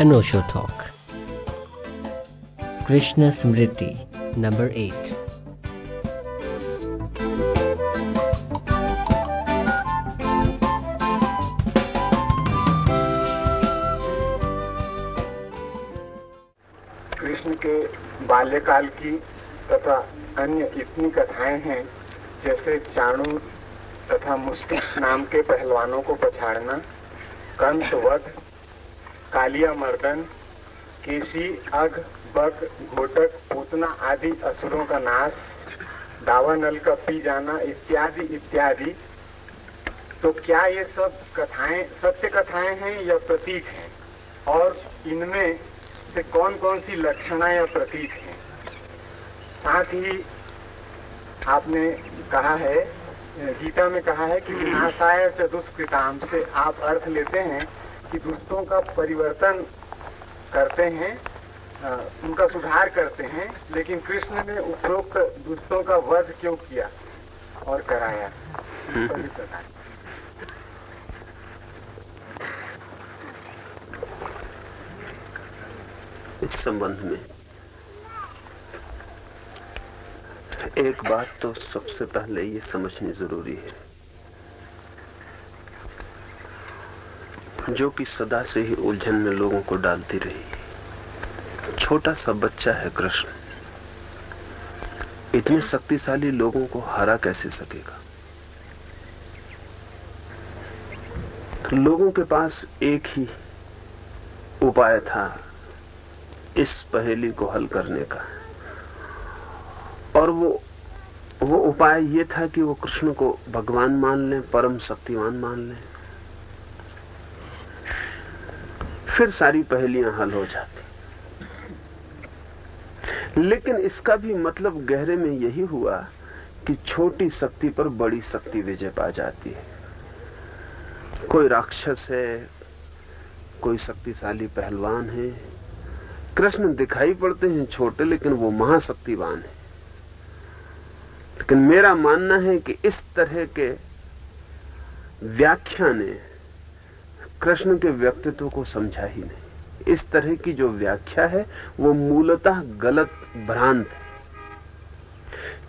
Anosho Talk. Krishna Smriti, number 8. Krishna के बाल्यकाल की तथा अन्य इतनी कथाएँ हैं जैसे चाणू तथा मुस्किल नाम के पहलवानों को पछाड़ना कंस वध कालिया मर्दन, केसी अघ बक घोटक, पूतना आदि असुरों का नाश दावानल का पी जाना, इत्यादि इत्यादि। तो क्या ये सब कथाएँ, सत्य कथाएँ हैं या प्रतीक हैं? और इनमें से कौन कौन सी लक्षणा या प्रतीक हैं? साथ ही आपने कहा है, गीता में कहा है कि विनाशाय चतुष्कृताम से आप अर्थ लेते हैं कि दुष्टों का परिवर्तन करते हैं आ, उनका सुधार करते हैं लेकिन कृष्ण ने उपरोक्त दुष्टों का वध क्यों किया और कराया? इस संबंध में एक बात तो सबसे पहले ये समझनी ज़रूरी है। जो कि सदा से ही उलझन में लोगों को डालती रही। छोटा सा बच्चा है कृष्ण। इतने शक्तिशाली लोगों को हरा कैसे सकेगा? लोगों के पास एक ही उपाय था, इस पहेली को हल करने का। और वो वो उपाय ये था कि वो कृष्ण को भगवान मान लें, परम शक्तिवान मान लें। फिर सारी पहेलियाँ हल हो जाती। लेकिन इसका भी मतलब गहरे में यही हुआ कि छोटी शक्ति पर बड़ी शक्ति विजय पा जाती है। कोई राक्षस है, कोई शक्तिशाली पहलवान है। कृष्ण दिखाई पड़ते हैं छोटे, लेकिन वो महाशक्तिवान है। लेकिन मेरा मानना है कि इस तरह के व्याख्या ने कृष्ण के व्यक्तित्व को समझा ही नहीं। इस तरह की जो व्याख्या है, वो मूलतः गलत भ्रांत है।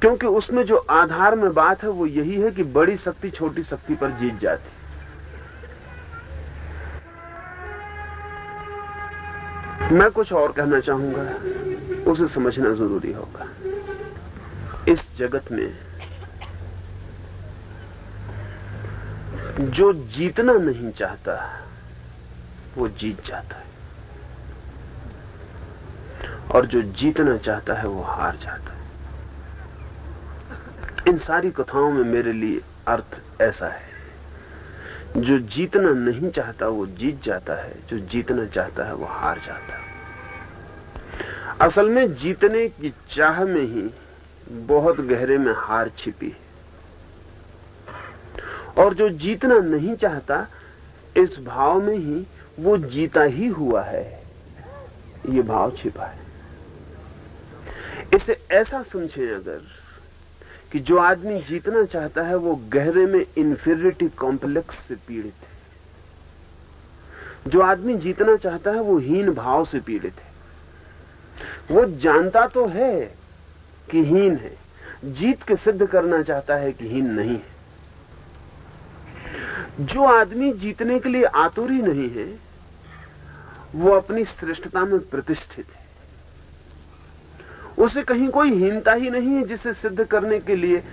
क्योंकि उसमें जो आधार में बात है, वो यही है कि बड़ी शक्ति छोटी शक्ति पर जीत जाती। मैं कुछ और कहना चाहूँगा, उसे समझना ज़रूरी होगा। इस जगत में जो जीतना नहीं चाहता, वो जीत जाता है। और जो जीतना चाहता है, वो हार जाता है। इन सारी कथाओं में मेरे लिए अर्थ ऐसा है। जो जीतना नहीं चाहता, वो जीत जाता है। जो जीतना चाहता है, वो हार जाता है। असल में जीतने की चाह में ही बहुत गहरे में हार छिपी है। और जो जीतना नहीं चाहता, इस भाव में ही वो जीता ही हुआ है। ये भाव छिपा है। इसे ऐसा समझें अगर कि जो आदमी जीतना चाहता है, वो गहरे में इंफीरियरिटी कॉम्प्लेक्स से पीड़ित है। जो आदमी जीतना चाहता है, वो हीन भाव से पीड़ित है। वो जानता तो है कि हीन है। जीत के सिद्ध करना चाहता है कि हीन नहीं है। जो आदमी जीतने के लिए आतुर नहीं है, वो अपनी श्रेष्ठता में प्रतिष्ठित है। उसे कहीं कोई हीनता ही नहीं है जिसे सिद्ध करने के लिए,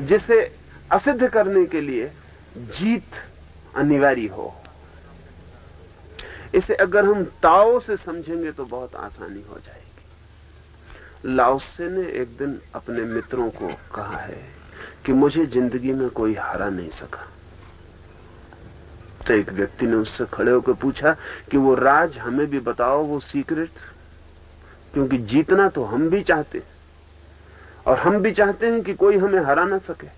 जिसे असिद्ध करने के लिए जीत अनिवार्य हो। इसे अगर हम ताओ से समझेंगे तो बहुत आसानी हो जाएगी। लाओसे ने एक दिन अपने मित्रों को कहा है कि मुझे ज़िंदगी में कोई हरा नहीं सका। तो एक व्यक्ति ने उससे खड़े होकर पूछा कि वो राज हमें भी बताओ, वो सीक्रेट क्योंकि जीतना तो हम भी चाहते और हम भी चाहते हैं कि कोई हमें हरा ना सके।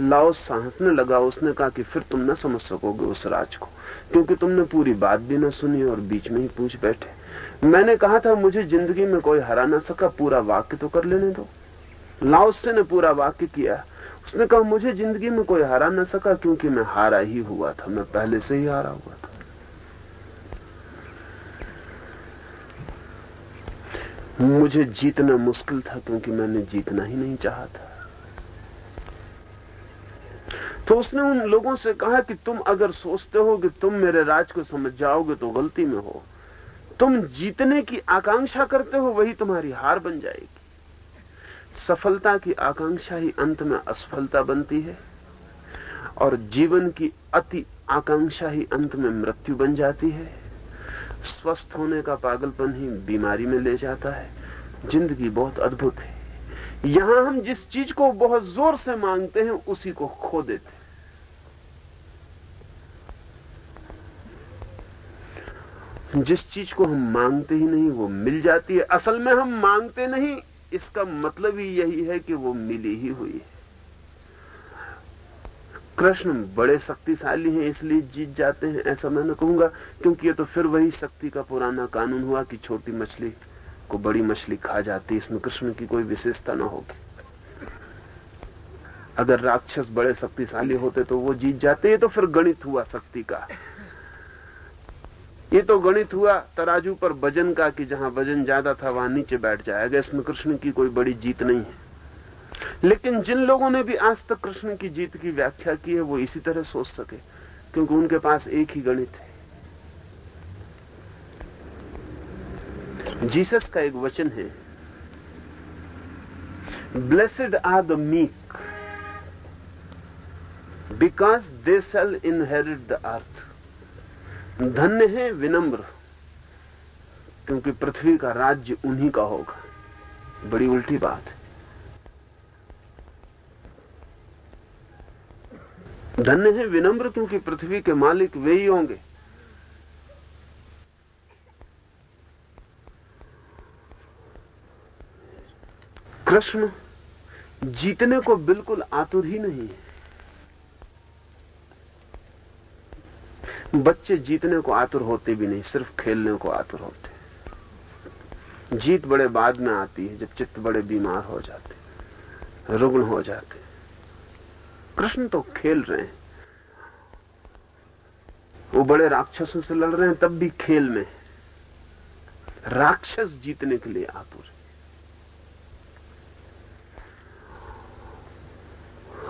लाओ हंसने लगा उसने कहा कि फिर तुम ना समझ सकोगे उस राज को। क्योंकि तुमने पूरी बात भी ना सुनी और बीच में ही पूछ बैठे। मैंने कहा था, मुझे ज़िंदगी में कोई हरा ना सका, पूरा वाक्य तो कर लेने दो। लाओसे ने पूरा वाक्य किया। उसने कहा, मुझे ज़िंदगी में कोई हरा न सका, क्योंकि मैं हारा ही हुआ था। मैं पहले से ही हारा हुआ था। मुझे जीतना मुश्किल था, क्योंकि मैंने जीतना ही नहीं चाहा था। तो उसने उन लोगों से कहा कि, तुम अगर सोचते हो कि तुम मेरे राज को समझ जाओगे तो गलती में हो। तुम जीतने की आकांक्षा करते हो, वही तुम्हारी हार बन जाएगी। सफलता की आकांक्षा ही अंत में असफलता बनती है और जीवन की अति आकांक्षा ही अंत में मृत्यु बन जाती है। स्वस्थ होने का पागलपन ही बीमारी में ले जाता है। ज़िंदगी बहुत अद्भुत है। यहाँ हम जिस चीज़ को बहुत ज़ोर से मांगते हैं, उसी को खो देते हैं। जिस चीज़ को हम मांगते ही नहीं, वो मिल जाती है। असल में हम मांगते नहीं इसका मतलब ही यही है कि वो मिली ही हुई है। कृष्ण बड़े शक्तिशाली हैं, इसलिए जीत जाते हैं, ऐसा मैं न कहूँगा, क्योंकि ये तो फिर वही शक्ति का पुराना कानून हुआ कि छोटी मछली को बड़ी मछली खा जाती इसमें कृष्ण की कोई विशेषता ना होगी। अगर राक्षस बड़े शक्तिशाली होते तो वो जीत जाते, ये तो फिर गणित हुआ शक्ति का। ये तो गणित हुआ, तराजू पर वज़न का कि जहाँ वज़न ज़्यादा था, वहाँ नीचे बैठ जाएगा इसमें कृष्ण की कोई बड़ी जीत नहीं है। लेकिन जिन लोगों ने भी आज तक कृष्ण की जीत की व्याख्या की है, वो इसी तरह सोच सके, क्योंकि उनके पास एक ही गणित है। जीसस का एक वचन है, blessed are the meek, because they shall inherit the earth. धन्य है विनम्र, क्योंकि पृथ्वी का राज्य उन्हीं का होगा। बड़ी उल्टी बात है। धन्य है विनम्र, क्योंकि पृथ्वी के मालिक वे ही होंगे। कृष्ण जीतने को बिल्कुल आतुर ही नहीं है। बच्चे जीतने को आतुर होते भी नहीं, सिर्फ़ खेलने को आतुर होते जीत बड़े बाद में आती है, जब चित्त बड़े बीमार हो जाते रुग्ण हो जाते कृष्ण तो खेल रहे हैं। वो बड़े राक्षसों से लड़ रहे हैं, तब भी खेल में राक्षस जीतने के लिए आतुर है।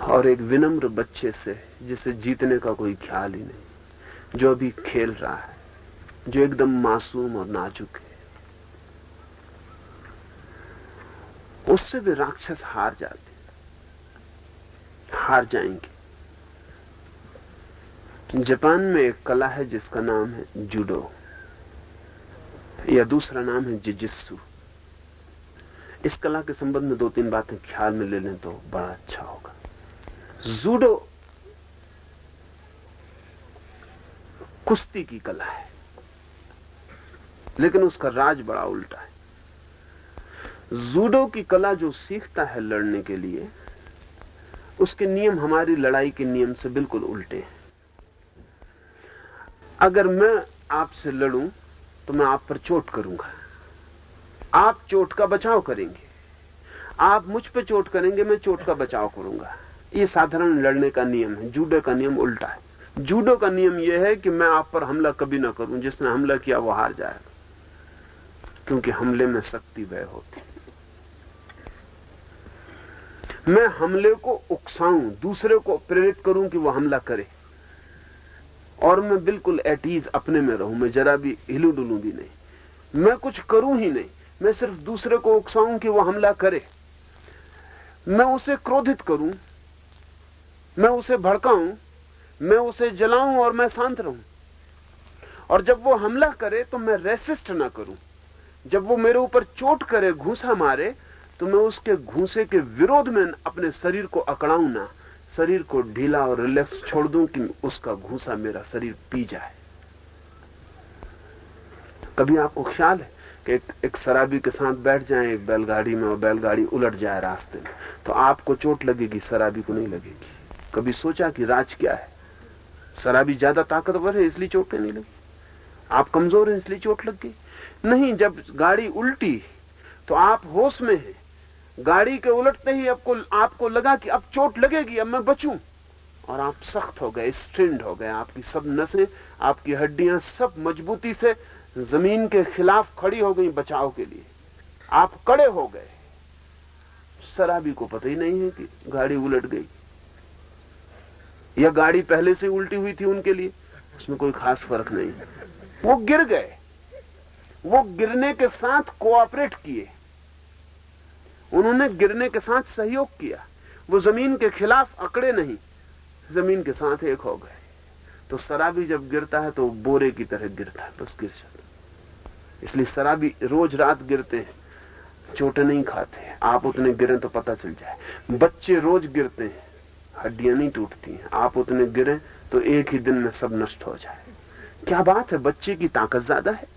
और एक विनम्र बच्चे से, जिसे जीतने का कोई ख्याल ही नहीं। जो अभी खेल रहा है, जो एकदम मासूम और नाजुक है। उससे भी राक्षस हार जाते हार जाएँगे। जापान में एक कला है जिसका नाम है जूडो, या दूसरा नाम है जिजिस्सु इस कला के संबंध में दो तीन बातें ख्याल में ले लें तो बड़ा अच्छा होगा। जूडो कुश्ती की कला है। लेकिन उसका राज बड़ा उल्टा है। जूडो की कला जो सीखता है लड़ने के लिए, उसके नियम हमारी लड़ाई के नियम से बिल्कुल उल्टे हैं। अगर मैं आपसे लड़ूं तो मैं आप पर चोट करूँगा। आप चोट का बचाव करेंगे। आप मुझ पर चोट करेंगे, मैं चोट का बचाव करूँगा। ये साधारण लड़ने का नियम है, जूडो का नियम उल्टा है। जूडो का नियम यह है कि मैं आप पर हमला कभी ना करूँ जिसने हमला किया वो हार जाएगा क्योंकि हमले में शक्ति वह होती मैं हमले को उकसाऊं, दूसरे को प्रेरित करूँ कि वो हमला करे। और मैं बिल्कुल एटीज अपने में रहूँ, मैं जरा भी हिलू डुलू भी नहीं। मैं कुछ करूँ ही नहीं, मैं सिर्फ़ दूसरे को उकसाऊं कि वो हमला करे। मैं उसे क्रोधित करूँ, मैं उसे भड़काऊं मैं उसे जलाऊं और मैं शांत रहूँ। और जब वो हमला करे तो मैं रेसिस्ट ना करूँ। जब वो मेरे ऊपर चोट करे घूसा मारे तो मैं उसके घूसे के विरोध में अपने शरीर को अकड़ाऊं ना। शरीर को ढीला और रिलैक्स छोड़ दूँ कि उसका घूसा मेरा शरीर पी जाए। कभी आपको ख्याल है कि एक, एक शराबी के साथ बैठ जाए एक बैलगाड़ी में और बैलगाड़ी उलट जाए रास्ते में तो आपको चोट लगेगी शराबी को नहीं लगेगी। कभी सोचा कि राज क्या है? शराबी ज़्यादा ताकतवर है, इसलिए चोटें नहीं लगी। आप कमज़ोर हैं, इसलिए चोट लग गई। नहीं, जब गाड़ी उल्टी तो आप होश में हैं। गाड़ी के उलटते ही आपको आपको लगा कि अब चोट लगेगी, अब मैं बचूं। और आप सख्त हो गए, स्ट्रिंड हो गए, आपकी सब नसें, आपकी हड्डियाँ सब मजबूती से ज़मीन के खिलाफ खड़ी हो गई बचाव के लिए। आप कड़े हो गए। शराबी को पता ही नहीं है कि गाड़ी उलट गई। या गाड़ी पहले से उल्टी हुई थी उनके लिए? उसमें कोई खास फ़र्क नहीं। वो गिर गए। वो गिरने के साथ कोऑपरेट किए। उन्होंने गिरने के साथ सहयोग किया। वो ज़मीन के खिलाफ अकड़े नहीं। ज़मीन के साथ एक हो गए। तो शराबी जब गिरता है तो बोरे की तरह गिरता है। बस गिर जाता इसलिए शराबी रोज रात गिरते हैं। चोटें नहीं खाते आप उतने गिरे तो पता चल जाए। बच्चे रोज गिरते हैं। हड्डियाँ नहीं टूटती आप उतने गिरे तो एक ही दिन में सब नष्ट हो जाए। क्या बात है? बच्चे की ताकत ज़्यादा है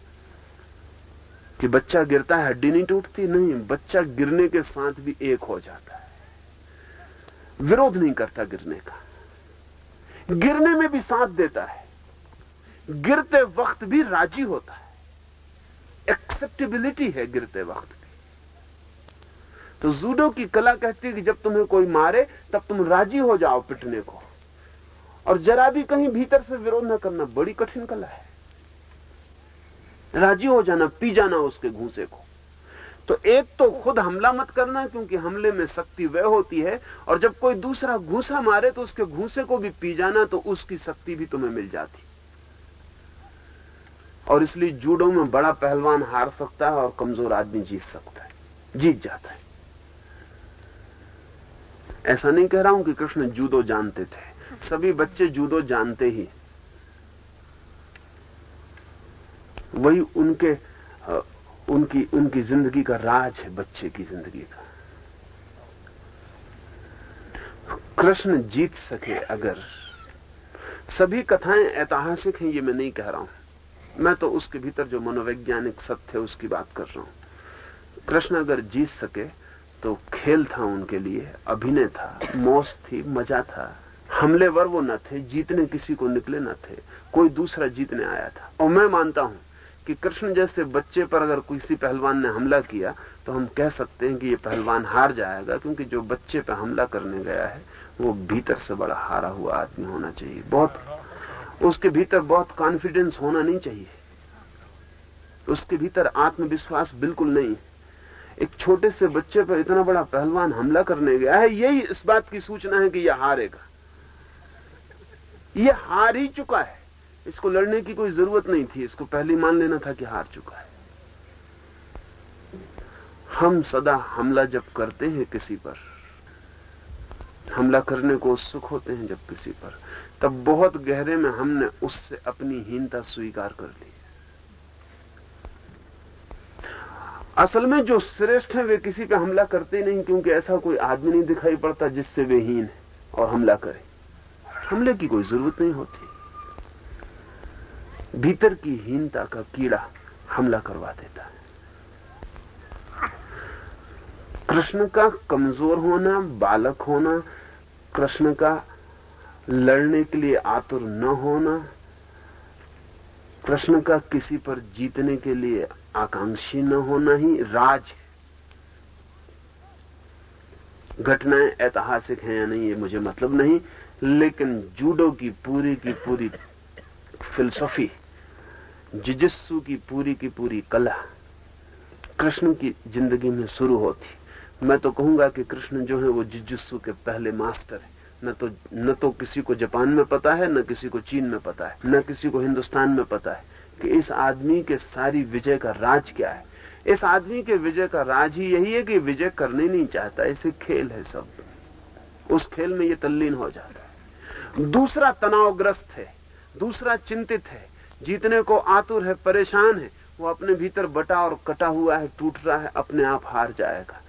कि बच्चा गिरता है, हड्डी नहीं टूटती? नहीं, बच्चा गिरने के साथ भी एक हो जाता है। विरोध नहीं करता गिरने का। गिरने में भी साथ देता है। गिरते वक्त भी राज़ी होता है। एक्सेप्टेबिलिटी है गिरते वक्त। तो जूडो की कला कहती है कि जब तुम्हें कोई मारे, तब तुम राज़ी हो जाओ पिटने को। और जरा भी कहीं भीतर से विरोध न करना बड़ी कठिन कला है। राज़ी हो जाना, पी जाना उसके घूसे को। तो एक तो खुद हमला मत करना, क्योंकि हमले में शक्ति वह होती है, और जब कोई दूसरा घूसा मारे तो उसके घूसे को भी पी जाना तो उसकी शक्ति भी तुम्हें मिल जाती। और इसलिए जूडो में बड़ा पहलवान हार सकता है और कमज़ोर आदमी जीत सकता है। जीत जाता है। ऐसा नहीं कह रहा हूँ कि कृष्ण जूदो जानते थे। सभी बच्चे जूदो जानते ही। वही उनके उनकी उनकी ज़िंदगी का राज है, बच्चे की ज़िंदगी का। कृष्ण जीत सके अगर। सभी कथाएँ ऐतिहासिक हैं, ये मैं नहीं कह रहा हूँ। मैं तो उसके भीतर जो मनोवैज्ञानिक सत्य है, उसकी बात कर रहा हूँ। कृष्ण अगर जीत सके तो खेल था उनके लिए, अभिनय था, मौज थी, मज़ा था। हमलेवर वो न थे, जीतने किसी को निकले न थे, कोई दूसरा जीतने आया था। और मैं मानता हूँ कि कृष्ण जैसे बच्चे पर अगर किसी पहलवान ने हमला किया तो हम कह सकते हैं कि ये पहलवान हार जाएगा, क्योंकि जो बच्चे पर हमला करने गया है, वो भीतर से बड़ा हारा हुआ आदमी होना चाहिए। बहुत, उसके भीतर बहुत कॉन्फिडेंस होना नहीं चाहिए। उसके भीतर आत्मविश्वास बिल्कुल नहीं एक छोटे से बच्चे पर इतना बड़ा पहलवान हमला करने गया है, यही इस बात की सूचना है कि यह हारेगा। यह हार ही चुका है। इसको लड़ने की कोई ज़रूरत नहीं थी। इसको पहले मान लेना था कि हार चुका है। हम सदा हमला जब करते हैं किसी पर, हमला करने को उत्सुक होते हैं जब किसी पर, तब बहुत गहरे में हमने उससे अपनी हीनता स्वीकार कर ली असल में जो श्रेष्ठ है, वे किसी पे हमला करते नहीं, क्योंकि ऐसा कोई आदमी नहीं दिखाई पड़ता जिससे वे हीन है और हमला करे। हमले की कोई ज़रूरत नहीं होती। भीतर की हीनता का कीड़ा हमला करवा देता है। कृष्ण का कमज़ोर होना, बालक होना, कृष्ण का लड़ने के लिए आतुर न होना, कृष्ण का किसी पर जीतने के लिए आकांक्षी न होना ही राज है घटनाएँ ऐतिहासिक हैं या नहीं ये मुझे मतलब नहीं, लेकिन जूडो की पूरी की पूरी फिलसफी जिजिस्सु की पूरी की पूरी कला, कृष्ण की ज़िंदगी में शुरू होती। मैं तो कहूँगा कि कृष्ण जो है वो जिजुस्सु के पहले मास्टर है। न तो न तो किसी को जापान में पता है, न किसी को चीन में पता है, न किसी को हिंदुस्तान में पता है। कि इस आदमी के सारी विजय का राज क्या है? इस आदमी के विजय का राज ही यही है कि विजय करने नहीं चाहता, इसे खेल है सब। उस खेल में ये तल्लीन हो जाता है। दूसरा तनावग्रस्त है, दूसरा चिंतित है। जीतने को आतुर है, परेशान है, वो अपने भीतर बटा और कटा हुआ है, टूट रहा है, अपने आप हार जाएगा।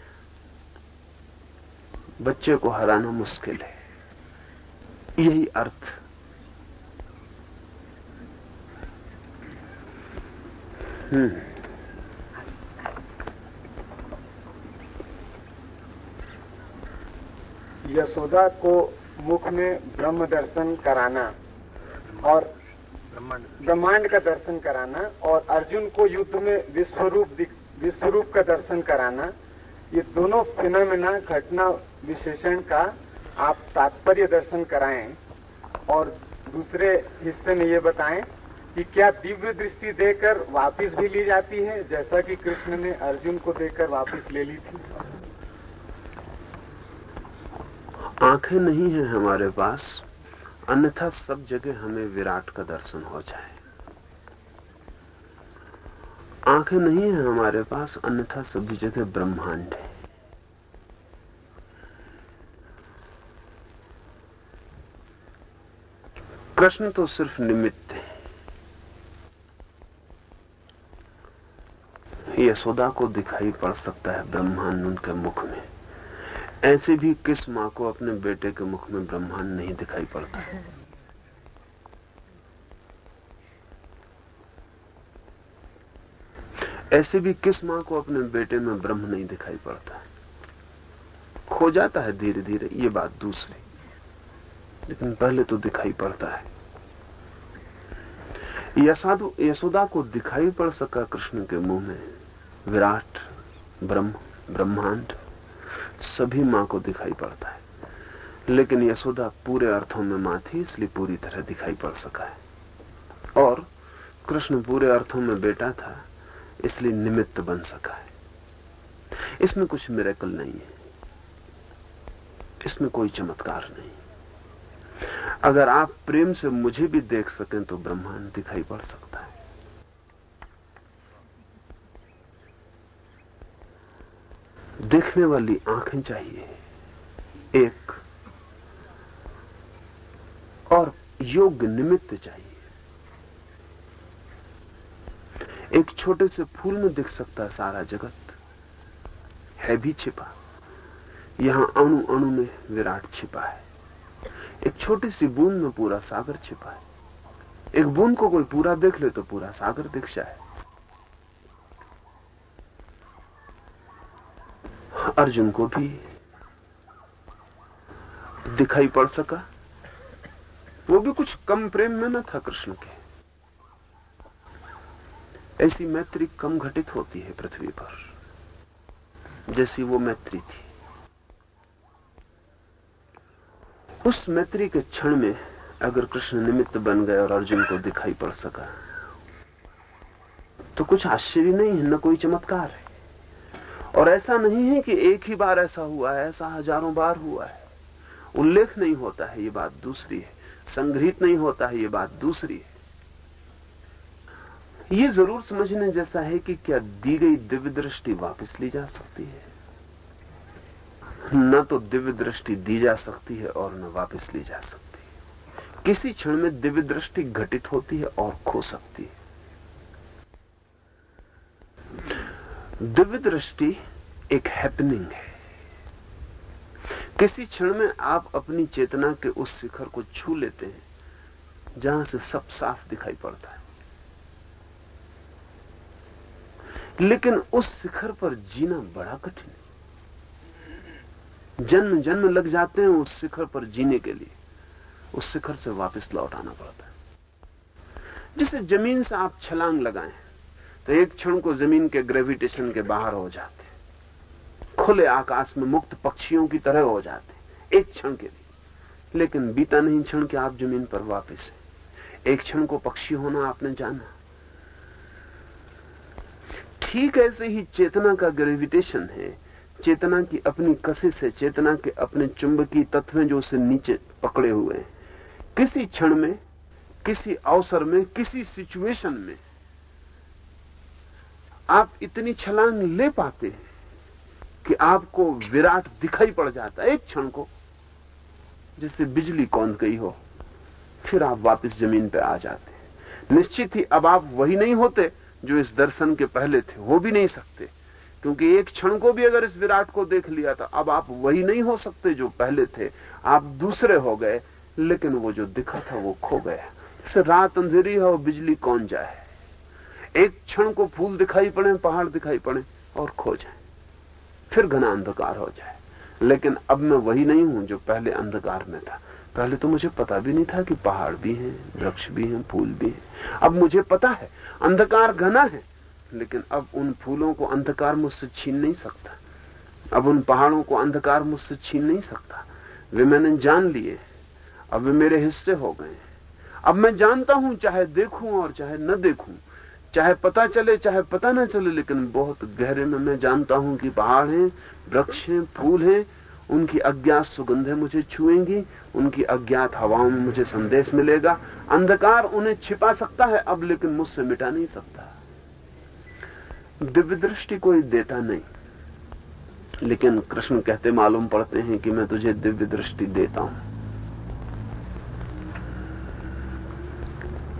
बच्चे को हराना मुश्किल है। यही अर्थ यशोदा को मुख में ब्रह्म दर्शन कराना और ब्रह्मांड का दर्शन कराना और अर्जुन को युद्ध में विश्वरूप विश्वरूप का दर्शन कराना, ये दोनों फिनोमिना घटना विशेषण का आप तात्पर्य दर्शन कराएँ और दूसरे हिस्से में ये बताएँ कि क्या दिव्य दृष्टि देकर वापस भी ली जाती है, जैसा कि कृष्ण ने अर्जुन को देकर वापस ले ली थी? आँखें नहीं है हमारे पास, अन्यथा सब जगह हमें विराट का दर्शन हो जाए। आँखें नहीं है हमारे पास, अन्यथा सभी जगह ब्रह्मांड है। कृष्ण तो सिर्फ़ निमित्त है। यशोदा को दिखाई पड़ सकता है ब्रह्मांड उनके मुख में। ऐसे भी किस माँ को अपने बेटे के मुख में ब्रह्मांड नहीं दिखाई पड़ता? है ऐसे भी किस माँ को अपने बेटे में ब्रह्म नहीं दिखाई पड़ता? खो जाता है धीरे धीरे ये बात दूसरी। लेकिन पहले तो दिखाई पड़ता है। यशोदा को दिखाई पड़ सका कृष्ण के मुँह में। विराट, ब्रह्म, ब्रह्मांड, सभी माँ को दिखाई पड़ता है। लेकिन यशोदा पूरे अर्थों में माँ थी, इसलिए पूरी तरह दिखाई पड़ सका है। और कृष्ण पूरे अर्थों में बेटा था, इसलिए निमित्त बन सका है। इसमें कुछ मिरेकल नहीं है। इसमें कोई चमत्कार नहीं। अगर आप प्रेम से मुझे भी देख सकें तो ब्रह्मांड दिखाई पड़ सकता है। देखने वाली आँखें चाहिए। एक और योग्य निमित्त चाहिए। एक छोटे से फूल में दिख सकता है सारा जगत। है भी छिपा। यहाँ अणु अणु में विराट छिपा है। एक छोटी सी बूंद में पूरा सागर छिपा है। एक बूंद को कोई पूरा देख ले तो पूरा सागर दिख जाए। अर्जुन को भी दिखाई पड़ सका। वो भी कुछ कम प्रेम में न था कृष्ण के। ऐसी मैत्री कम घटित होती है पृथ्वी पर, जैसी वो मैत्री थी। उस मैत्री के क्षण में अगर कृष्ण निमित्त बन गए और अर्जुन को दिखाई पड़ सका तो कुछ आश्चर्य नहीं है न कोई चमत्कार है। और ऐसा नहीं है कि एक ही बार ऐसा हुआ है, ऐसा हज़ारों बार हुआ है। उल्लेख नहीं होता है ये बात दूसरी है। संग्रहित नहीं होता है ये बात दूसरी है। ये ज़रूर समझने जैसा है कि क्या दी गई दिव्य दृष्टि वापस ली जा सकती है? न तो दिव्य दृष्टि दी जा सकती है और न वापस ली जा सकती है। किसी क्षण में दिव्य दृष्टि घटित होती है और खो सकती है। दिव्य दृष्टि एक हैपनिंग है। किसी क्षण में आप अपनी चेतना के उस शिखर को छू लेते हैं, जहाँ से सब साफ़ दिखाई पड़ता है। लेकिन उस शिखर पर जीना बड़ा कठिन है। जन्म जन्म लग जाते हैं उस शिखर पर जीने के लिए। उस शिखर से वापस लौट आना पड़ता है। जिसे ज़मीन से आप छलांग लगाएँ तो एक क्षण को ज़मीन के ग्रेविटेशन के बाहर हो जाते खुले आकाश में मुक्त पक्षियों की तरह हो जाते एक क्षण के लिए। लेकिन बीता नहीं क्षण के आप ज़मीन पर वापस है। एक क्षण को पक्षी होना आपने जाना। ठीक ऐसे ही चेतना का ग्रेविटेशन है। चेतना की अपनी कशिश है चेतना के अपने चुंबकीय तत्व जो उसे नीचे पकड़े हुए हैं। किसी क्षण में, किसी अवसर में, किसी सिचुएशन में आप इतनी छलांग ले पाते हैं कि आपको विराट दिखाई पड़ जाता है एक क्षण को, जिससे बिजली कौंध गई हो, फिर आप वापस ज़मीन पर आ जाते हैं। निश्चित ही अब आप वही नहीं होते जो इस दर्शन के पहले थे, हो भी नहीं सकते। क्योंकि एक क्षण को भी अगर इस विराट को देख लिया था अब आप वही नहीं हो सकते जो पहले थे। आप दूसरे हो गए, लेकिन वो जो दिखा था वो खो गया। रात अंधेरी है और बिजली कौन जाए? एक क्षण को फूल दिखाई पड़े, पहाड़ दिखाई पड़े और खो जाए। फिर घना अंधकार हो जाए। लेकिन अब मैं वही नहीं हूँ जो पहले अंधकार में था। पहले तो मुझे पता भी नहीं था कि पहाड़ भी हैं, वृक्ष भी हैं, फूल भी हैं। अब मुझे पता है, अंधकार घना है। लेकिन अब उन फूलों को अंधकार मुझसे छीन नहीं सकता। अब उन पहाड़ों को अंधकार मुझसे छीन नहीं सकता। वे मैंने जान लिए, अब वे मेरे हिस्से हो गए। अब मैं जानता हूँ, चाहे देखूँ और चाहे न देखूँ चाहे पता चले, चाहे पता ना चले, लेकिन बहुत गहरे में मैं जानता हूँ कि पहाड़ हैं, वृक्ष हैं, फूल हैं, उनकी अज्ञात सुगंधें मुझे छुएँगी, उनकी अज्ञात हवाओं में मुझे संदेश मिलेगा। अंधकार उन्हें छिपा सकता है, अब लेकिन मुझसे मिटा नहीं सकता। दिव्य दृष्टि कोई देता नहीं। लेकिन कृष्ण कहते मालूम पड़ते हैं कि मैं तुझे दिव्य दृष्टि देता हूँ।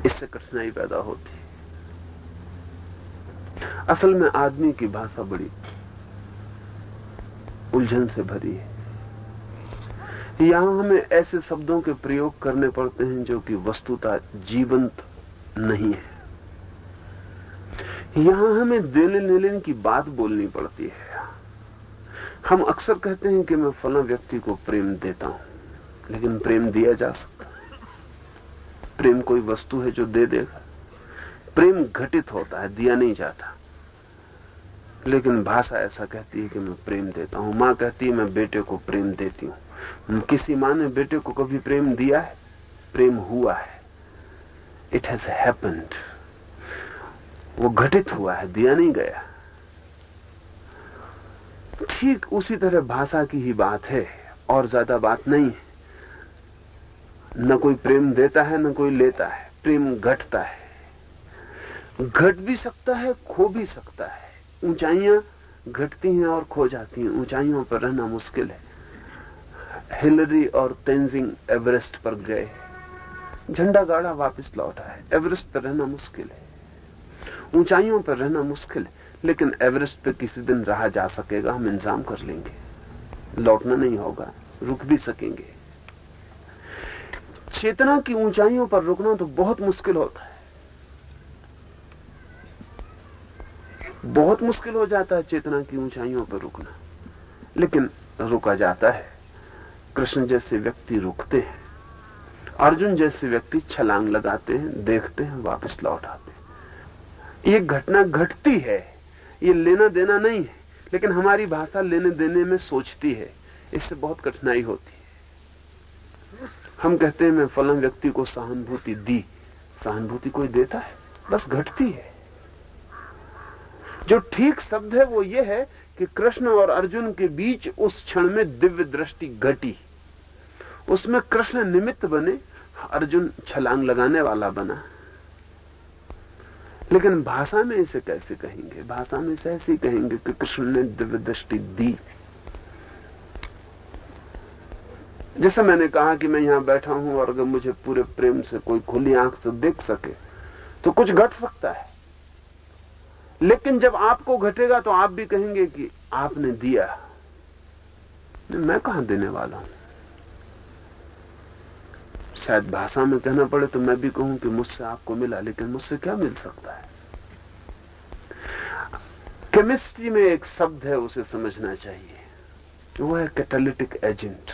इससे कठिनाई पैदा होती असल में आदमी की भाषा बड़ी उलझन से भरी है। यहाँ हमें ऐसे शब्दों के प्रयोग करने पड़ते हैं जो कि वस्तुता जीवंत नहीं है। यहाँ हमें देने लेने की बात बोलनी पड़ती है। हम अक्सर कहते हैं कि मैं फला व्यक्ति को प्रेम देता हूँ, लेकिन प्रेम दिया जा सकता है। प्रेम कोई वस्तु है जो दे देगा। प्रेम घटित होता है, दिया नहीं जाता। लेकिन भाषा ऐसा कहती है कि मैं प्रेम देता हूँ। माँ कहती है, मैं बेटे को प्रेम देती हूँ। किसी माँ ने बेटे को कभी प्रेम दिया है? प्रेम हुआ है। इट हैज़ हैपेंड वो घटित हुआ है, दिया नहीं गया। ठीक उसी तरह भाषा की ही बात है, और ज़्यादा बात नहीं है। न कोई प्रेम देता है, न कोई लेता है। प्रेम घटता है। घट भी सकता है, खो भी सकता है। ऊंचाइयाँ घटती हैं और खो जाती हैं। ऊंचाइयों पर रहना मुश्किल है। हिलरी और तेंजिंग एवरेस्ट पर गए। झंडा गाड़ा वापस लौटा है एवरेस्ट पर रहना मुश्किल है। ऊंचाइयों पर रहना मुश्किल है, लेकिन एवरेस्ट पर किसी दिन रहा जा सकेगा, हम इंतज़ाम कर लेंगे। लौटना नहीं होगा, रुक भी सकेंगे। चेतना की ऊंचाइयों पर रुकना तो बहुत मुश्किल होता है। बहुत मुश्किल हो जाता है चेतना की ऊंचाइयों पर रुकना। लेकिन रुका जाता है। कृष्ण जैसे व्यक्ति रुकते हैं। अर्जुन जैसे व्यक्ति छलांग लगाते हैं, देखते हैं, वापस लौट आते हैं। ये घटना घटती है। ये लेना देना नहीं है। लेकिन हमारी भाषा लेने देने में सोचती है। इससे बहुत कठिनाई होती है। हम कहते हैं, मैं फलन व्यक्ति को सहानुभूति दी। सहानुभूति कोई देता है? बस घटती है। जो ठीक शब्द है वो ये है कि कृष्ण और अर्जुन के बीच उस क्षण में दिव्य दृष्टि घटी। उसमें कृष्ण निमित्त बने, अर्जुन छलांग लगाने वाला बना। लेकिन भाषा में इसे कैसे कहेंगे? भाषा में इसे ऐसे कहेंगे कि कृष्ण ने दिव्य दृष्टि दी। जैसे मैंने कहा कि मैं यहाँ बैठा हूँ और अगर मुझे पूरे प्रेम से कोई खुली आँख से देख सके तो कुछ घट सकता है। लेकिन जब आपको घटेगा तो आप भी कहेंगे कि आपने दिया। मैं कहाँ देने वाला हूँ? शायद भाषा में कहना पड़े तो मैं भी कहूँ कि मुझसे आपको मिला, लेकिन मुझसे क्या मिल सकता है? केमिस्ट्री में एक शब्द है, उसे समझना चाहिए। वो है कैटालिटिक एजेंट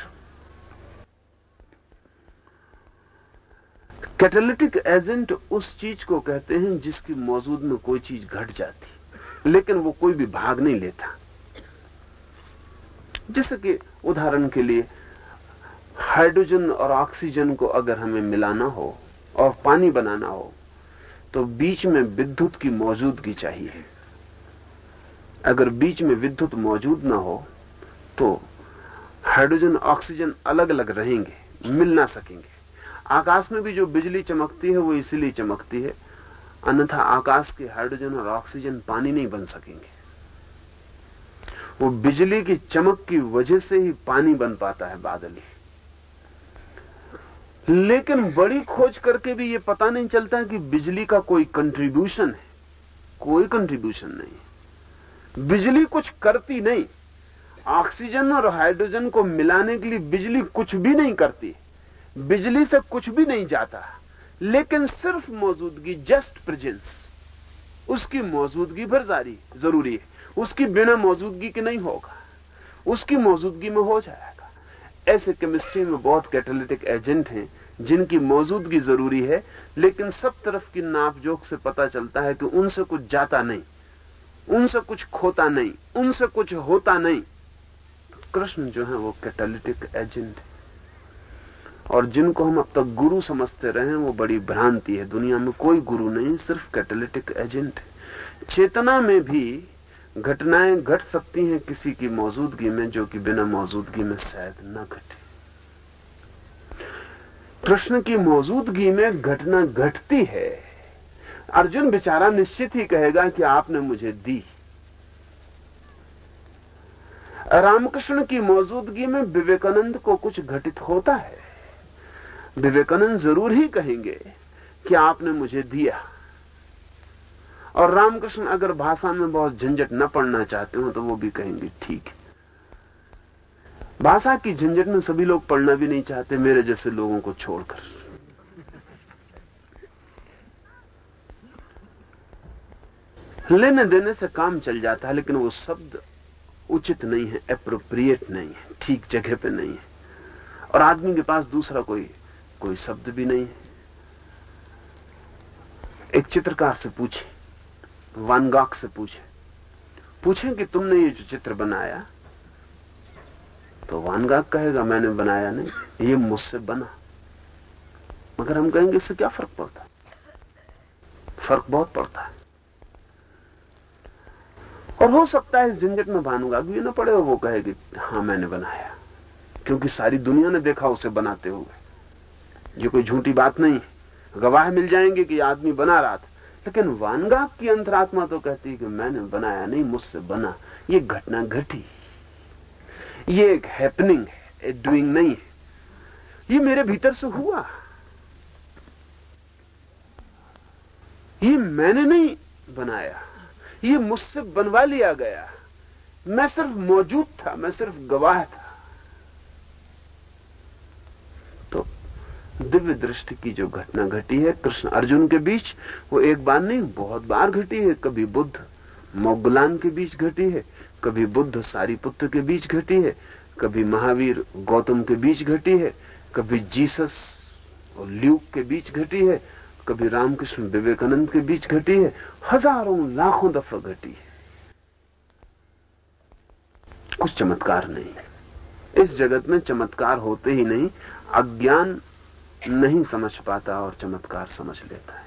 कैटालिटिक एजेंट उस चीज़ को कहते हैं जिसकी मौजूद में कोई चीज़ घट जाती लेकिन वो कोई भी भाग नहीं लेता। जैसे कि उदाहरण के लिए, हाइड्रोजन और ऑक्सीजन को अगर हमें मिलाना हो और पानी बनाना हो तो बीच में विद्युत की मौजूदगी चाहिए। अगर बीच में विद्युत मौजूद ना हो तो हाइड्रोजन, ऑक्सीजन अलग अलग रहेंगे, मिल ना सकेंगे। आकाश में भी जो बिजली चमकती है, वो इसीलिए चमकती है, अन्यथा आकाश के हाइड्रोजन और ऑक्सीजन पानी नहीं बन सकेंगे। वो बिजली की चमक की वजह से ही पानी बन पाता है बादल। लेकिन बड़ी खोज करके भी ये पता नहीं चलता कि बिजली का कोई कंट्रीब्यूशन है। कोई कंट्रीब्यूशन नहीं बिजली कुछ करती नहीं। ऑक्सीजन और हाइड्रोजन को मिलाने के लिए बिजली कुछ भी नहीं करती। बिजली से कुछ भी नहीं जाता, लेकिन सिर्फ़ मौजूदगी जस्ट प्रेजेंस उसकी मौजूदगी भर जारी, ज़रूरी है। उसकी बिना मौजूदगी के नहीं होगा। उसकी मौजूदगी में हो जाएगा। ऐसे केमिस्ट्री में बहुत कैटलिटिक एजेंट हैं, जिनकी मौजूदगी ज़रूरी है, लेकिन सब तरफ़ की नापजोक से पता चलता है कि उनसे कुछ जाता नहीं, उनसे कुछ खोता नहीं, उनसे कुछ होता नहीं। कृष्ण जो है वो कैटलिटिक एजेंट है। और जिनको हम अब तक गुरु समझते रहे हैं, वो बड़ी भ्रांति है। दुनिया में कोई गुरु नहीं, सिर्फ़ कैटेलिटिक एजेंट है। चेतना में भी घटनाएँ घट सकती हैं किसी की मौजूदगी में, जो कि बिना मौजूदगी में शायद न घटे। कृष्ण की मौजूदगी में घटना घटती है। अर्जुन बेचारा निश्चित ही कहेगा कि आपने मुझे दी। रामकृष्ण की मौजूदगी में विवेकानंद को कुछ घटित होता है। विवेकानंद ज़रूर ही कहेंगे कि आपने मुझे दिया। और रामकृष्ण अगर भाषा में बहुत झंझट न पढ़ना चाहते हो तो वो भी कहेंगे, ठीक है। भाषा की झंझट में सभी लोग पढ़ना भी नहीं चाहते, मेरे जैसे लोगों को छोड़कर। लेने देने से काम चल जाता है, लेकिन वो शब्द उचित नहीं है अप्रोप्रिएट नहीं है, ठीक जगह पे नहीं है। और आदमी के पास दूसरा कोई कोई शब्द भी नहीं है। एक चित्रकार से पूछे वानगाक से पूछे पूछे कि तुमने ये जो चित्र बनाया? तो वानगाक कहेगा, मैंने बनाया नहीं, ये मुझसे बना। मगर हम कहेंगे, इससे क्या फ़र्क पड़ता? फ़र्क बहुत पड़ता है। और हो सकता है, झंझट में भानुगाग भी ना पड़े वो कहेगी हाँ, मैंने बनाया। क्योंकि सारी दुनिया ने देखा, उसे बनाते हुए। ये कोई झूठी बात नहीं। गवाह मिल जाएँगे कि आदमी बना रहा था। लेकिन वानगा की अंतरात्मा तो कहती है कि मैंने बनाया नहीं, मुझसे बना। ये घटना घटी। ये एक हैपनिंग है डूइंग नहीं है। ये मेरे भीतर से हुआ। ये मैंने नहीं बनाया। ये मुझसे बनवा लिया गया। मैं सिर्फ़ मौजूद था, मैं सिर्फ़ गवाह था। दिव्य दृष्टि की जो घटना घटी है, कृष्ण अर्जुन के बीच, वो एक बार नहीं, बहुत बार घटी है। कभी बुद्ध मोगलान के बीच घटी है, कभी बुद्ध सारी पुत्र के बीच घटी है, कभी महावीर गौतम के बीच घटी है, कभी जीसस और ल्यूक के बीच घटी है, कभी रामकृष्ण विवेकानंद के बीच घटी है, हज़ारों लाखों दफ़ा घटी है। कुछ चमत्कार नहीं है। इस जगत में चमत्कार होते ही नहीं, अज्ञान नहीं समझ पाता और चमत्कार समझ लेता है।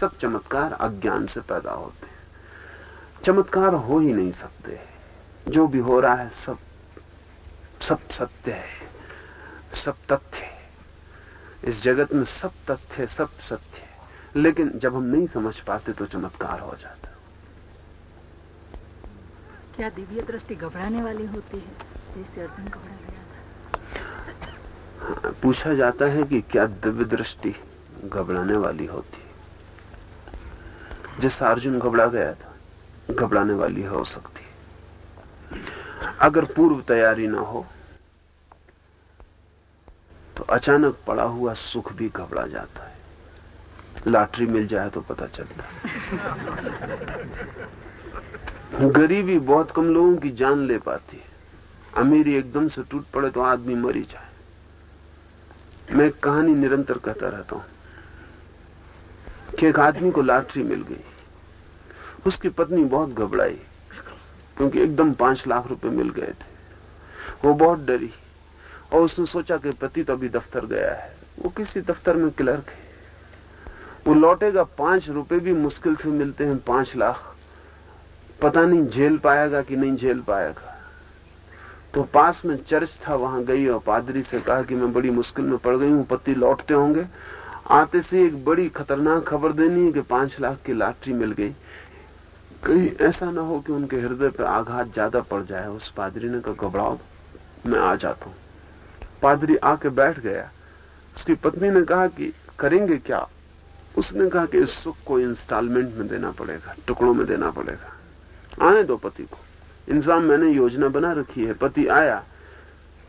सब चमत्कार अज्ञान से पैदा होते हैं। चमत्कार हो ही नहीं सकते। जो भी हो रहा है, सब सब सत्य है, सब तथ्य है। इस जगत में सब तथ्य सब सत्य है। लेकिन जब हम नहीं समझ पाते तो चमत्कार हो जाता क्या दिव्य दृष्टि घबराने वाली होती है? जैसे अर्जुन घबरा पूछा जाता है कि क्या दिव्य दृष्टि घबराने वाली होती? जैसा अर्जुन घबरा गया था, घबराने वाली हो सकती। अगर पूर्व तैयारी ना हो तो अचानक पड़ा हुआ सुख भी घबरा जाता है। लॉटरी मिल जाए तो पता चलता है। गरीबी बहुत कम लोगों की जान ले पाती है। अमीरी एकदम से टूट पड़े तो आदमी मरी जाए। मैं कहानी निरंतर कहता रहता हूँ कि एक आदमी को लॉटरी मिल गई। उसकी पत्नी बहुत घबराई, क्योंकि एकदम पाँच लाख रुपए मिल गए थे। वो बहुत डरी और उसने सोचा कि पति तो अभी दफ्तर गया है। वो किसी दफ्तर में क्लर्क है। वो लौटेगा, पाँच रुपए भी मुश्किल से मिलते हैं, पाँच लाख। पता नहीं झेल पाएगा कि नहीं झेल पाएगा। तो पास में चर्च था, वहाँ गई और पादरी से कहा कि मैं बड़ी मुश्किल में पड़ गई हूँ, पति लौटते होंगे। आते से एक बड़ी खतरनाक खबर देनी है कि पाँच लाख की लॉटरी मिल गई। कहीं ऐसा ना हो कि उनके हृदय पर आघात ज़्यादा पड़ जाए। उस पादरी ने कहा, घबराओ, मैं आ जाता हूँ। पादरी आके बैठ गया। उसकी पत्नी ने कहा कि करेंगे क्या? उसने कहा कि इस सुख को इंस्टॉलमेंट में देना पड़ेगा, टुकड़ों में देना पड़ेगा। आने दो पति को। इंतज़ाम मैंने योजना बना रखी है, पति आया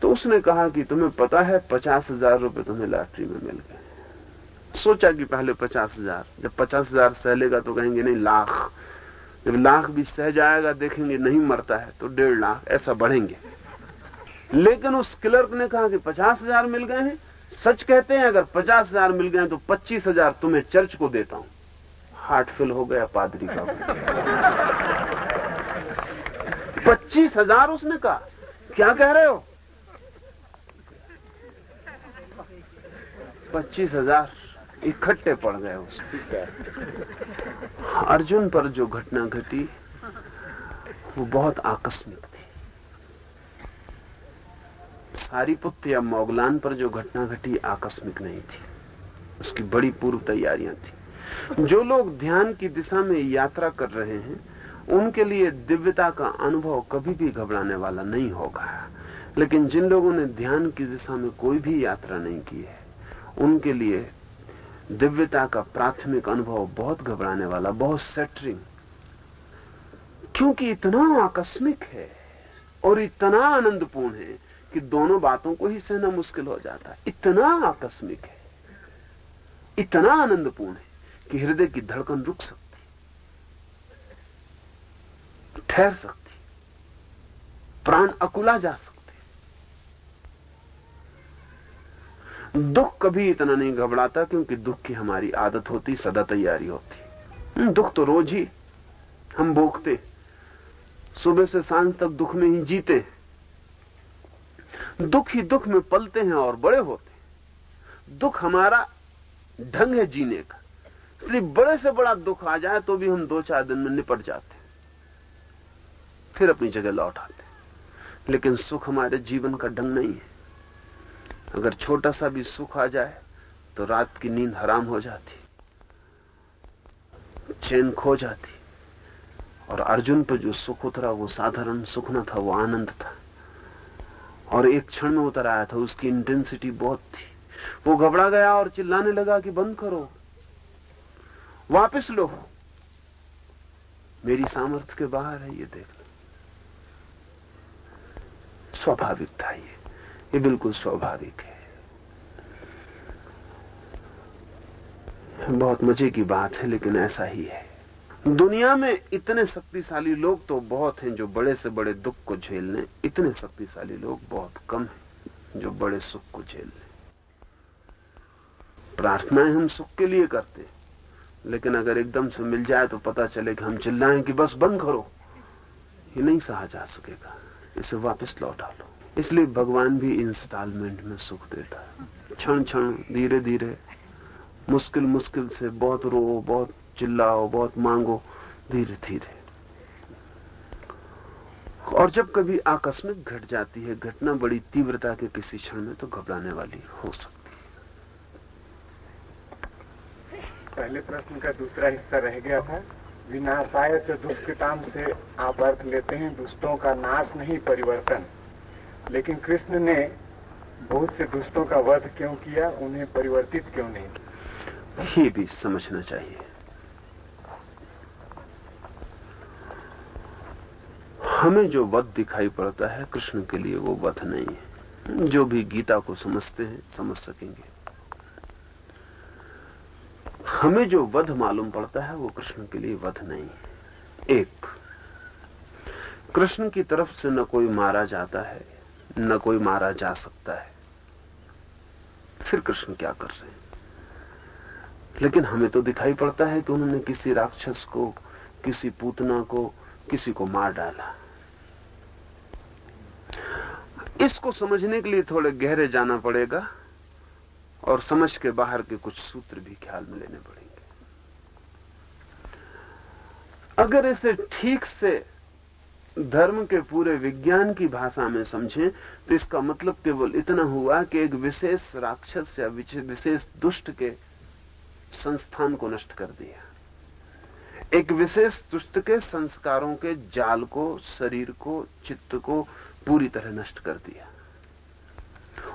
तो उसने कहा कि तुम्हें पता है पचास हज़ार रुपये तुम्हें लॉटरी में मिल गए। सोचा कि पहले पचास हज़ार, जब पचास हज़ार सह लेगा तो कहेंगे नहीं, लाख। जब लाख भी सह जाएगा, देखेंगे नहीं मरता है तो डेढ़ लाख, ऐसा बढ़ेंगे। लेकिन उस क्लर्क ने कहा कि पचास हज़ार मिल गए हैं। सच कहते हैं, अगर पचास हज़ार मिल गए तो पच्चीस हज़ार तुम्हें चर्च को देता हूँ। हार्ट फिल हो गया, पादरी का। पच्चीस हज़ार उसने कहा। क्या कह रहे हो? पच्चीस हज़ार इकट्ठे पड़ गए उसमें। अर्जुन पर जो घटना घटी, वो बहुत आकस्मिक थी। सारीपुत्र या मोगलान पर जो घटना घटी, आकस्मिक नहीं थी। उसकी बड़ी पूर्व तैयारियाँ थी। जो लोग ध्यान की दिशा में यात्रा कर रहे हैं उनके लिए दिव्यता का अनुभव कभी भी घबराने वाला नहीं होगा। लेकिन जिन लोगों ने ध्यान की दिशा में कोई भी यात्रा नहीं की है, उनके लिए दिव्यता का प्राथमिक अनुभव बहुत घबराने वाला, बहुत सेटरिंग। क्योंकि इतना आकस्मिक है और इतना आनंदपूर्ण है कि दोनों बातों को ही सहना मुश्किल हो जाता है। इतना आकस्मिक है, इतना आनंदपूर्ण है कि हृदय की धड़कन रुक सकती ठहर सकती प्राण अकुला जा सकते दुख कभी इतना नहीं घबराता, क्योंकि दुख की हमारी आदत होती, सदा तैयारी होती दुख तो रोज ही हम भोगते सुबह से साँझ तक दुख में ही जीते दुख ही दुख में पलते हैं और बड़े होते दुख हमारा ढंग है जीने का। इसलिए बड़े से बड़ा दुख आ जाए तो भी हम दो चार दिन में निपट जाते फिर अपनी जगह लौट आते लेकिन सुख हमारे जीवन का ढंग नहीं है। अगर छोटा सा भी सुख आ जाए तो रात की नींद हराम हो जाती। चैन खो जाती। और अर्जुन पर जो सुख उतरा, वो साधारण सुख न था, वो आनंद था। और एक क्षण में उतर आया था, उसकी इंटेंसिटी बहुत थी। वो घबरा गया और चिल्लाने लगा कि, बंद करो। वापस लो। मेरी सामर्थ्य के बाहर है, ये देखना स्वाभाविक था ये। ये बिल्कुल स्वाभाविक है। बहुत मज़े की बात है, लेकिन ऐसा ही है। दुनिया में इतने शक्तिशाली लोग तो बहुत हैं जो बड़े से बड़े दुख को झेल लें। इतने शक्तिशाली लोग बहुत कम हैं जो बड़े सुख को झेल लें। प्रार्थनाएँ हम सुख के लिए करते हैं, लेकिन अगर एकदम से मिल जाए तो पता चले कि हम चिल्लाएँ कि बस बंद करो। ये नहीं सहा जा सकेगा। इसे वापस लौटा लो इसलिए भगवान भी इंस्टॉलमेंट में सुख देता है। क्षण क्षण धीरे धीरे मुश्किल मुश्किल से बहुत रो, बहुत चिल्लाओ, बहुत मांगो धीरे धीरे और जब कभी आकस्मिक घट जाती है, घटना बड़ी तीव्रता के किसी क्षण में तो घबराने वाली हो सकती है। पहले प्रश्न का दूसरा हिस्सा रह गया था। विनाशाय से दुष्कृताम से आप अर्थ लेते हैं, दुष्टों का नाश नहीं, परिवर्तन। लेकिन कृष्ण ने बहुत से दुष्टों का वध क्यों किया, उन्हें परिवर्तित क्यों नहीं? ये भी समझना चाहिए। हमें जो वध दिखाई पड़ता है, कृष्ण के लिए वो वध नहीं है। जो भी गीता को समझते हैं, समझ सकेंगे। हमें जो वध मालूम पड़ता है, वो कृष्ण के लिए वध नहीं है। एक, कृष्ण की तरफ़ से न कोई मारा जाता है, न कोई मारा जा सकता है। फिर कृष्ण क्या कर रहे हैं? लेकिन हमें तो दिखाई पड़ता है कि उन्होंने किसी राक्षस को, किसी पूतना को, किसी को मार डाला। इसको समझने के लिए थोड़े गहरे जाना पड़ेगा। और समझ के बाहर के कुछ सूत्र भी ख्याल में लेने पड़ेंगे। अगर इसे ठीक से धर्म के पूरे विज्ञान की भाषा में समझें तो इसका मतलब केवल इतना हुआ कि एक विशेष राक्षस या विशेष दुष्ट के संस्थान को नष्ट कर दिया। एक विशेष दुष्ट के संस्कारों के जाल को, शरीर को, चित्त को पूरी तरह नष्ट कर दिया।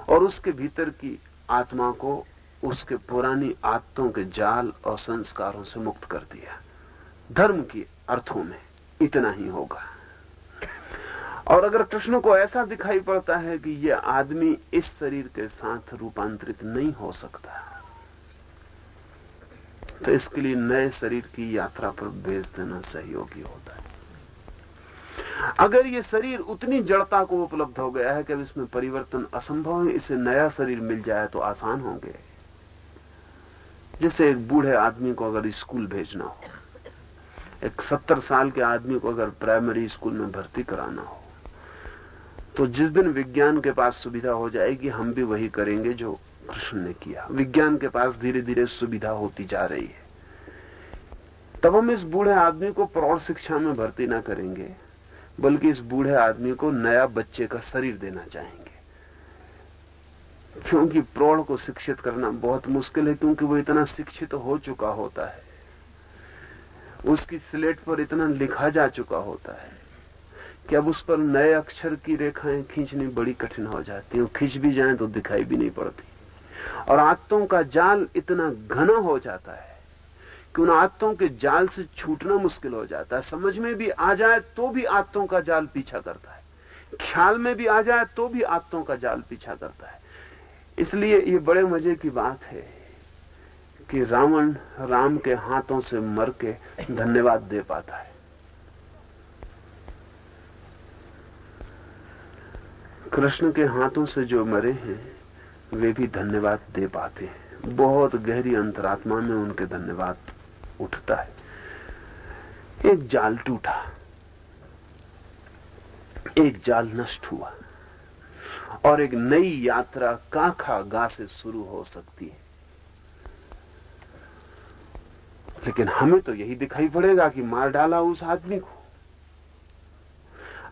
और उसके भीतर की आत्मा को उसके पुरानी आदतों के जाल और संस्कारों से मुक्त कर दिया। धर्म की अर्थों में इतना ही होगा। और अगर कृष्ण को ऐसा दिखाई पड़ता है कि यह आदमी इस शरीर के साथ रूपांतरित नहीं हो सकता तो इसके लिए नए शरीर की यात्रा पर भेज देना सहयोगी होता है। अगर ये शरीर उतनी जड़ता को उपलब्ध हो गया है कि अब इसमें परिवर्तन असंभव है, इसे नया शरीर मिल जाए तो आसान होंगे। जैसे एक बूढ़े आदमी को अगर स्कूल भेजना हो, एक सत्तर साल के आदमी को अगर प्राइमरी स्कूल में भर्ती कराना हो तो जिस दिन विज्ञान के पास सुविधा हो जाएगी, हम भी वही करेंगे जो कृष्ण ने किया। विज्ञान के पास धीरे धीरे सुविधा होती जा रही है। तब हम इस बूढ़े आदमी को प्रौढ़ शिक्षा में भर्ती ना करेंगे। बल्कि इस बूढ़े आदमी को नया बच्चे का शरीर देना चाहेंगे। क्योंकि प्रौढ़ को शिक्षित करना बहुत मुश्किल है, क्योंकि वो इतना शिक्षित हो चुका होता है। उसकी स्लेट पर इतना लिखा जा चुका होता है कि अब उस पर नए अक्षर की रेखाएँ खींचनी बड़ी कठिन हो जाती है खींच भी जाए तो दिखाई भी नहीं पड़ती। और आदतों का जाल इतना घना हो जाता है कि उन आदतों के जाल से छूटना मुश्किल हो जाता है। समझ में भी आ जाए तो भी आदतों का जाल पीछा करता है। ख्याल में भी आ जाए तो भी आदतों का जाल पीछा करता है। इसलिए ये बड़े मज़े की बात है कि रावण राम के हाथों से मर के धन्यवाद दे पाता है। कृष्ण के हाथों से जो मरे हैं, वे भी धन्यवाद दे पाते हैं। बहुत गहरी अंतरात्मा में उनके धन्यवाद उठता है। एक जाल टूटा। एक जाल नष्ट हुआ। और एक नई यात्रा काखा गा से शुरू हो सकती है। लेकिन हमें तो यही दिखाई पड़ेगा कि मार डाला उस आदमी को।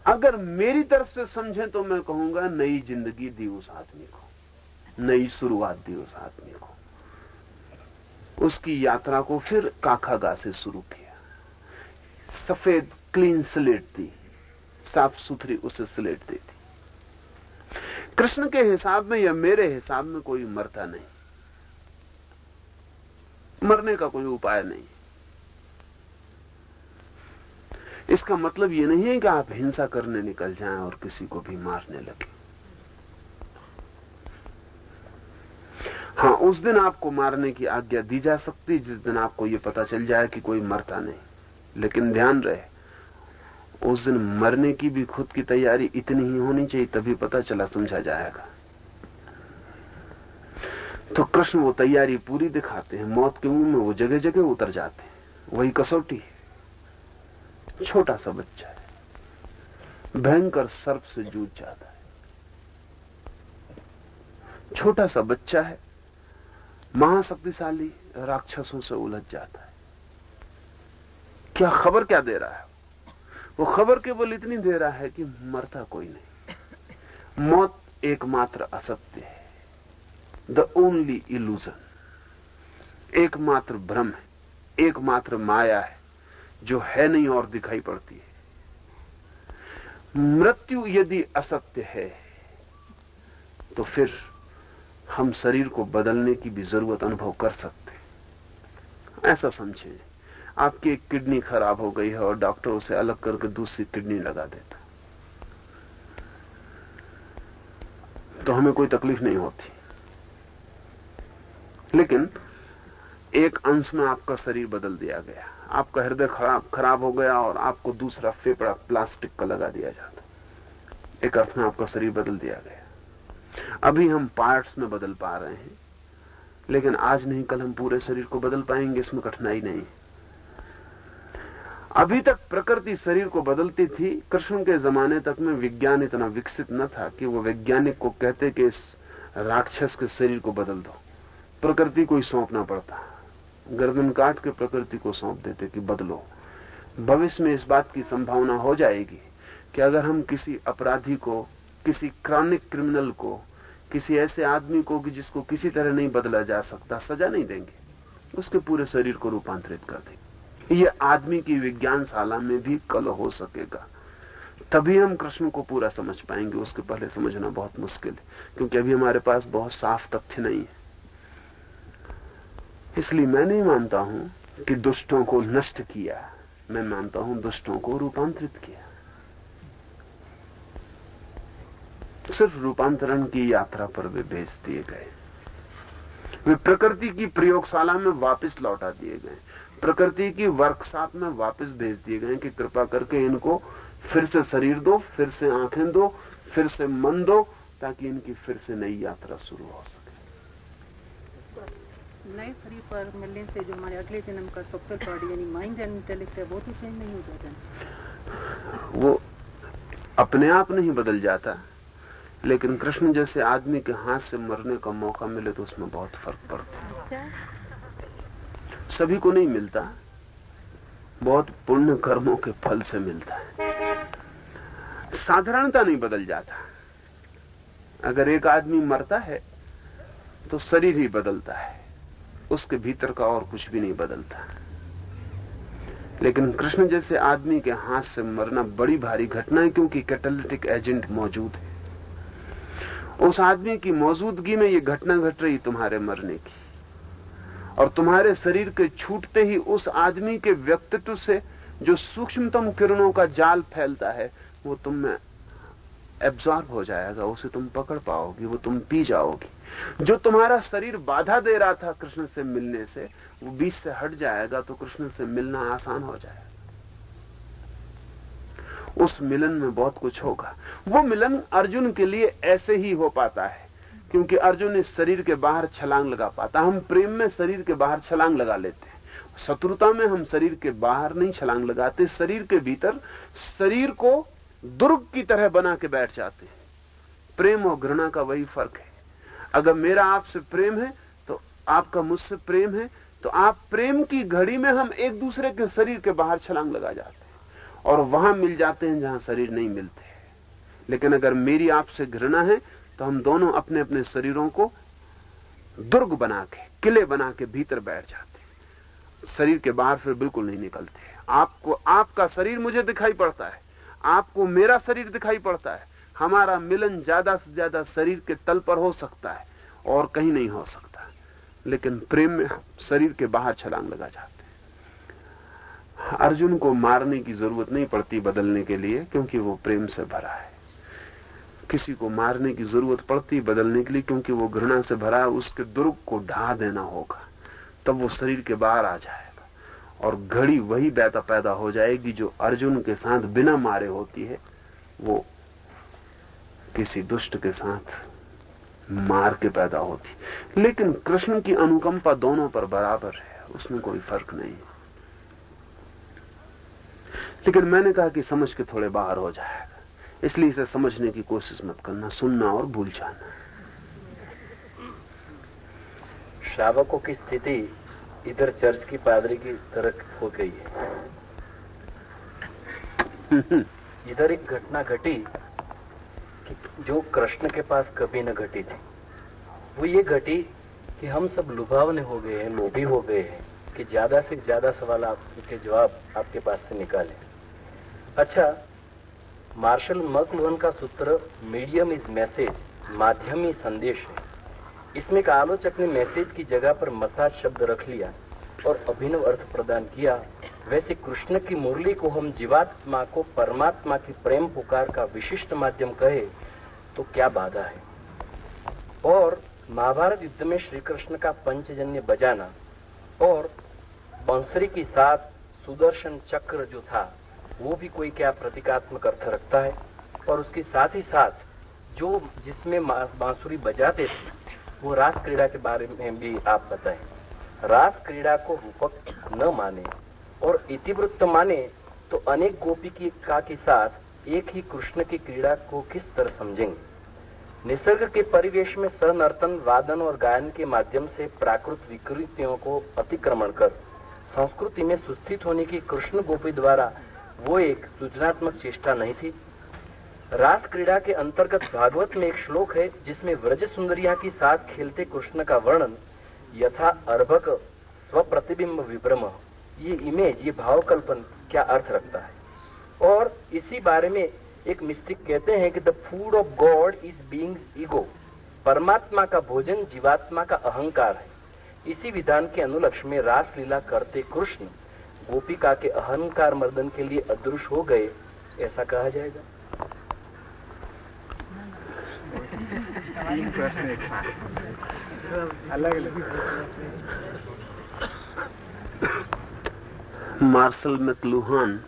अगर मेरी तरफ़ से समझें तो मैं कहूँगा, नई ज़िंदगी दी उस आदमी को। नई शुरुआत दी उस आदमी को। उसकी यात्रा को फिर काखागा से शुरू किया। सफ़ेद क्लीन स्लेट दी। साफ़ सुथरी उसे स्लेट दे दी कृष्ण के हिसाब में या मेरे हिसाब में कोई मरता नहीं। मरने का कोई उपाय नहीं। इसका मतलब यह नहीं है कि आप हिंसा करने निकल जाएँ और किसी को भी मारने लगे। हाँ उस दिन आपको मारने की आज्ञा दी जा सकती जिस दिन आपको यह पता चल जाए कि कोई मरता नहीं। लेकिन ध्यान रहे उस दिन मरने की भी खुद की तैयारी इतनी ही होनी चाहिए तभी पता चला समझा जाएगा। तो कृष्ण वो तैयारी पूरी दिखाते हैं मौत के मुँह में वो जगह जगह उतर जाते हैं। वही कसौटी है। छोटा सा बच्चा है। भयंकर सर्प से जूझ जाता है। छोटा सा बच्चा है महाशक्तिशाली राक्षसों से उलझ जाता है। क्या खबर क्या दे रहा है? वो खबर केवल इतनी दे रहा है कि मरता कोई नहीं। मौत एकमात्र असत्य है। द ओनली इल्यूजन एकमात्र भ्रम है। एकमात्र माया है, जो है नहीं और दिखाई पड़ती है। मृत्यु यदि असत्य है तो फिर हम शरीर को बदलने की भी ज़रूरत अनुभव कर सकते ऐसा समझें आपकी एक किडनी खराब हो गई है और डॉक्टर उसे अलग करके दूसरी किडनी लगा देता। तो हमें कोई तकलीफ़ नहीं होती। लेकिन एक अंश में आपका शरीर बदल दिया गया। आपका हृदय खराब खराब हो गया और आपको दूसरा फेफड़ा प्लास्टिक का लगा दिया जाता। एक अर्थ में आपका शरीर बदल दिया गया। अभी हम पार्ट्स में बदल पा रहे हैं। लेकिन आज नहीं, कल हम पूरे शरीर को बदल पाएँगे, इसमें कठिनाई नहीं। अभी तक प्रकृति शरीर को बदलती थी। कृष्ण के जमाने तक में विज्ञान इतना विकसित न था कि वो वैज्ञानिक को कहते कि इस राक्षस के शरीर को बदल दो। प्रकृति को ही सौंपना पड़ता। गर्दन काट के प्रकृति को सौंप देते कि बदलो। भविष्य में इस बात की संभावना हो जाएगी कि अगर हम किसी अपराधी को किसी क्रॉनिक क्रिमिनल को, किसी ऐसे आदमी को कि जिसको किसी तरह नहीं बदला जा सकता, सजा नहीं देंगे। उसके पूरे शरीर को रूपांतरित कर देंगे। ये आदमी की विज्ञानशाला में भी कल हो सकेगा। तभी हम कृष्ण को पूरा समझ पाएँगे। उसके पहले समझना बहुत मुश्किल है, क्योंकि अभी हमारे पास बहुत साफ़ तथ्य नहीं है। इसलिए मैं नहीं मानता हूँ कि दुष्टों को नष्ट किया मैं मानता हूँ दुष्टों को रूपांतरित किया सिर्फ़ रूपांतरण की यात्रा पर वे भेज दिए गए। वे प्रकृति की प्रयोगशाला में वापस लौटा दिए गए। प्रकृति की वर्कशॉप में वापस भेज दिए गए कि कृपा करके इनको फिर से शरीर दो फिर से आँखें दो फिर से मन दो ताकि इनकी फिर से नई यात्रा शुरू हो सके। नए शरीर पर मिलने से जो हमारे अगले जन्म का सॉफ्टवेयर बॉडी यानी माइंड एंड इंटेलेक्ट है वो तो चेंज नहीं हो जाता। वो अपने आप नहीं बदल जाता। लेकिन कृष्ण जैसे आदमी के हाथ से मरने का मौका मिले तो उसमें बहुत फ़र्क पड़ता है। सभी को नहीं मिलता। बहुत पुण्य कर्मों के फल से मिलता है। साधारणता नहीं बदल जाता। अगर एक आदमी मरता है तो शरीर ही बदलता है। उसके भीतर का और कुछ भी नहीं बदलता। लेकिन कृष्ण जैसे आदमी के हाथ से मरना बड़ी भारी घटना है क्योंकि कैटलिटिक एजेंट मौजूद है। उस आदमी की मौजूदगी में यह घटना घट रही तुम्हारे मरने की। और तुम्हारे शरीर के छूटते ही उस आदमी के व्यक्तित्व से जो सूक्ष्मतम किरणों का जाल फैलता है, वो तुम में एब्जॉर्ब हो जाएगा, उसे तुम पकड़ पाओगी, वो तुम पी जाओगी। जो तुम्हारा शरीर बाधा दे रहा था कृष्ण से मिलने से, वो बीच से हट जाएगा तो कृष्ण से मिलना आसान हो जाएगा। उस मिलन में बहुत कुछ होगा। वो मिलन अर्जुन के लिए ऐसे ही हो पाता है, क्योंकि अर्जुन इस शरीर के बाहर छलांग लगा पाता हम प्रेम में शरीर के बाहर छलांग लगा लेते हैं। शत्रुता में हम शरीर के बाहर नहीं छलांग लगाते, शरीर के भीतर शरीर को दुर्ग की तरह बना के बैठ जाते हैं। प्रेम और घृणा का वही फ़र्क है। अगर मेरा आपसे प्रेम है तो आपका मुझसे प्रेम है तो आप प्रेम की घड़ी में हम एक दूसरे के शरीर के बाहर छलांग लगा जाते हैं। और वहाँ मिल जाते हैं जहाँ शरीर नहीं मिलते लेकिन अगर मेरी आपसे घृणा है तो हम दोनों अपने अपने शरीरों को दुर्ग बना के किले बना के भीतर बैठ जाते हैं। शरीर के बाहर फिर बिल्कुल नहीं निकलते आपको, आपका शरीर मुझे दिखाई पड़ता है। आपको मेरा शरीर दिखाई पड़ता है। हमारा मिलन ज़्यादा से ज़्यादा शरीर के तल पर हो सकता है और कहीं नहीं हो सकता। लेकिन प्रेम में शरीर के बाहर छलांग लगा जाता अर्जुन को मारने की ज़रूरत नहीं पड़ती बदलने के लिए, क्योंकि वो प्रेम से भरा है। किसी को मारने की ज़रूरत पड़ती बदलने के लिए, क्योंकि वो घृणा से भरा है, उसके दुर्ग को ढा देना होगा। तब वो शरीर के बाहर आ जाएगा। और घड़ी वही बैता पैदा हो जाएगी जो अर्जुन के साथ बिना मारे होती है। वो किसी दुष्ट के साथ मार के पैदा होती। लेकिन कृष्ण की अनुकंपा दोनों पर बराबर है, उसमें कोई फ़र्क नहीं। है लेकिन मैंने कहा कि समझ के थोड़े बाहर हो जाएगा इसलिए इसे समझने की कोशिश मत करना सुनना और भूल जाना। श्रावकों की स्थिति इधर चर्च की पादरी की तरह हो गई है। इधर एक घटना घटी कि जो कृष्ण के पास कभी न घटी थी। वो ये घटी कि हम सब लुभावने हो गए हैं लोभी हो गए हैं कि ज़्यादा से ज़्यादा सवाल आपके जवाब आपके पास से निकाले। अच्छा मार्शल मकलुहन का सूत्र, मीडियम इज़ मैसेज, माध्यम संदेश है। इसमें एक आलोचक ने मैसेज की जगह पर मसाज शब्द रख लिया और अभिनव अर्थ प्रदान किया। वैसे कृष्ण की मुरली को हम जीवात्मा को परमात्मा की प्रेम पुकार का विशिष्ट माध्यम कहे तो क्या बाधा है? और महाभारत युद्ध में श्री कृष्ण का पंचजन्य बजाना, और बंसरी के साथ सुदर्शन चक्र जो था वो भी कोई क्या प्रतीकात्मक अर्थ रखता है? और उसके साथ ही साथ जो जिसमें बांसुरी बजाते थे, वो रास क्रीड़ा के बारे में भी आप बताएँ। रास क्रीड़ा को रूपक न माने और इतिवृत्त माने तो अनेक गोपी की का के साथ एक ही कृष्ण की क्रीड़ा को किस तरह समझेंगे? निसर्ग के परिवेश में सहनर्तन वादन और गायन के माध्यम से प्राकृत विकृतियों को अतिक्रमण कर, संस्कृति में सुस्थित होने की कृष्ण गोपी द्वारा वो एक सूचनात्मक चेष्टा नहीं थी। रास क्रीड़ा के अंतर्गत भागवत में एक श्लोक है, जिसमें व्रज सुंदरिया के साथ खेलते कृष्ण का वर्णन, यथा अर्भक स्वप्रतिबिंब विभ्रम। ये इमेज ये भावकल्पन क्या अर्थ रखता है? और इसी बारे में एक मिस्टिक कहते हैं कि the food of God is being ego. परमात्मा का भोजन जीवात्मा का अहंकार है। इसी विधान के अनुलक्ष्य में रास लीला करते कृष्ण गोपिका के अहंकार मर्दन के लिए अदृश्य हो गए ऐसा कहा जाएगा। प्रश्न एक साथ। अलग अलग मार्शल मैक्लुहान।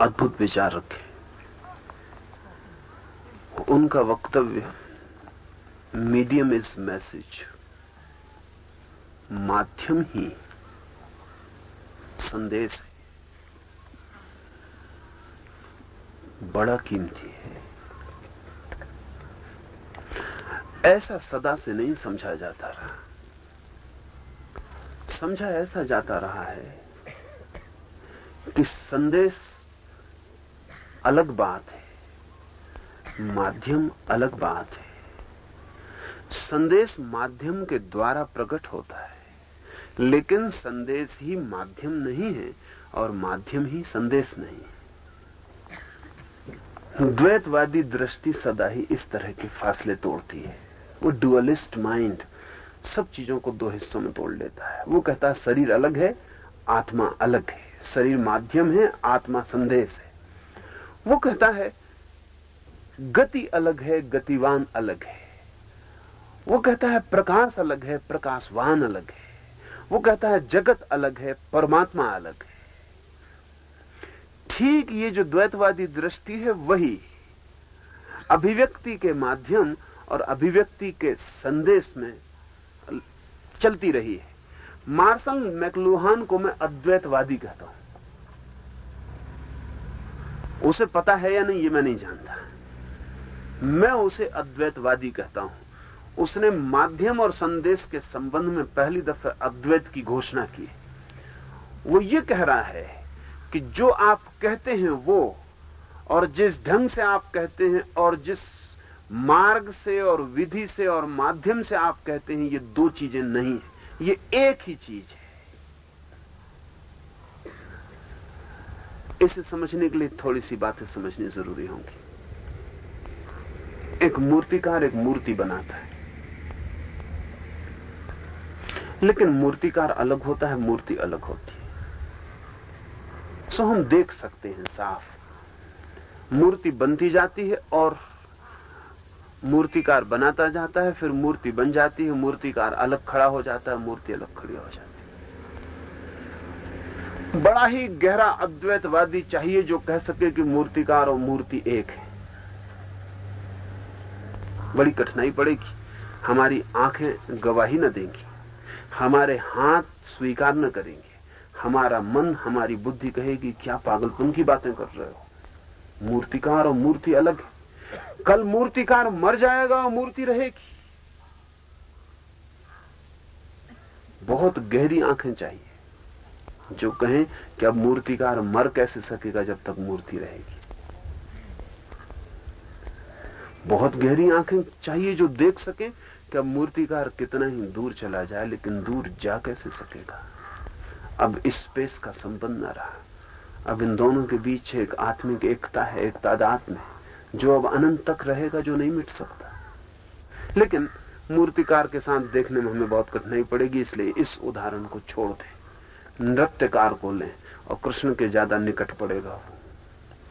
अद्भुत विचार रखे। उनका वक्तव्य मीडियम इज़ मैसेज। माध्यम ही संदेश है। बड़ा कीमती है। ऐसा सदा से नहीं समझा जाता रहा। समझा ऐसा जाता रहा है कि संदेश अलग बात है, माध्यम अलग बात है। संदेश माध्यम के द्वारा प्रकट होता है। लेकिन संदेश ही माध्यम नहीं है और माध्यम ही संदेश नहीं है। द्वैतवादी दृष्टि सदा ही इस तरह के फासले तोड़ती है। वो डुअलिस्ट माइंड सब चीज़ों को दो हिस्सों में तोड़ लेता है। वो कहता है, शरीर अलग है, आत्मा अलग है। शरीर माध्यम है, आत्मा संदेश है। वो कहता है, गति अलग है, गतिवान अलग है। वो कहता है प्रकाश अलग है, प्रकाशवान अलग है। वो कहता है जगत अलग है, परमात्मा अलग है। ठीक ये जो द्वैतवादी दृष्टि है, वही अभिव्यक्ति के माध्यम और अभिव्यक्ति के संदेश में चलती रही है। मार्शल मैकलुहान को मैं अद्वैतवादी कहता हूँ। उसे पता है या नहीं, ये मैं नहीं जानता। मैं उसे अद्वैतवादी कहता हूँ। उसने माध्यम और संदेश के संबंध में पहली दफे अद्वैत की घोषणा की वो ये कह रहा है कि जो आप कहते हैं वो, और जिस ढंग से आप कहते हैं, और जिस मार्ग से और विधि से और माध्यम से आप कहते हैं, ये दो चीज़ें नहीं है। ये एक ही चीज़ है। इसे समझने के लिए थोड़ी सी बातें समझनी ज़रूरी होंगी। एक मूर्तिकार एक मूर्ति बनाता है। लेकिन मूर्तिकार अलग होता है, मूर्ति अलग होती है। सो हम देख सकते हैं साफ़। मूर्ति बनती जाती है और मूर्तिकार बनाता जाता है, फिर मूर्ति बन जाती है, मूर्तिकार अलग खड़ा हो जाता है, मूर्ति अलग खड़ी हो जाती है। बड़ा ही गहरा अद्वैतवादी चाहिए जो कह सके कि मूर्तिकार और मूर्ति एक है। बड़ी कठिनाई पड़ेगी। हमारी आँखें गवाही न देंगी। हमारे हाथ स्वीकार न करेंगे। हमारा मन, हमारी बुद्धि कहेगी, क्या पागलपन की बातें कर रहे हो? मूर्तिकार और मूर्ति अलग है। कल मूर्तिकार मर जाएगा और मूर्ति रहेगी। बहुत गहरी आँखें चाहिए, जो कहें कि अब मूर्तिकार मर कैसे सकेगा जब तक मूर्ति रहेगी। बहुत गहरी आँखें चाहिए जो देख सके कि मूर्तिकार कितना ही दूर चला जाए, लेकिन दूर जा कैसे सकेगा? अब स्पेस का संबंध न रहा। अब इन दोनों के बीच एक आत्मिक एकता है, एक तादाद में जो अब अनंत तक रहेगा, जो नहीं मिट सकता। लेकिन मूर्तिकार के साथ देखने में हमें बहुत कठिनाई पड़ेगी, इसलिए इस उदाहरण को छोड़ दें। नृत्यकार को लें, और कृष्ण के ज़्यादा निकट पड़ेगा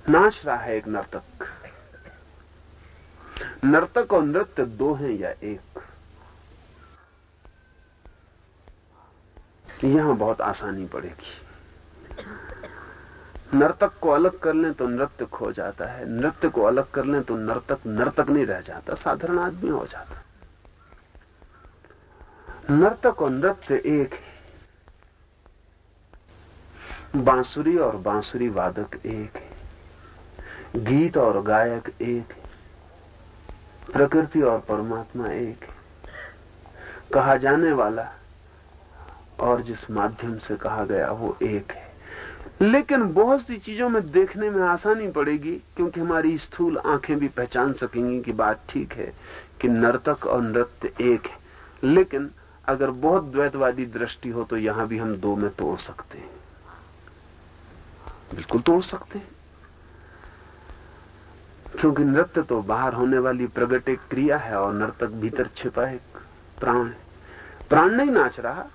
नाच रहा है एक नर्तक। नर्तक और नृत्य दो हैं या एक। यहाँ बहुत आसानी पड़ेगी। नर्तक को अलग कर लें तो नृत्य खो जाता है। नृत्य को अलग कर लें तो नर्तक नर्तक नहीं रह जाता, साधारण आदमी हो जाता। नर्तक और नृत्य एक है। बांसुरी और बांसुरी वादक एक है। गीत और गायक एक है। प्रकृति और परमात्मा एक है। कहा जाने वाला और जिस माध्यम से कहा गया वो एक है। लेकिन बहुत सी चीज़ों में देखने में आसानी पड़ेगी, क्योंकि हमारी स्थूल आँखें भी पहचान सकेंगी कि बात ठीक है कि नर्तक और नृत्य एक है। लेकिन अगर बहुत द्वैतवादी दृष्टि हो तो यहाँ भी हम दो में तोड़ सकते हैं। बिल्कुल तोड़ सकते हैं। क्योंकि नृत्य तो बाहर होने वाली प्रगट एक क्रिया है और नर्तक भीतर छिपा एक प्राण है। प्राण नहीं नाच रहा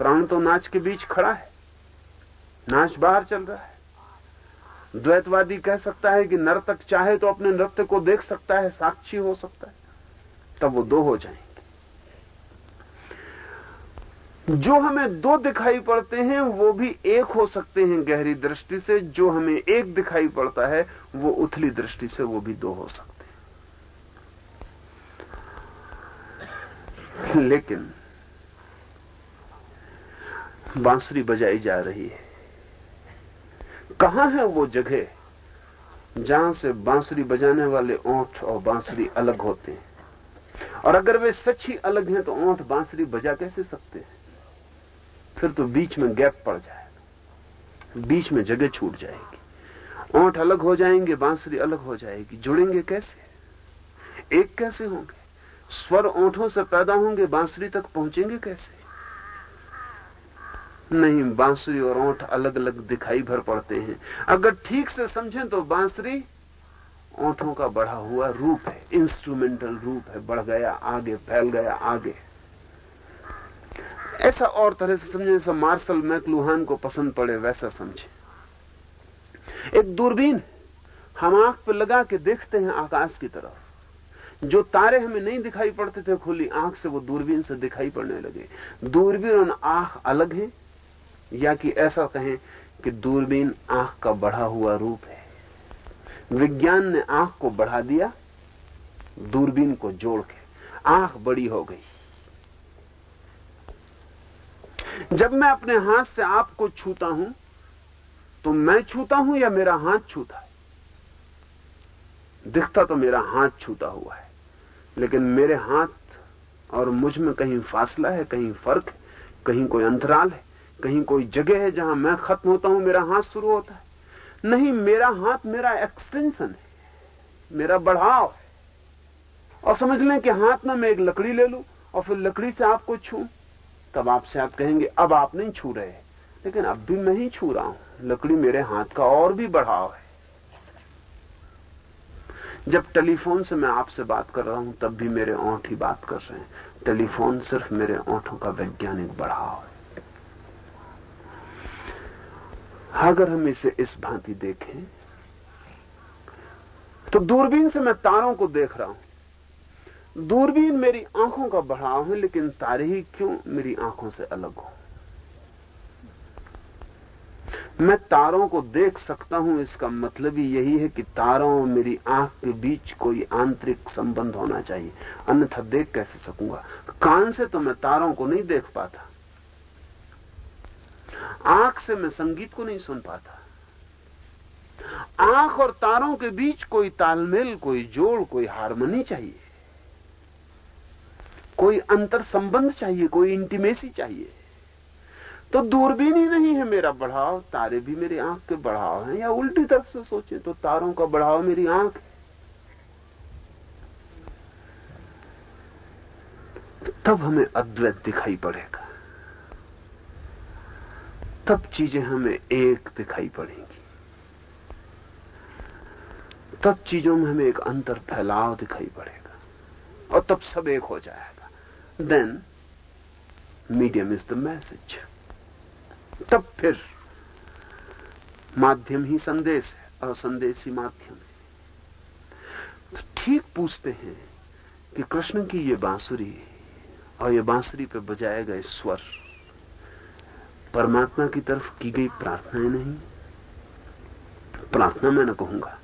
प्राण तो नाच के बीच खड़ा है। नाच बाहर चल रहा है। द्वैतवादी कह सकता है कि नर्तक चाहे तो अपने नृत्य को देख सकता है, साक्षी हो सकता है। तब वो दो हो जाएँगे। जो हमें दो दिखाई पड़ते हैं, वो भी एक हो सकते हैं गहरी दृष्टि से। जो हमें एक दिखाई पड़ता है, वो उथली दृष्टि से वो भी दो हो सकते हैं। लेकिन बांसुरी बजाई जा रही है। कहाँ है वो जगह जहाँ से बांसुरी बजाने वाले ओंठ और बांसुरी अलग होते हैं? और अगर वे सच ही अलग हैं तो ओंठ बांसुरी बजा कैसे सकते हैं? फिर तो बीच में गैप पड़ जाएगा। बीच में जगह छूट जाएगी। ओंठ अलग हो जाएँगे, बांसुरी अलग हो जाएगी। जुड़ेंगे कैसे? एक कैसे होंगे? स्वर ओंठों से पैदा होंगे, बांसुरी तक पहुँचेंगे कैसे? नहीं, बांसुरी और ओंठ अलग अलग दिखाई भर पड़ते हैं। अगर ठीक से समझें तो बांसुरी ओंठों का बढ़ा हुआ रूप है इंस्ट्रूमेंटल रूप है, बढ़ गया, आगे, फैल गया, आगे। ऐसा और तरह से समझे, जैसा मार्शल मैकलुहान को पसंद पड़े, वैसा समझे। एक दूरबीन हम आँख पर लगा के देखते हैं आकाश की तरफ़। जो तारे हमें नहीं दिखाई पड़ते थे, खुली आँख से वो दूरबीन से दिखाई पड़ने लगे। दूरबीन और आँख अलग है या कि ऐसा कहें कि दूरबीन आँख का बढ़ा हुआ रूप है। विज्ञान ने आँख को बढ़ा दिया, दूरबीन को जोड़ के। आँख बड़ी हो गई। जब मैं अपने हाथ से आपको छूता हूँ तो मैं छूता हूँ या मेरा हाथ छूता है? दिखता तो मेरा हाथ छूता हुआ है, लेकिन मेरे हाथ और मुझमें कहीं फासला है, कहीं फ़र्क है, कहीं कोई अंतराल है। कहीं कोई जगह है जहाँ मैं खत्म होता हूँ, मेरा हाथ शुरू होता है। नहीं, मेरा हाथ मेरा एक्सटेंशन है। मेरा बढ़ाव है। और समझ लें कि हाथ में मैं एक लकड़ी ले लूँ और फिर लकड़ी से आपको छू। तब आप शायद कहेंगे, अब आप नहीं छू रहे लेकिन अब भी मैं ही छू रहा हूँ। लकड़ी मेरे हाथ का और भी बढ़ाव है। जब टेलीफोन से मैं आपसे बात कर रहा हूँ, तब भी मेरे ओंठ ही बात कर रहे हैं। टेलीफोन सिर्फ़ मेरे ओंठों का वैज्ञानिक बढ़ाव है। अगर हम इसे इस भांति देखें तो दूरबीन से मैं तारों को देख रहा हूँ। दूरबीन मेरी आँखों का बढ़ाव है, लेकिन तारे ही क्यों मेरी आँखों से अलग हो? मैं तारों को देख सकता हूँ, इसका मतलब ही यही है कि तारों और मेरी आँख के बीच कोई आंतरिक संबंध होना चाहिए। अन्यथा देख कैसे सकूँगा? कान से तो मैं तारों को नहीं देख पाता। आँख से मैं संगीत को नहीं सुन पाता। आँख और तारों के बीच कोई तालमेल, कोई जोड़, कोई हारमोनी चाहिए। कोई अंतर संबंध चाहिए, कोई इंटीमेसी चाहिए। तो दूरबीन ही नहीं है मेरा बढ़ाव, तारे भी मेरी आँख के बढ़ाव हैं, या उल्टी तरफ़ से सोचे तो तारों का बढ़ाव मेरी आँख है। तब हमें अद्वैत दिखाई पड़ेगा। तब चीज़ें हमें एक दिखाई पड़ेंगी। तब चीज़ों में हमें एक अंतर फैलाव दिखाई पड़ेगा और तब सब एक हो जाएगा। Then medium is the message तब फिर माध्यम ही संदेश है और संदेश ही माध्यम है। तो ठीक पूछते हैं कि कृष्ण की ये बांसुरी और ये बांसुरी पे बजाए गए स्वर परमात्मा की तरफ़ की गई प्रार्थनाएँ नहीं। प्रार्थना मैं न कहूँगा,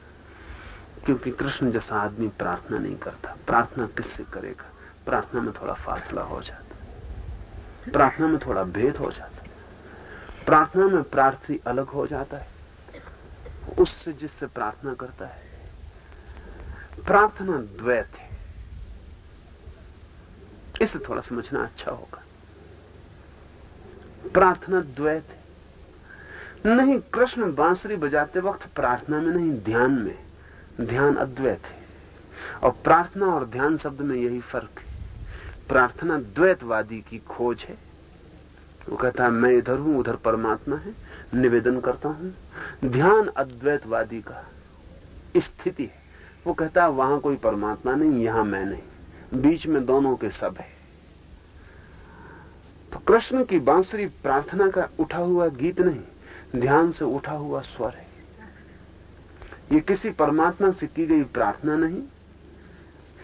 क्योंकि कृष्ण जैसा आदमी प्रार्थना नहीं करता। प्रार्थना किससे करेगा? प्रार्थना में थोड़ा फासला हो जाता। प्रार्थना में थोड़ा भेद हो जाता। प्रार्थना में प्रार्थी अलग हो जाता है। उससे जिससे प्रार्थना करता है। प्रार्थना द्वैत है। इसे थोड़ा समझना अच्छा होगा। प्रार्थना द्वैत। है नहीं, कृष्ण बांसुरी बजाते वक्त प्रार्थना में नहीं, ध्यान में। ध्यान अद्वैत है। और प्रार्थना और ध्यान शब्द में यही फ़र्क है। प्रार्थना द्वैतवादी की खोज है। वो कहता है, मैं इधर हूँ, उधर परमात्मा है, निवेदन करता हूँ। ध्यान अद्वैतवादी का स्थिति है। वो कहता है, वहाँ कोई परमात्मा नहीं, यहाँ मैं नहीं। बीच में दोनों के सब है। कृष्ण की बांसुरी प्रार्थना का उठा हुआ गीत नहीं, ध्यान से उठा हुआ स्वर है। ये किसी परमात्मा से की गई प्रार्थना नहीं,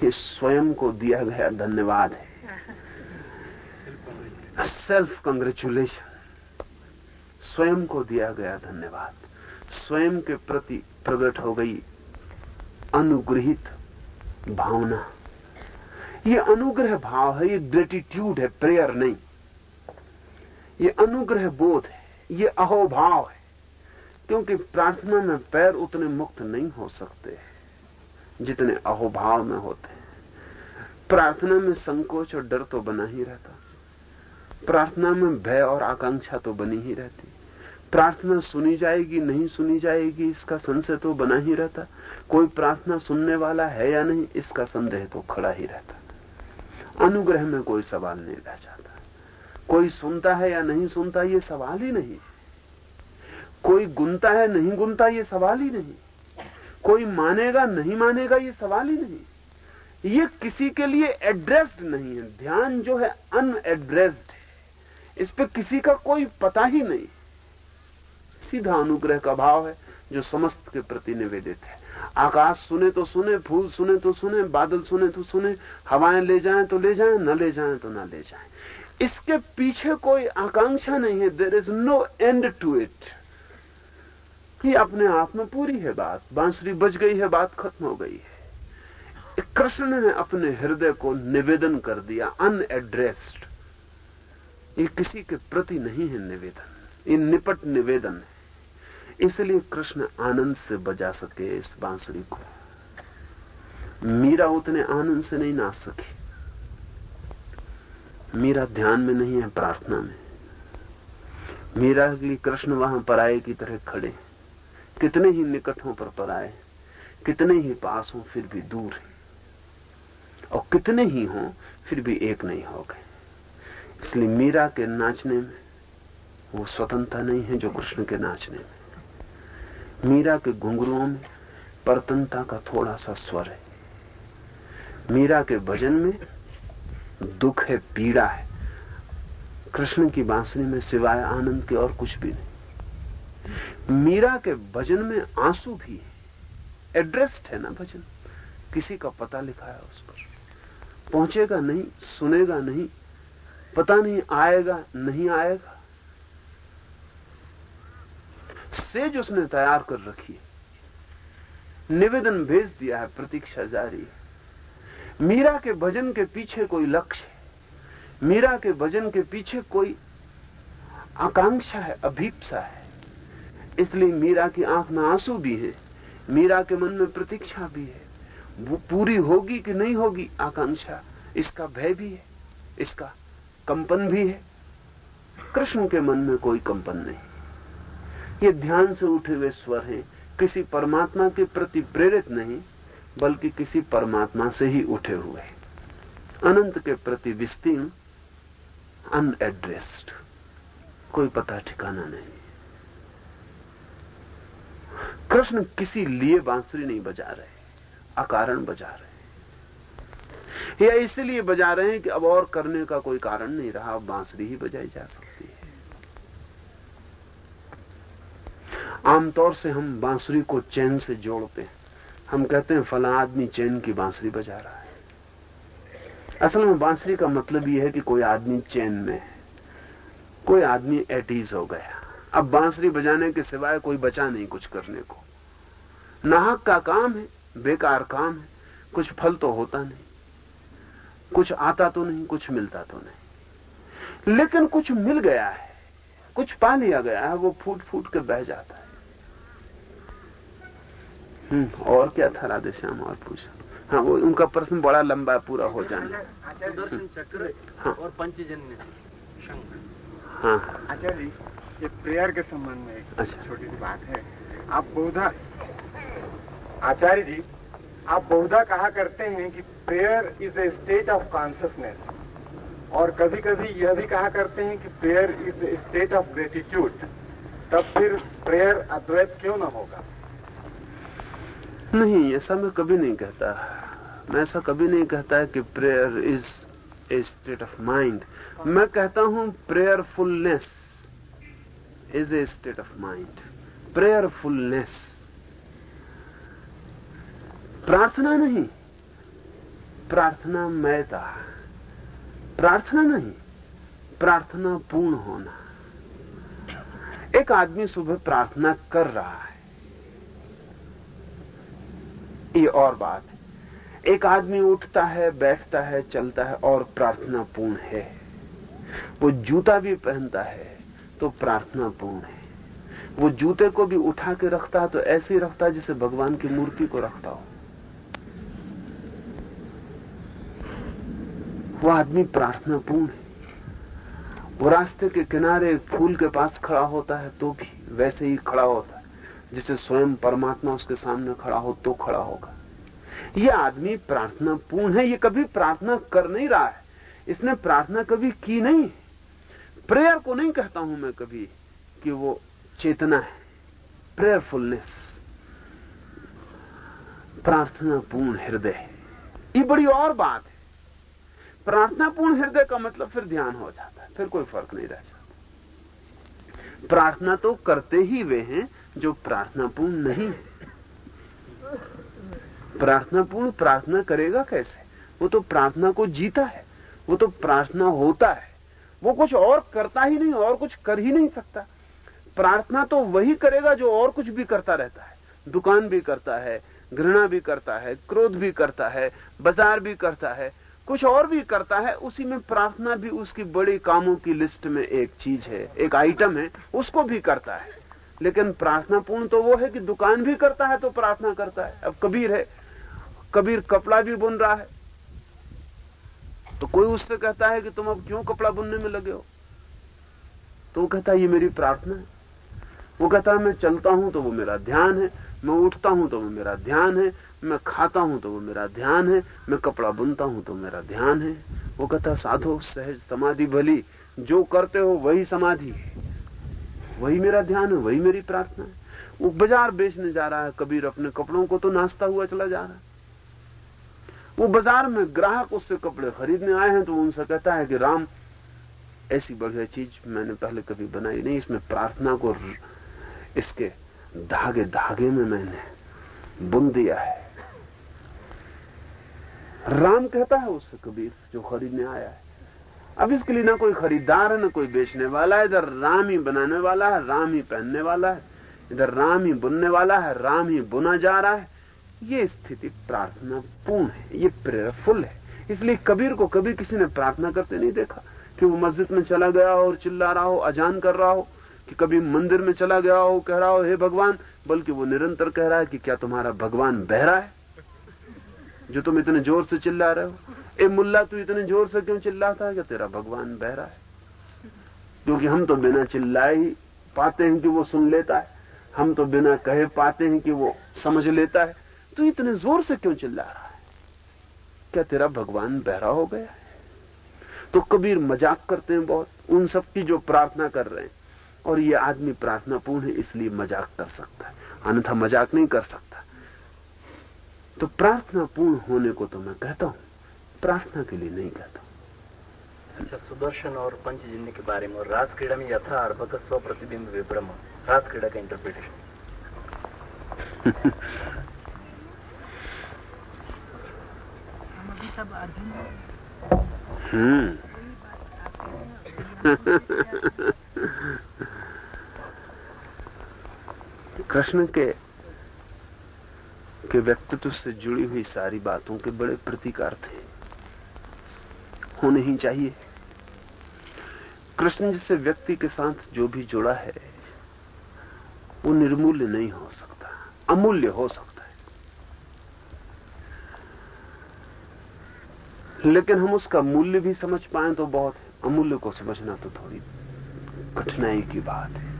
ये स्वयं को दिया गया धन्यवाद है। सेल्फ कंग्रेचुलेशन स्वयं को दिया गया धन्यवाद। स्वयं के प्रति प्रकट हो गई अनुग्रहित भावना। ये अनुग्रह भाव है, ये ग्रेटिट्यूड है प्रेयर नहीं। ये अनुग्रह बोध है, ये अहोभाव है, क्योंकि प्रार्थना में पैर उतने मुक्त नहीं हो सकते, जितने अहोभाव में होते हैं। प्रार्थना में संकोच और डर तो बना ही रहता। प्रार्थना में भय और आकांक्षा तो बनी ही रहती। प्रार्थना सुनी जाएगी, नहीं सुनी जाएगी, इसका संशय तो बना ही रहता। कोई प्रार्थना सुनने वाला है या नहीं, इसका संदेह तो खड़ा ही रहता। अनुग्रह में कोई सवाल नहीं रह जाता। कोई सुनता है या नहीं सुनता, ये सवाल ही नहीं। कोई गुनता है, नहीं गुनता, ये सवाल ही नहीं। कोई मानेगा, नहीं मानेगा, ये सवाल ही नहीं। ये किसी के लिए एड्रेस्ड नहीं है। ध्यान जो है अनएड्रेस्ड है। इस पे किसी का कोई पता ही नहीं। सीधा अनुग्रह का भाव है, जो समस्त के प्रति निवेदित है। आकाश सुने तो सुने, फूल सुने तो सुने, बादल सुने तो सुने, हवाएँ ले जाएँ तो ले जाएँ, न ले जाएँ तो न ले जाएँ। इसके पीछे कोई आकांक्षा नहीं है। There is no end to it ये अपने आप में पूरी है बात। बांसुरी बज गई है, बात खत्म हो गई है। कृष्ण ने अपने हृदय को निवेदन कर दिया अनएड्रेस्ड ये किसी के प्रति नहीं है निवेदन। ये निपट निवेदन है। इसलिए कृष्ण आनंद से बजा सके इस बांसुरी को। मीरा उतने आनंद से नहीं नाच सकी। मीरा ध्यान में नहीं है, प्रार्थना में। मीरा के लिए कृष्ण वहाँ पराये की तरह खड़े कितने ही निकट पर पराए कितने ही पास हों, फिर भी दूर है। और कितने ही हों, फिर भी एक नहीं हो गए। इसलिए मीरा के नाचने में वो स्वतंत्रता नहीं है जो कृष्ण के नाचने में। मीरा के घुंघरुओं में परतनता का थोड़ा सा स्वर है। मीरा के भजन में दुख है, पीड़ा है। कृष्ण की बांसुरी में सिवाय आनंद के और कुछ भी नहीं। मीरा के भजन में आँसू भी है। एड्रेस्ड है ना भजन? किसी का पता लिखा है उस पर। पहुंचेगा नहीं, सुनेगा नहीं, पता नहीं आएगा नहीं आएगा। सेज उसने तैयार कर रखी है। निवेदन भेज दिया है, प्रतीक्षा जारी है। मीरा के भजन के पीछे कोई लक्ष्य है? मीरा के भजन के पीछे कोई आकांक्षा है, अभीपसा है? इसलिए मीरा की आँख में आँसू भी है, मीरा के मन में प्रतीक्षा भी है। वो पूरी होगी कि नहीं होगी आकांक्षा, इसका भय भी है, इसका कंपन भी है। कृष्ण के मन में कोई कंपन नहीं। ये ध्यान से उठे हुए स्वर हैं, किसी परमात्मा के प्रति प्रेरित नहीं। बल्कि किसी परमात्मा से ही उठे हुए अनंत के प्रति विस्तीर्ण अनएड्रेस्ड कोई पता ठिकाना नहीं। कृष्ण किसी लिए बांसुरी नहीं बजा रहे अकारण बजा रहे या इसलिए बजा रहे हैं कि अब और करने का कोई कारण नहीं रहा, अब बांसुरी ही बजाई जा सकती है। आमतौर से हम बांसुरी को चैन से जोड़ते हैं। हम कहते हैं, फला आदमी चैन की बांसुरी बजा रहा है। असल में बांसुरी का मतलब यह है कि कोई आदमी चैन में है। कोई आदमी एटीज हो गया। अब बांसुरी बजाने के सिवाय कोई बचा नहीं कुछ करने को। नाहक का काम है, बेकार काम है, कुछ फल तो होता नहीं। कुछ आता तो नहीं, कुछ मिलता तो नहीं। लेकिन कुछ मिल गया है, कुछ पा लिया गया है, वो फूट फूट के बह जाता है। और क्या था? राधे श्याम और पूछा। हाँ वो उनका प्रश्न बड़ा लंबा पूरा हो जाना। हाँ। और पंचजन्य। हाँ। आचार्य जी ये प्रेयर के संबंध में एक अच्छा। छोटी सी बात है। आप बहुधा आचार्य जी आप बहुधा कहा करते हैं कि prayer is a state of consciousness और कभी कभी यह भी कहा करते हैं कि prayer is a state of gratitude तब फिर प्रेयर अद्वैत क्यों ना होगा? नहीं, ऐसा मैं कभी नहीं कहता। मैं ऐसा कभी नहीं कहता कि prayer is a state of mind मैं कहता हूँ prayerfulness is a state of mind prayerfulness प्रार्थना नहीं। प्रार्थना मैता प्रार्थना नहीं। प्रार्थना पूर्ण होना। एक आदमी सुबह प्रार्थना कर रहा है। ये और बात है। एक आदमी उठता है, बैठता है, चलता है और प्रार्थना पूर्ण है। वो जूता भी पहनता है तो प्रार्थना पूर्ण है। वो जूते को भी उठा के रखता है तो ऐसे ही रखता है जैसे भगवान की मूर्ति को रखता हो। वो आदमी प्रार्थना पूर्ण है। वो रास्ते के किनारे फूल के पास खड़ा होता है तो भी वैसे ही खड़ा होता है। जिसे स्वयं परमात्मा उसके सामने खड़ा हो तो खड़ा होगा। ये आदमी प्रार्थना पूर्ण है, ये कभी प्रार्थना कर नहीं रहा है। इसने प्रार्थना कभी की नहीं। प्रेयर को नहीं कहता हूँ मैं कभी कि वो चेतना है, प्रेयरफुलनेस। प्रार्थना पूर्ण हृदय ये बड़ी और बात है। प्रार्थना पूर्ण हृदय का मतलब फिर ध्यान हो जाता है, फिर कोई फ़र्क नहीं रह जाता। प्रार्थना तो करते ही वे हैं जो प्रार्थनापूर्ण नहीं। है प्रार्थनापूर्ण प्रार्थना करेगा कैसे? वो तो प्रार्थना को जीता है, वो तो प्रार्थना होता है। वो कुछ और करता ही नहीं, और कुछ कर ही नहीं सकता। प्रार्थना तो वही करेगा जो और कुछ भी करता रहता है। दुकान भी करता है, घृणा भी करता है, क्रोध भी करता है, बाज़ार भी करता है, कुछ और भी करता है, उसी में प्रार्थना भी उसकी बड़े कामों की लिस्ट में एक चीज़ है, एक आइटम है, उसको भी करता है। लेकिन प्रार्थना पूर्ण तो वो है कि दुकान भी करता है तो प्रार्थना करता है। अब कबीर है, कबीर कपड़ा भी बुन रहा है। तो कोई उससे कहता है कि तुम अब क्यों कपड़ा बुनने में लगे हो? तो वो कहता है, ये मेरी प्रार्थना है। वो कहता है, मैं चलता हूँ तो वो मेरा ध्यान है, मैं उठता हूँ तो वो मेरा ध्यान है, मैं खाता हूँ तो वो मेरा ध्यान है, मैं कपड़ा बुनता हूँ तो मेरा ध्यान है। वो कहता साधो, सहज, समाधि, भली, जो करते हो वही समाधि है। वही मेरा ध्यान है, वही मेरी प्रार्थना है। वो बाज़ार बेचने जा रहा है, कबीर अपने कपड़ों को तो नाचता हुआ चला जा रहा है। वो बाज़ार में ग्राहक उससे कपड़े खरीदने आए हैं तो उनसे कहता है कि, राम, ऐसी बढ़िया चीज़ मैंने पहले कभी बनाई नहीं, इसमें प्रार्थना को इसके धागे धागे में मैंने बुन दिया है। राम कहता है उससे, कबीर, जो खरीदने आया है अब इसके लिए ना कोई खरीदार है, ना कोई बेचने वाला है। इधर राम ही बनाने वाला है, राम ही पहनने वाला है। इधर राम ही बुनने वाला है, राम ही बुना जा रहा है। ये स्थिति प्रार्थना पूर्ण है, ये प्रेरफुल है। इसलिए कबीर को कभी किसी ने प्रार्थना करते नहीं देखा कि वो मस्जिद में चला गया हो और चिल्ला रहा हो, अजान कर रहा हो, कि कभी मंदिर में चला गया हो, कह रहा हो, हे भगवान, बल्कि वो निरंतर कह रहा है कि, क्या तुम्हारा भगवान बहरा है? जो तुम इतने ज़ोर से चिल्ला रहे हो? ए मुल्ला, तू इतने ज़ोर से क्यों चिल्लाता है? कि तेरा भगवान बहरा है? क्योंकि हम तो बिना चिल्लाए ही पाते हैं कि वो सुन लेता है। हम तो बिना कहे पाते हैं कि वो समझ लेता है। तू इतने ज़ोर से क्यों चिल्ला रहा है? क्या तेरा भगवान बहरा हो गया है? तो कबीर मज़ाक करते हैं बहुत, उन सब की जो प्रार्थना कर रहे हैं। और ये आदमी प्रार्थना पूर्ण है, इसलिए मज़ाक कर सकता है। अन्यथा मज़ाक नहीं कर सकता। तो प्रार्थना पूर्ण होने को तो मैं कहता हूँ प्रार्थना के लिए नहीं कहता। अच्छा सुदर्शन और पंचजन्य के बारे में और रास क्रीड़ा में यथा अर्भक स्व प्रतिबिंब विभ्रम। रास क्रीड़ा का इंटरप्रिटेशन हम्म। कृष्ण के के व्यक्तित्व से जुड़ी हुई सारी बातों के बड़े प्रतीकार थे। होने ही चाहिए। कृष्ण जैसे व्यक्ति के साथ जो भी जुड़ा है, वो निर्मूल्य नहीं हो सकता, अमूल्य हो सकता है। लेकिन हम उसका मूल्य भी समझ पाए तो बहुत अमूल्य को समझना तो थोड़ी कठिनाई की बात है।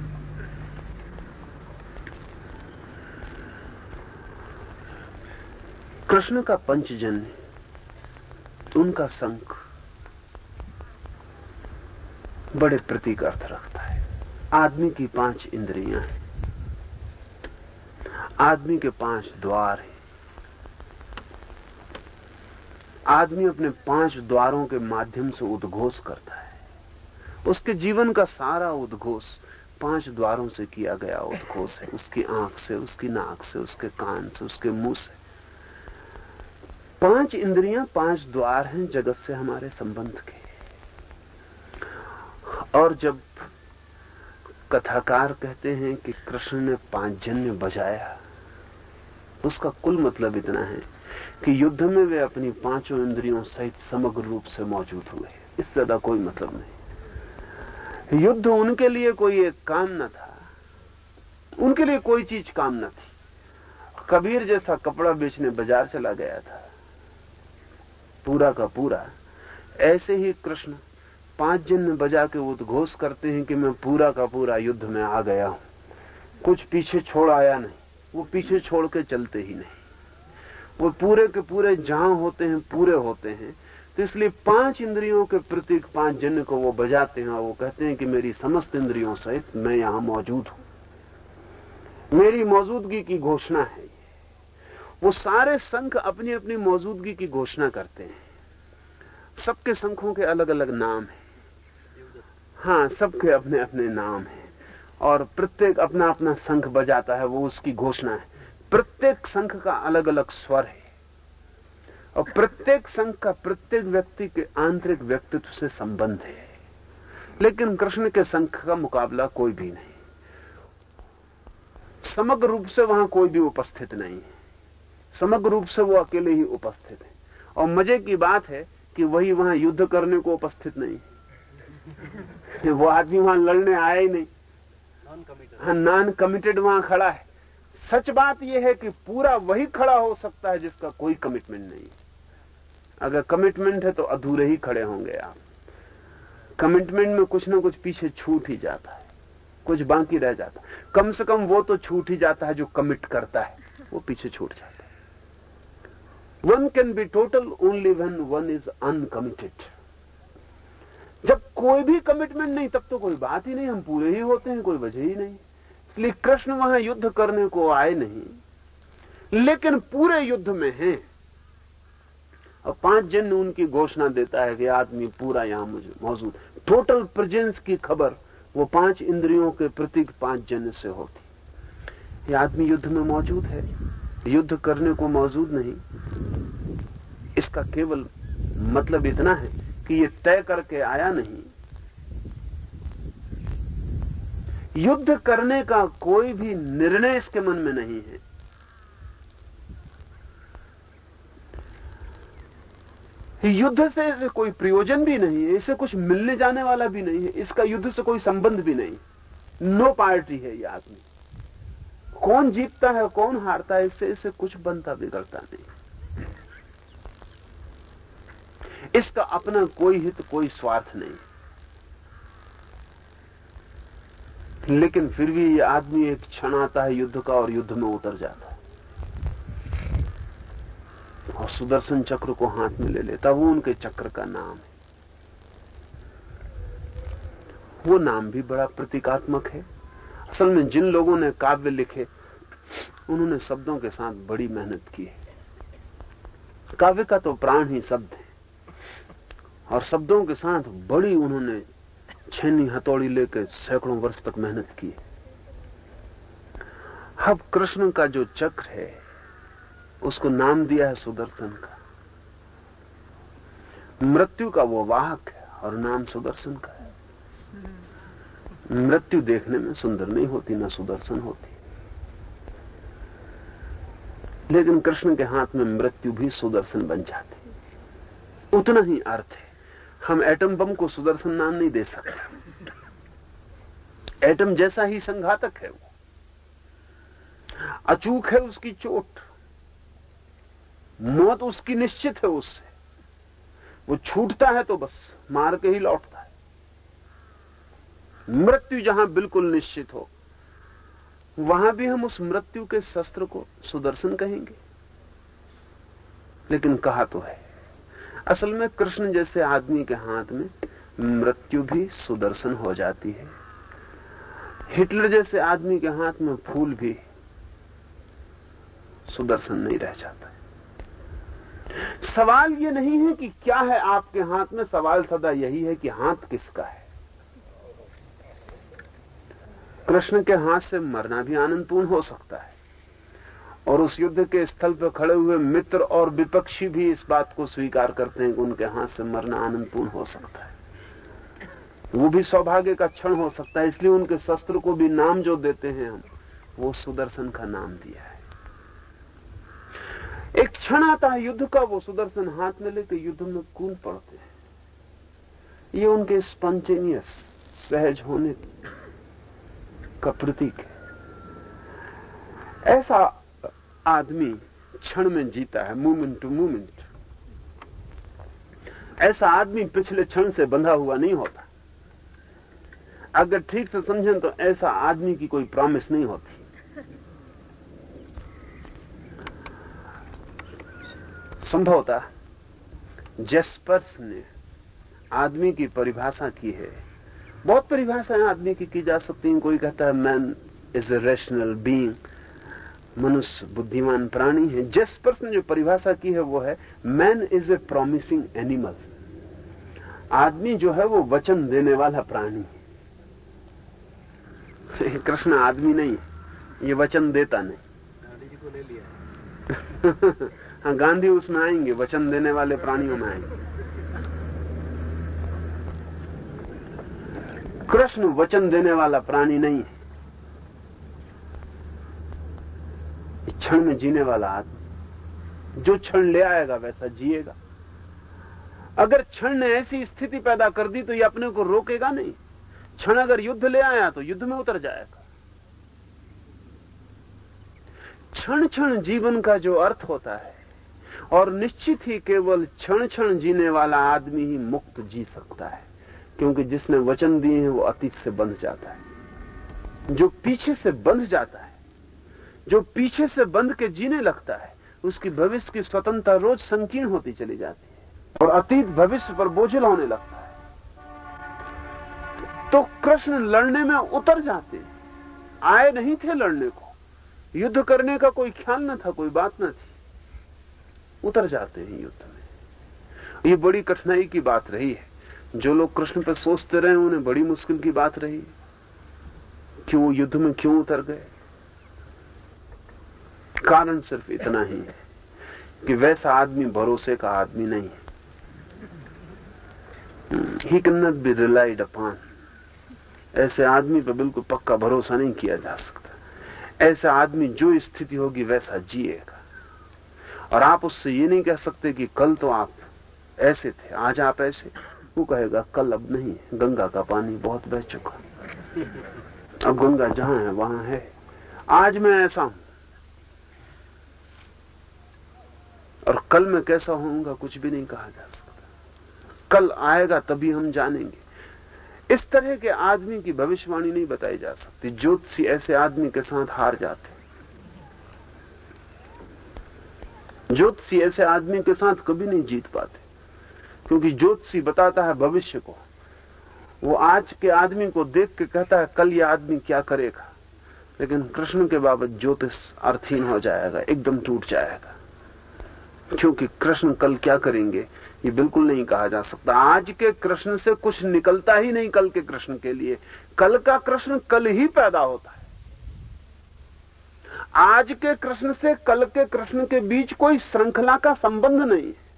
कृष्ण का पंचजन्य उनका संख बड़े प्रतीक अर्थ रखता है। आदमी की पाँच इंद्रियाँ हैं। आदमी के पाँच द्वार हैं। आदमी अपने पाँच द्वारों के माध्यम से उद्घोष करता है। उसके जीवन का सारा उद्घोष पाँच द्वारों से किया गया उद्घोष है। उसकी आँख से, उसकी नाक से, उसके कान से, उसके मुँह से। पाँच इंद्रियाँ, पाँच द्वार हैं जगत से हमारे संबंध के। और जब कथाकार कहते हैं कि कृष्ण ने पाँच जन्य बजाया, उसका कुल मतलब इतना है कि युद्ध में वे अपनी पाँचों इंद्रियों सहित समग्र रूप से मौजूद हुए। इससे ज़्यादा कोई मतलब नहीं। युद्ध उनके लिए कोई एक काम न था। उनके लिए कोई चीज़ काम न थी। कबीर जैसा कपड़ा बेचने बाज़ार चला गया था। पूरा का पूरा। ऐसे ही कृष्ण पाँच जिन बजा के उद्घोष करते हैं कि मैं पूरा का पूरा युद्ध में आ गया हूँ। कुछ पीछे छोड़ आया नहीं। वो पीछे छोड़ के चलते ही नहीं। वो पूरे के पूरे जहाँ होते हैं, पूरे होते हैं। तो इसलिए पाँच इंद्रियों के प्रतीक, पाँच जन को वो बजाते हैं और वो कहते हैं कि मेरी समस्त इंद्रियों सहित मैं यहाँ मौजूद हूँ। मेरी मौजूदगी की घोषणा है। वो सारे संख अपनी अपनी मौजूदगी की घोषणा करते हैं। सबके संखों के अलग अलग नाम हैं। हाँ सबके अपने अपने नाम हैं। और प्रत्येक अपना अपना संख बजाता है, वो उसकी घोषणा है। प्रत्येक संख का अलग अलग स्वर है। और प्रत्येक संघ का प्रत्येक व्यक्ति के आंतरिक व्यक्तित्व से संबंध है। लेकिन कृष्ण के संख का मुकाबला कोई भी नहीं। समग्र रूप से वहाँ कोई भी उपस्थित नहीं है। समग्र रूप से वो अकेले ही उपस्थित है। और मज़े की बात है कि वही वहाँ युद्ध करने को उपस्थित नहीं वो आदमी वहाँ लड़ने आया ही नहीं। हाँ नॉन कमिटेड वहाँ खड़ा है। सच बात यह है कि पूरा वही खड़ा हो सकता है जिसका कोई कमिटमेंट नहीं अगर कमिटमेंट है तो अधूरे ही खड़े होंगे आप। कमिटमेंट में कुछ ना कुछ पीछे छूट ही जाता है। कुछ बाकी रह जाता है। कम से कम वो तो छूट ही जाता है जो कमिट करता है। वो पीछे छूट जाता है। One can be total only when one is uncommitted जब कोई भी कमिटमेंट नहीं, तब तो कोई बात ही नहीं, हम पूरे ही होते हैं, कोई वजह ही नहीं। इसलिए कृष्ण वहाँ युद्ध करने को आए नहीं। लेकिन पूरे युद्ध में हैं। और पाँच जन उनकी घोषणा देता है कि आदमी पूरा यहाँ मुझे मौजूद। टोटल प्रेजेंस की खबर, वो पाँच इंद्रियों के प्रतीक पाँच जन से होती। ये आदमी युद्ध में मौजूद है। युद्ध करने को मौजूद नहीं। इसका केवल मतलब इतना है कि ये तय करके आया नहीं। युद्ध करने का कोई भी निर्णय इसके मन में नहीं है। युद्ध से इसे कोई प्रयोजन भी नहीं है, इसे कुछ मिलने जाने वाला भी नहीं है, इसका युद्ध से कोई संबंध भी नहीं। नो पार्टी है ये आदमी। कौन जीतता है, कौन हारता है, इससे इसे कुछ बनता, बिगड़ता नहीं। इसका अपना कोई हित, कोई स्वार्थ नहीं। लेकिन फिर भी ये आदमी एक क्षण आता है युद्ध का और युद्ध में उतर जाता है। और सुदर्शन चक्र को हाथ में ले लेता वो उनके चक्र का नाम है। वो नाम भी बड़ा प्रतीकात्मक है। असल में जिन लोगों ने काव्य लिखे, उन्होंने शब्दों के साथ बड़ी मेहनत की है। काव्य का तो प्राण ही शब्द है। और शब्दों के साथ बड़ी उन्होंने छेनी हथौड़ी लेकर सैकड़ों वर्ष तक मेहनत की है। अब कृष्ण का जो चक्र है, उसको नाम दिया है सुदर्शन का। मृत्यु का वो वाहक है और नाम सुदर्शन का है। मृत्यु देखने में सुंदर नहीं होती, ना सुदर्शन होती। लेकिन कृष्ण के हाथ में मृत्यु भी सुदर्शन बन जाती। उतना ही अर्थ है, हम एटम बम को सुदर्शन नाम नहीं दे सकते। एटम जैसा ही संघातक है वो। अचूक है उसकी चोट। मौत उसकी निश्चित है उससे। वो छूटता है तो बस, मार के ही लौटता है। मृत्यु जहाँ बिल्कुल निश्चित हो, वहाँ भी हम उस मृत्यु के शस्त्र को सुदर्शन कहेंगे। लेकिन कहा तो है, असल में कृष्ण जैसे आदमी के हाथ में मृत्यु भी सुदर्शन हो जाती है। हिटलर जैसे आदमी के हाथ में फूल भी सुदर्शन नहीं रह जाता है। सवाल यह नहीं है कि क्या है आपके हाथ में, सवाल सदा यही है कि हाथ किसका है। कृष्ण के हाथ से मरना भी आनंदपूर्ण हो सकता है। और उस युद्ध के स्थल पर खड़े हुए मित्र और विपक्षी भी इस बात को स्वीकार करते हैं कि उनके हाथ से मरना आनंदपूर्ण हो सकता है। वो भी सौभाग्य का क्षण हो सकता है, इसलिए उनके शस्त्र को भी नाम जो देते हैं हम, वो सुदर्शन का नाम दिया है। एक क्षण आता है युद्ध का, वो सुदर्शन हाथ में लेकर युद्ध में कूद पड़ते हैं। ये उनके स्पॉन्टेनियस सहज होने का प्रतीक है। ऐसा आदमी क्षण में जीता है मूवमेंट टू मूवमेंट ऐसा आदमी पिछले क्षण से बंधा हुआ नहीं होता। अगर ठीक से समझें तो ऐसा आदमी की कोई प्रॉमिस नहीं होती। संभवतः जेस्पर्स ने आदमी की परिभाषा की है बहुत परिभाषाएँ आदमी की की जा सकती हैं। कोई कहता है man is a rational being मनुष्य बुद्धिमान प्राणी है। जिस ने जो परिभाषा की है वो है man is a promising animal आदमी जो है वो वचन देने वाला प्राणी है। कृष्ण आदमी नहीं है ये वचन देता नहीं। गांधी जी को ले लिया हाँ गांधी उसमें आएँगे वचन देने वाले प्राणियों में आएँगे। कृष्ण वचन देने वाला प्राणी नहीं है। क्षण में जीने वाला आदमी, जो क्षण ले आएगा वैसा जिएगा। अगर क्षण ने ऐसी स्थिति पैदा कर दी तो ये अपने को रोकेगा नहीं। क्षण अगर युद्ध ले आया तो युद्ध में उतर जाएगा। क्षण क्षण जीवन का जो अर्थ होता है, और निश्चित ही केवल क्षण क्षण जीने वाला आदमी ही मुक्त जी सकता है। क्योंकि जिसने वचन दिए हैं वो अतीत से बंध जाता है। जो पीछे से बंध जाता है, जो पीछे से बंध के जीने लगता है, उसकी भविष्य की स्वतंत्रता रोज संकीर्ण होती चली जाती है और अतीत भविष्य पर बोझिल होने लगता है। तो कृष्ण लड़ने में उतर जाते आए नहीं थे लड़ने को। युद्ध करने का कोई ख्याल न था, कोई बात न थी। उतर जाते हैं युद्ध में। ये बड़ी कठिनाई की बात रही है। जो लोग कृष्ण पर सोचते रहे, उन्हें बड़ी मुश्किल की बात रही। कि वो युद्ध में क्यों उतर गए? कारण सिर्फ़ इतना ही है कि वैसा आदमी भरोसे का आदमी नहीं है। He can not be relied upon ऐसे आदमी पर बिल्कुल पक्का भरोसा नहीं किया जा सकता। ऐसा आदमी जो स्थिति होगी, वैसा जिएगा। और आप उससे ये नहीं कह सकते कि कल तो आप ऐसे थे, आज आप ऐसे वो कहेगा, कल अब नहीं, गंगा का पानी बहुत बह चुका अब गंगा जहाँ है, वहाँ है। आज मैं ऐसा हूँ। और कल मैं कैसा होऊँगा, कुछ भी नहीं कहा जा सकता। कल आएगा, तभी हम जानेंगे। इस तरह के आदमी की भविष्यवाणी नहीं बताई जा सकती। ज्योतिषी ऐसे आदमी के साथ हार जाते ज्योतिषी ऐसे आदमी के साथ कभी नहीं जीत पाते। क्योंकि ज्योतिषी बताता है भविष्य को। वो आज के आदमी को देख के कहता है, कल ये आदमी क्या करेगा? लेकिन कृष्ण के बाबत ज्योतिष अर्थहीन हो जाएगा, एकदम टूट जाएगा। क्योंकि कृष्ण कल क्या करेंगे, ये बिल्कुल नहीं कहा जा सकता। आज के कृष्ण से कुछ निकलता ही नहीं कल के कृष्ण के लिए। कल का कृष्ण कल ही पैदा होता है। आज के कृष्ण से कल के कृष्ण के बीच कोई श्रृंखला का संबंध नहीं है।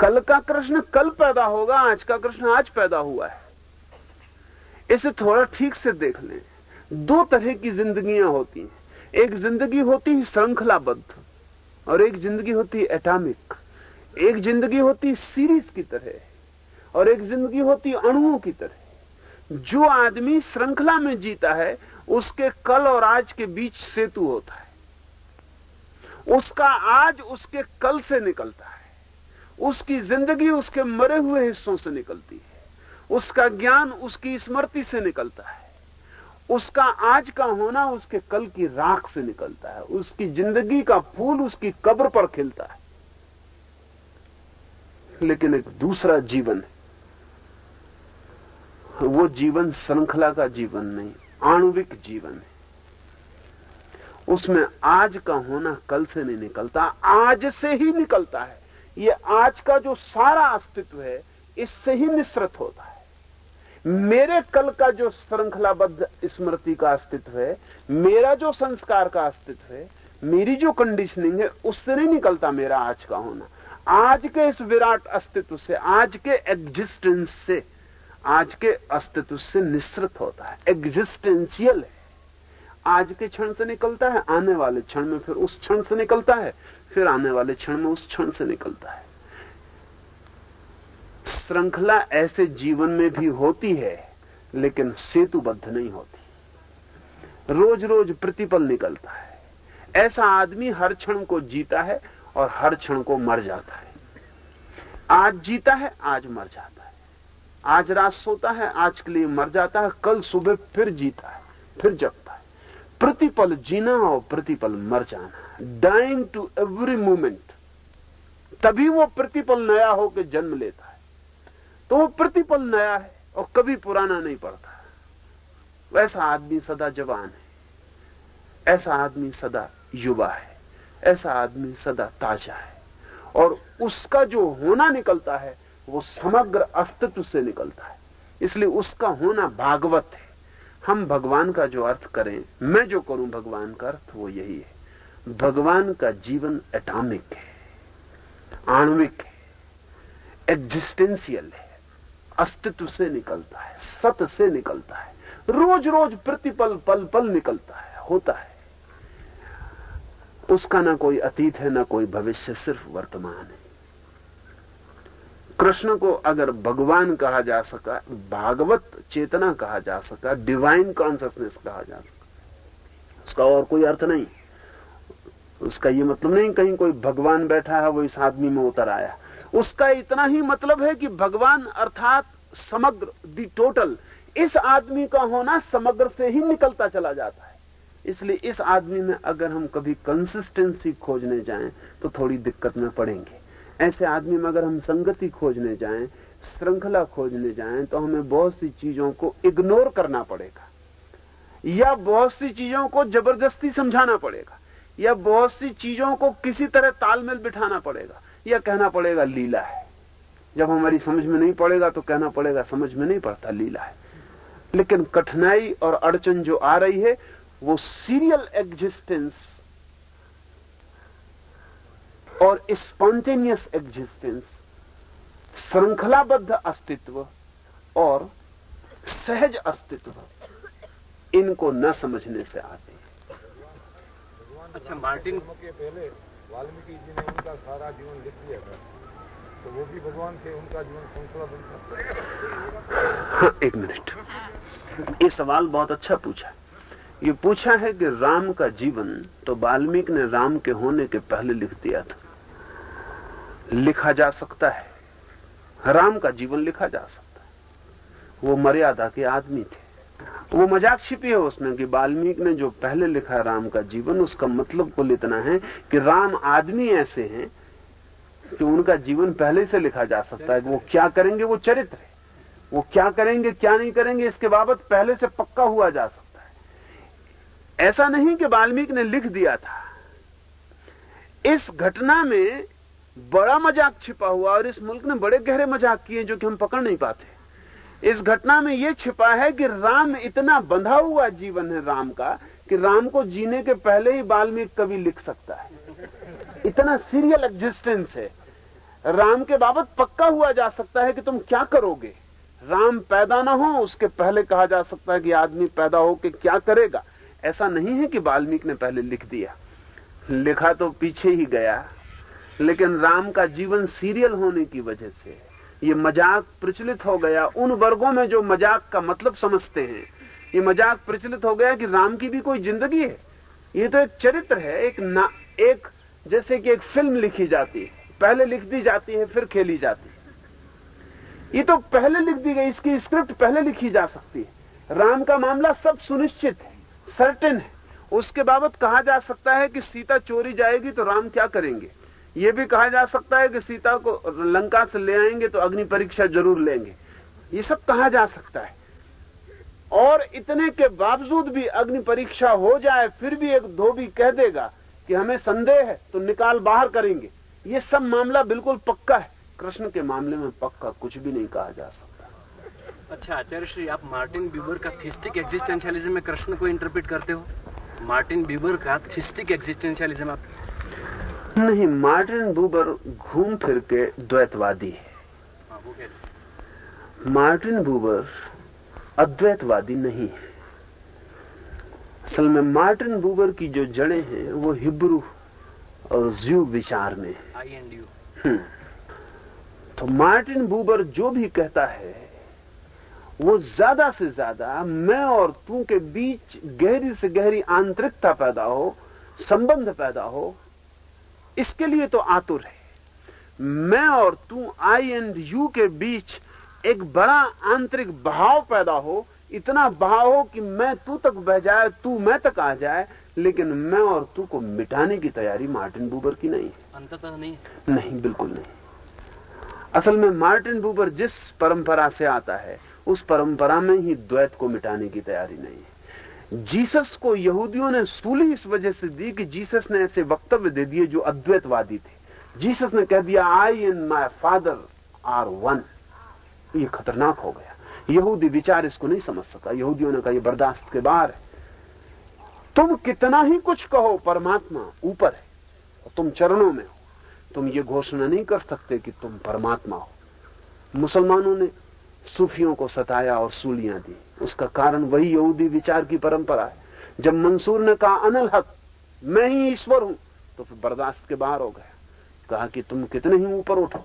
कल का कृष्ण कल पैदा होगा, आज का कृष्ण आज पैदा हुआ है। इसे थोड़ा ठीक से देख लें। दो तरह की जिंदगियाँ होती हैं। एक ज़िंदगी होती है श्रृंखलाबद्ध और एक ज़िंदगी होती है एटॉमिक। एक ज़िंदगी होती सीरीज़ की तरह और एक ज़िंदगी होती अणुओं की तरह। जो आदमी श्रृंखला में जीता है, उसके कल और आज के बीच सेतु होता है। उसका आज उसके कल से निकलता है। उसकी ज़िंदगी उसके मरे हुए हिस्सों से निकलती है। उसका ज्ञान उसकी स्मृति से निकलता है। उसका आज का होना उसके कल की राख से निकलता है। उसकी ज़िंदगी का फूल उसकी कब्र पर खिलता है। लेकिन एक दूसरा जीवन है। वो जीवन श्रृंखला का जीवन नहीं, आणुविक जीवन है। उसमें आज का होना कल से नहीं निकलता, आज से ही निकलता है। ये आज का जो सारा अस्तित्व है, इससे ही निश्रित होता है। मेरे कल का जो श्रृंखलाबद्ध स्मृति का अस्तित्व है, मेरा जो संस्कार का अस्तित्व है, मेरी जो कंडीशनिंग है, उससे नहीं निकलता मेरा आज का होना। आज के इस विराट अस्तित्व से, आज के एग्जिस्टेंस से, आज के अस्तित्व से निश्रित होता है। एग्जिस्टेंशियल है। आज के क्षण से निकलता है, आने वाले क्षण में फिर उस क्षण से निकलता है, फिर आने वाले क्षण में उस क्षण से निकलता है। श्रृंखला ऐसे जीवन में भी होती है, लेकिन सेतुबद्ध नहीं होती। रोज रोज प्रतिपल निकलता है। ऐसा आदमी हर क्षण को जीता है और हर क्षण को मर जाता है। आज जीता है, आज मर जाता है। आज रात सोता है, आज के लिए मर जाता है, कल सुबह फिर जीता है, फिर जगता है। प्रतिपल जीना और प्रतिपल मर जाना। डाइंग टू एवरी मोमेंट तभी वो प्रतिपल नया होकर जन्म लेता है। तो वो प्रतिपल नया है और कभी पुराना नहीं पड़ता। वैसा आदमी सदा जवान है। ऐसा आदमी सदा युवा है। ऐसा आदमी सदा ताज़ा है। और उसका जो होना निकलता है, वो समग्र अस्तित्व से निकलता है। इसलिए उसका होना भागवत है। हम भगवान का जो अर्थ करें, मैं जो करूँ भगवान का अर्थ, वो यही है। भगवान का जीवन एटॉमिक है, आणविक है, एग्जिस्टेंशियल है, अस्तित्व से निकलता है सत से निकलता है रोज रोज प्रतिपल, पल पल निकलता है, होता है। उसका ना कोई अतीत है, ना कोई भविष्य, सिर्फ़ वर्तमान है। कृष्ण को अगर भगवान कहा जा सका, भागवत चेतना कहा जा सका डिवाइन कॉन्सियसनेस कहा जा सका, उसका और कोई अर्थ नहीं। उसका यह मतलब नहीं कहीं कोई भगवान बैठा है, वो इस आदमी में उतर आया। उसका इतना ही मतलब है कि भगवान अर्थात समग्र दी टोटल इस आदमी का होना समग्र से ही निकलता चला जाता है। इसलिए इस आदमी में अगर हम कभी कंसिस्टेंसी खोजने जाएँ तो थोड़ी दिक्कत में पड़ेंगे। ऐसे आदमी में अगर हम संगति खोजने जाएँ, श्रृंखला खोजने जाएँ तो हमें बहुत सी चीज़ों को इग्नोर करना पड़ेगा। या बहुत सी चीज़ों को ज़बरदस्ती समझाना पड़ेगा, या बहुत सी चीज़ों को किसी तरह तालमेल बिठाना पड़ेगा, या कहना पड़ेगा लीला है। जब हमारी समझ में नहीं पड़ेगा तो कहना पड़ेगा समझ में नहीं पड़ता, लीला है। लेकिन कठिनाई और अड़चन जो आ रही है, वो सीरियल एग्जिस्टेंस और स्पॉन्टेनियस एग्जिस्टेंस श्रृंखलाबद्ध अस्तित्व और सहज अस्तित्व इनको न समझने से आती है। अच्छा मार्टिन के पहले वाल्मीकि जी ने उनका सारा जीवन लिख दिया था तो वो भी भगवान थे उनका जीवन श्रृंखला हाँ एक मिनट। ये सवाल बहुत अच्छा पूछा ये पूछा है कि राम का जीवन तो वाल्मीकि ने राम के होने के पहले लिख दिया था। लिखा जा सकता है। राम का जीवन लिखा जा सकता है। वो मर्यादा के आदमी थे। वो मज़ाक छिपी है उसमें कि वाल्मीकि ने जो पहले लिखा राम का जीवन, उसका मतलब कुल इतना है कि राम आदमी ऐसे हैं कि उनका जीवन पहले से लिखा जा सकता है। वो क्या करेंगे? वो चरित्र है। वो क्या करेंगे, क्या नहीं करेंगे, इसके बाबत पहले से पक्का हुआ जा सकता है। ऐसा नहीं कि वाल्मीकि ने लिख दिया था। इस घटना में बड़ा मज़ाक छिपा हुआ और इस मुल्क ने बड़े गहरे मज़ाक किए जो कि हम पकड़ नहीं पाते। इस घटना में यह छिपा है कि राम इतना बंधा हुआ जीवन है राम का कि राम को जीने के पहले ही बाल्मीकि कवि लिख सकता है। इतना सीरियल एग्जिस्टेंस है। राम के बाबत पक्का हुआ जा सकता है कि तुम क्या करोगे? राम पैदा ना हो, उसके पहले कहा जा सकता है कि आदमी पैदा हो के क्या करेगा? ऐसा नहीं है कि वाल्मीकि ने पहले लिख दिया। लिखा तो पीछे ही गया। लेकिन राम का जीवन सीरियल होने की वजह से ये मज़ाक प्रचलित हो गया। उन वर्गों में जो मज़ाक का मतलब समझते हैं, ये मज़ाक प्रचलित हो गया कि राम की भी कोई ज़िंदगी है। ये तो एक चरित्र है, एक ना, एक जैसे कि एक फ़िल्म लिखी जाती है। पहले लिख दी जाती है, फिर खेली जाती है। ये तो पहले लिख दी गई, इसकी स्क्रिप्ट पहले लिखी जा सकती है। राम का मामला सब सुनिश्चित है, सर्टेन है। उसके बाबत कहा जा सकता है कि सीता चोरी जाएगी तो राम क्या करेंगे? यह भी कहा जा सकता है कि सीता को लंका से ले आएँगे तो अग्नि परीक्षा ज़रूर लेंगे। ये सब कहा जा सकता है। और इतने के बावजूद भी अग्नि परीक्षा हो जाए, फिर भी एक धोबी कह देगा कि हमें संदेह है तो निकाल बाहर करेंगे। ये सब मामला बिल्कुल पक्का है। कृष्ण के मामले में पक्का कुछ भी नहीं कहा जा सकता। अच्छा आचार्य श्री, आप मार्टिन ब्यूबर का थिस्टिक एग्जिस्टेंशियलिज्म में कृष्ण को इंटरप्रेट करते हो? मार्टिन ब्यूबर का थिस्टिक एग्जिस्टेंशियलिज्म आप नहीं मार्टिन बूबर घूम फिर के द्वैतवादी है। मार्टिन बूबर अद्वैतवादी नहीं है। असल में मार्टिन बूबर की जो जड़ें हैं वो हिब्रू और ज्यू विचार में है। हम्म। तो मार्टिन बूबर जो भी कहता है वो ज़्यादा से ज़्यादा मैं और तू के बीच गहरी से गहरी आंतरिकता पैदा हो संबंध पैदा हो इसके लिए तो आतुर है। मैं और तू आई एंड यू के बीच एक बड़ा आंतरिक भाव पैदा हो। इतना भाव हो कि मैं तू तक बह जाए तू मैं तक आ जाए लेकिन मैं और तू को मिटाने की तैयारी मार्टिन बूबर की नहीं है। अंततः नहीं नहीं बिल्कुल नहीं। असल में मार्टिन बूबर जिस परंपरा से आता है उस परंपरा में ही द्वैत को मिटाने की तैयारी नहीं है। जीसस को यहूदियों ने सूली इस वजह से दी कि जीसस ने ऐसे वक्तव्य दे दिए जो अद्वैतवादी थे। जीसस ने कह दिया I and my father are one ये खतरनाक हो गया। यहूदी विचार इसको नहीं समझ सका। यहूदियों ने कहा, ये बर्दाश्त के बाहर है। तुम कितना ही कुछ कहो, परमात्मा ऊपर है और तुम चरणों में हो। तुम ये घोषणा नहीं कर सकते कि तुम परमात्मा हो। मुसलमानों ने सूफियों को सताया और सूलियाँ दी। उसका कारण वही यहूदी विचार की परंपरा है। जब मंसूर ने कहा, अनल हक, मैं ही ईश्वर हूँ तो फिर बर्दाश्त के बाहर हो गया। कहा कि, तुम कितने ही ऊपर उठो,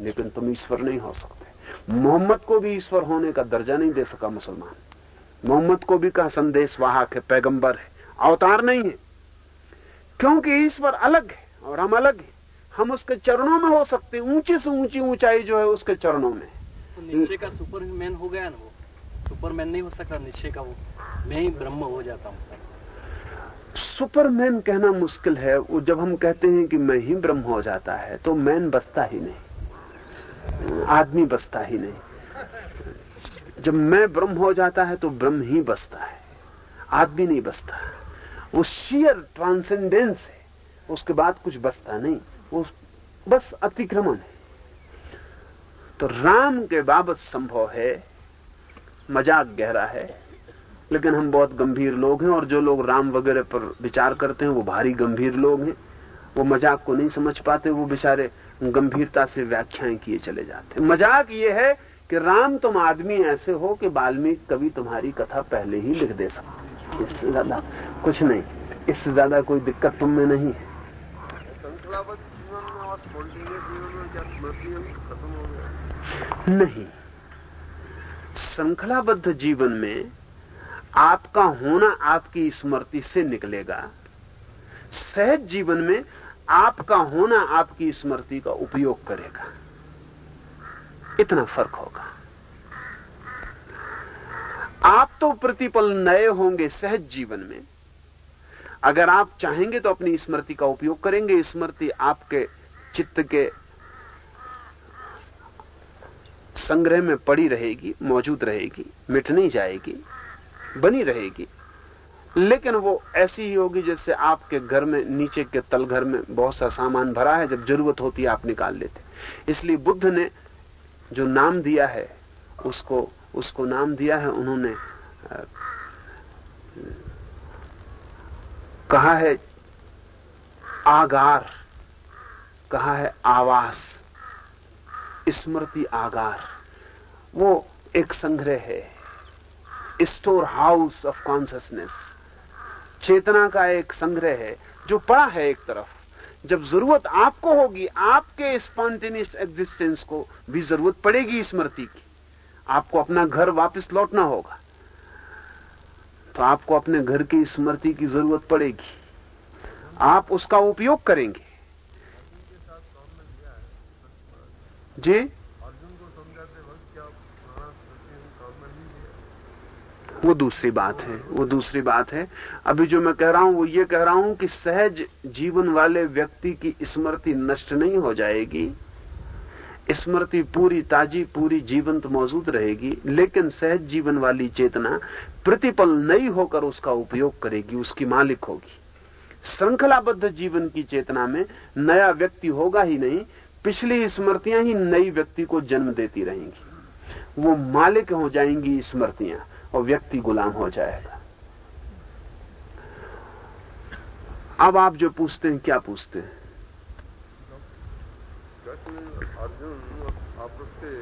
लेकिन तुम ईश्वर नहीं हो सकते। मोहम्मद को भी ईश्वर होने का दर्जा नहीं दे सका मुसलमान। मोहम्मद को भी कहा, संदेश वाहक है, पैगंबर है, अवतार नहीं है। क्योंकि ईश्वर अलग है और हम अलग हैं। हम उसके चरणों में हो सकते ऊँची से ऊँची ऊंचाई जो है उसके चरणों में तो निश्चय का सुपरमैन हो गया ना वो। सुपरमैन नहीं हो सकता, निश्चय का वो। मैं ही ब्रह्म हो जाता हूँ। सुपरमैन कहना मुश्किल है। वो जब हम कहते हैं कि मैं ही ब्रह्म हो जाता है तो मैन बसता ही नहीं। आदमी बसता ही नहीं। जब मैं ब्रह्म हो जाता है तो ब्रह्म ही बसता है। आदमी नहीं बसता। वो शियर ट्रांसेंडेंस है। उसके बाद कुछ बसता नहीं। वो बस अतिक्रमण है। तो राम के बाबत संभव है, मज़ाक गहरा है, लेकिन हम बहुत गंभीर लोग हैं और जो लोग राम वगैरह पर विचार करते हैं, वो भारी गंभीर लोग हैं। वो मज़ाक को नहीं समझ पाते, वो बेचारे गंभीरता से व्याख्याएँ किए चले जाते मज़ाक ये है कि राम तुम आदमी ऐसे हो कि वाल्मीकि कभी तुम्हारी कथा पहले ही लिख दे सकते इससे ज़्यादा कुछ नहीं। इससे ज़्यादा कोई दिक्कत तुम में नहीं है नहीं। श्रृंखलाबद्ध जीवन में आपका होना आपकी स्मृति से निकलेगा। सहज जीवन में आपका होना आपकी स्मृति का उपयोग करेगा। इतना फ़र्क होगा। आप तो प्रतिपल नए होंगे सहज जीवन में। अगर आप चाहेंगे तो अपनी स्मृति का उपयोग करेंगे। स्मृति आपके चित्त के संग्रह में पड़ी रहेगी, मौजूद रहेगी, मिट नहीं जाएगी, बनी रहेगी। लेकिन वो ऐसी ही होगी जैसे आपके घर में, नीचे के तल घर में बहुत सा सामान भरा है, जब ज़रूरत होती है आप निकाल लेते। इसलिए बुद्ध ने जो नाम दिया है, उसको उसको नाम दिया है, उन्होंने कहा है आगार, कहा है आवास। स्मृति आगार। वो एक संग्रह है। स्टोर हाउस ऑफ़ कॉन्सियसनेस चेतना का एक संग्रह है, जो पड़ा है एक तरफ़। जब ज़रूरत आपको होगी, आपके स्पॉन्टेनियस एग्जिस्टेंस को भी ज़रूरत पड़ेगी स्मृति की। आपको अपना घर वापस लौटना होगा। तो आपको अपने घर की स्मृति की ज़रूरत पड़ेगी। आप उसका उपयोग करेंगे जी अर्जुन को समझाते वक्त क्या पुराना स्मृति काम में नहीं लिया वो दूसरी बात है वो दूसरी बात है। अभी जो मैं कह रहा हूँ वो ये कह रहा हूँ कि सहज जीवन वाले व्यक्ति की स्मृति नष्ट नहीं हो जाएगी। स्मृति पूरी ताजी पूरी जीवंत मौजूद रहेगी लेकिन सहज जीवन वाली चेतना प्रतिपल नई होकर उसका उपयोग करेगी उसकी मालिक होगी। श्रृंखलाबद्ध जीवन की चेतना में नया व्यक्ति होगा ही नहीं पिछली स्मृतियाँ ही नई व्यक्ति को जन्म देती रहेंगी। वो मालिक हो जाएँगी स्मृतियाँ, और व्यक्ति गुलाम हो जाएगा। अब आप जो पूछते हैं, क्या पूछते हैं? अर्जुन आपस के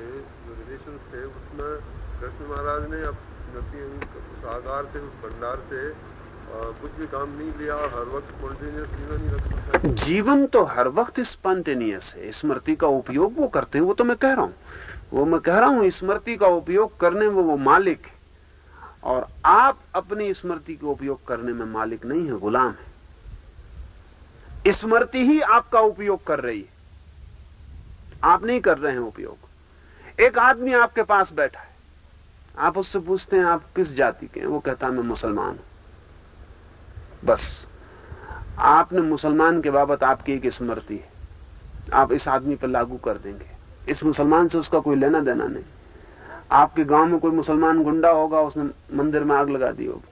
जो रिलेशन थे, उसमें कृष्ण महाराज ने अपनी उस आकार से, उस भंडार से कुछ भी काम नहीं लिया हर वक्त स्पॉन्टेनियस जीवन ही रखना था जीवन तो हर वक्त स्पॉन्टेनियस है। स्मृति का उपयोग वो करते हैं, वो तो मैं कह रहा हूँ। वो मैं कह रहा हूँ स्मृति का उपयोग करने में वो मालिक है। और आप अपनी स्मृति के उपयोग करने में मालिक नहीं है, गुलाम है। स्मृति ही आपका उपयोग कर रही है। आप नहीं कर रहे हैं उपयोग। एक आदमी आपके पास बैठा है। आप उससे पूछते हैं, आप किस जाति के हैं? वो कहता है, मैं मुसलमान हूँ। बस। आपने मुसलमान के बाबत आपकी एक स्मृति है। आप इस आदमी पर लागू कर देंगे। इस मुसलमान से उसका कोई लेना देना नहीं। आपके गाँव में कोई मुसलमान गुंडा होगा, उसने मंदिर में आग लगा दी होगी।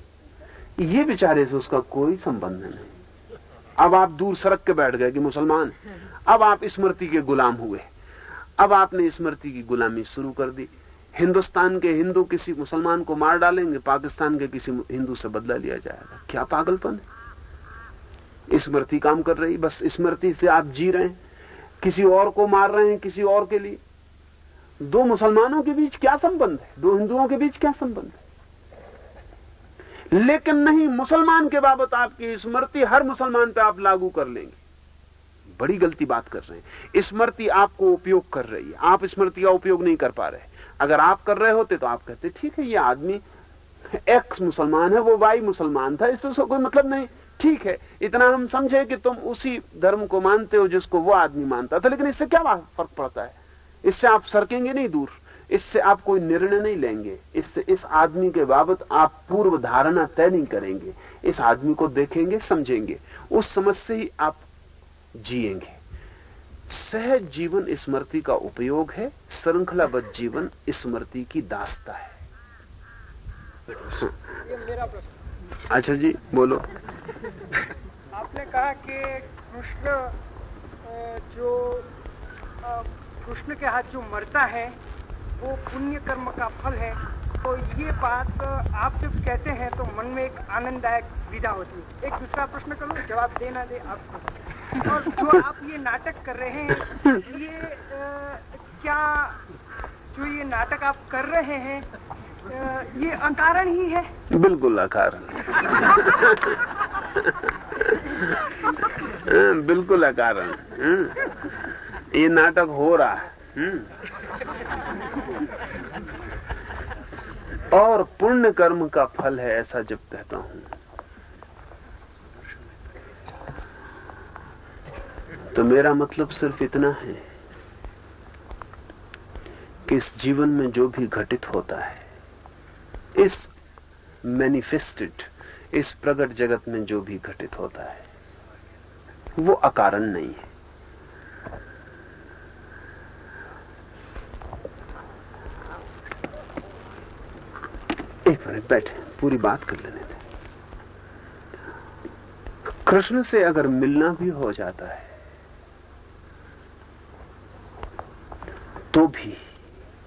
ये बेचारे से उसका कोई संबंध नहीं। अब आप दूर सड़क के बैठ गए कि मुसलमान, अब आप स्मृति के गुलाम हुए। अब आपने स्मृति की गुलामी शुरू कर दी। हिंदुस्तान के हिंदू किसी मुसलमान को मार डालेंगे, पाकिस्तान के किसी हिंदू से बदला लिया जाएगा। क्या पागलपन है? स्मृति काम कर रही, बस स्मृति से आप जी रहे हैं। किसी और को मार रहे हैं किसी और के लिए। दो मुसलमानों के बीच क्या संबंध है? दो हिंदुओं के बीच क्या संबंध है? लेकिन नहीं, मुसलमान के बाबत आपकी स्मृति हर मुसलमान पे आप लागू कर लेंगे। बड़ी गलती बात कर रहे हैं। स्मृति आपको उपयोग कर रही है। आप स्मृति का उपयोग नहीं कर पा रहे। अगर आप कर रहे होते तो आप कहते, ठीक है, ये आदमी एक्स मुसलमान है, वो वाई मुसलमान था, इससे उसका कोई मतलब नहीं। ठीक है, इतना हम समझे कि तुम उसी धर्म को मानते हो जिसको वो आदमी मानता था, लेकिन इससे क्या फ़र्क पड़ता है? इससे आप सरकेंगे नहीं दूर, इससे आप कोई निर्णय नहीं लेंगे, इससे इस आदमी के बाबत आप पूर्व धारणा तय नहीं करेंगे, इस आदमी को देखेंगे, समझेंगे, उस समझ से ही आप जिएँगे। सहज जीवन स्मृति का उपयोग है श्रृंखलाबद्ध जीवन स्मृति की दास्ता है। अच्छा जी बोलो। आपने कहा कि कृष्ण जो कृष्ण के हाथ जो मरता है वो पुण्य कर्म का फल है। तो ये बात आप जब कहते हैं तो मन में एक आनंददायक विदा होती है। एक दूसरा प्रश्न करो जवाब देना दे आपको। और जो आप ये नाटक कर रहे हैं ये आ, क्या जो ये नाटक आप कर रहे हैं आ, ये अकारण ही है? बिल्कुल अकारण। बिल्कुल अकारण। ये नाटक हो रहा है। हम्म। और पुण्य कर्म का फल है ऐसा जब कहता हूँ। तो मेरा मतलब सिर्फ़ इतना है कि इस जीवन में जो भी घटित होता है, इस मैनिफेस्टेड इस प्रकट जगत में जो भी घटित होता है, वो अकारण नहीं है। एक मिनट, बैठे, पूरी बात कर लेने थे कृष्ण से अगर मिलना भी हो जाता है तो भी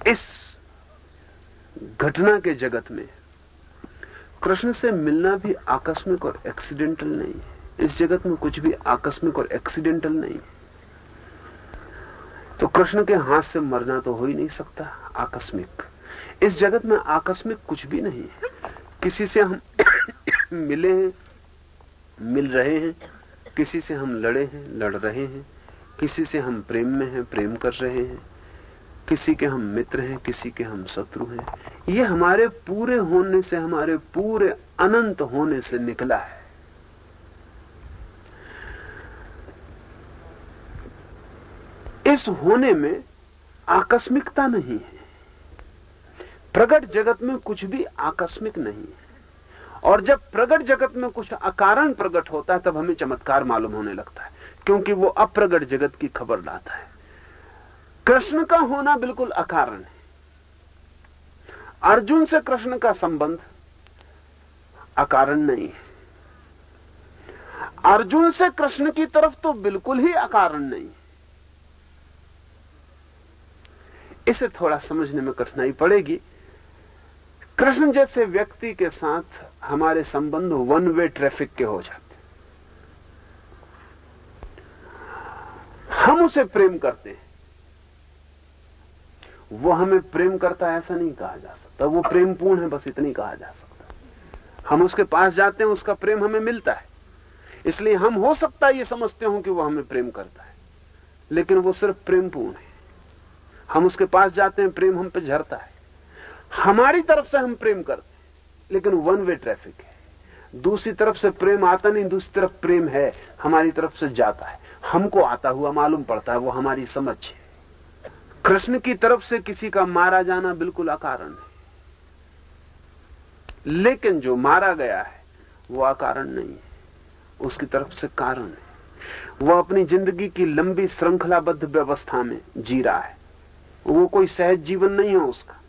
इस घटना के जगत में कृष्ण से मिलना भी आकस्मिक और एक्सीडेंटल नहीं है। इस जगत में कुछ भी आकस्मिक और एक्सीडेंटल नहीं है। तो कृष्ण के हाथ से मरना तो हो ही नहीं सकता, आकस्मिक। इस जगत में आकस्मिक कुछ भी नहीं है। किसी से हम मिले हैं, मिल रहे हैं, किसी से हम लड़े हैं, लड़ रहे हैं, किसी से हम प्रेम में हैं, प्रेम कर रहे हैं किसी के हम मित्र हैं, किसी के हम शत्रु हैं, ये हमारे पूरे होने से, हमारे पूरे अनंत होने से निकला है। इस होने में आकस्मिकता नहीं है। प्रगट जगत में कुछ भी आकस्मिक नहीं है। और जब प्रगट जगत में कुछ अकारण प्रकट होता है, तब हमें चमत्कार मालूम होने लगता है, क्योंकि वो अप्रगट जगत की खबर लाता है। कृष्ण का होना बिल्कुल अकारण है। अर्जुन से कृष्ण का संबंध अकारण नहीं है। अर्जुन से कृष्ण की तरफ़ तो बिल्कुल ही अकारण नहीं इसे थोड़ा समझने में कठिनाई पड़ेगी। कृष्ण जैसे व्यक्ति के साथ हमारे संबंध वन वे ट्रैफ़िक के हो जाते हम उसे प्रेम करते हैं। वो हमें प्रेम करता है, ऐसा नहीं कहा जा सकता। वो प्रेमपूर्ण है, बस इतनी कहा जा सकता हम उसके पास जाते हैं, उसका प्रेम हमें मिलता है। इसलिए हम हो सकता है, ये समझते हो कि वो हमें प्रेम करता है। लेकिन वो सिर्फ़ प्रेमपूर्ण है। हम उसके पास जाते हैं, प्रेम हम पे झरता है। हमारी तरफ़ से हम प्रेम करते हैं, लेकिन वन वे ट्रैफ़िक है। दूसरी तरफ़ से प्रेम आता नहीं, दूसरी तरफ़ प्रेम है। हमारी तरफ़ से जाता है। हमको आता हुआ मालूम पड़ता है, वो हमारी समझ है। कृष्ण की तरफ़ से किसी का मारा जाना बिल्कुल अकारण है। लेकिन जो मारा गया है, वो अकारण नहीं है। उसकी तरफ़ से कारण है। वो अपनी ज़िंदगी की लंबी श्रृंखलाबद्ध व्यवस्था में जी रहा है। वो कोई सहज जीवन नहीं है उसका।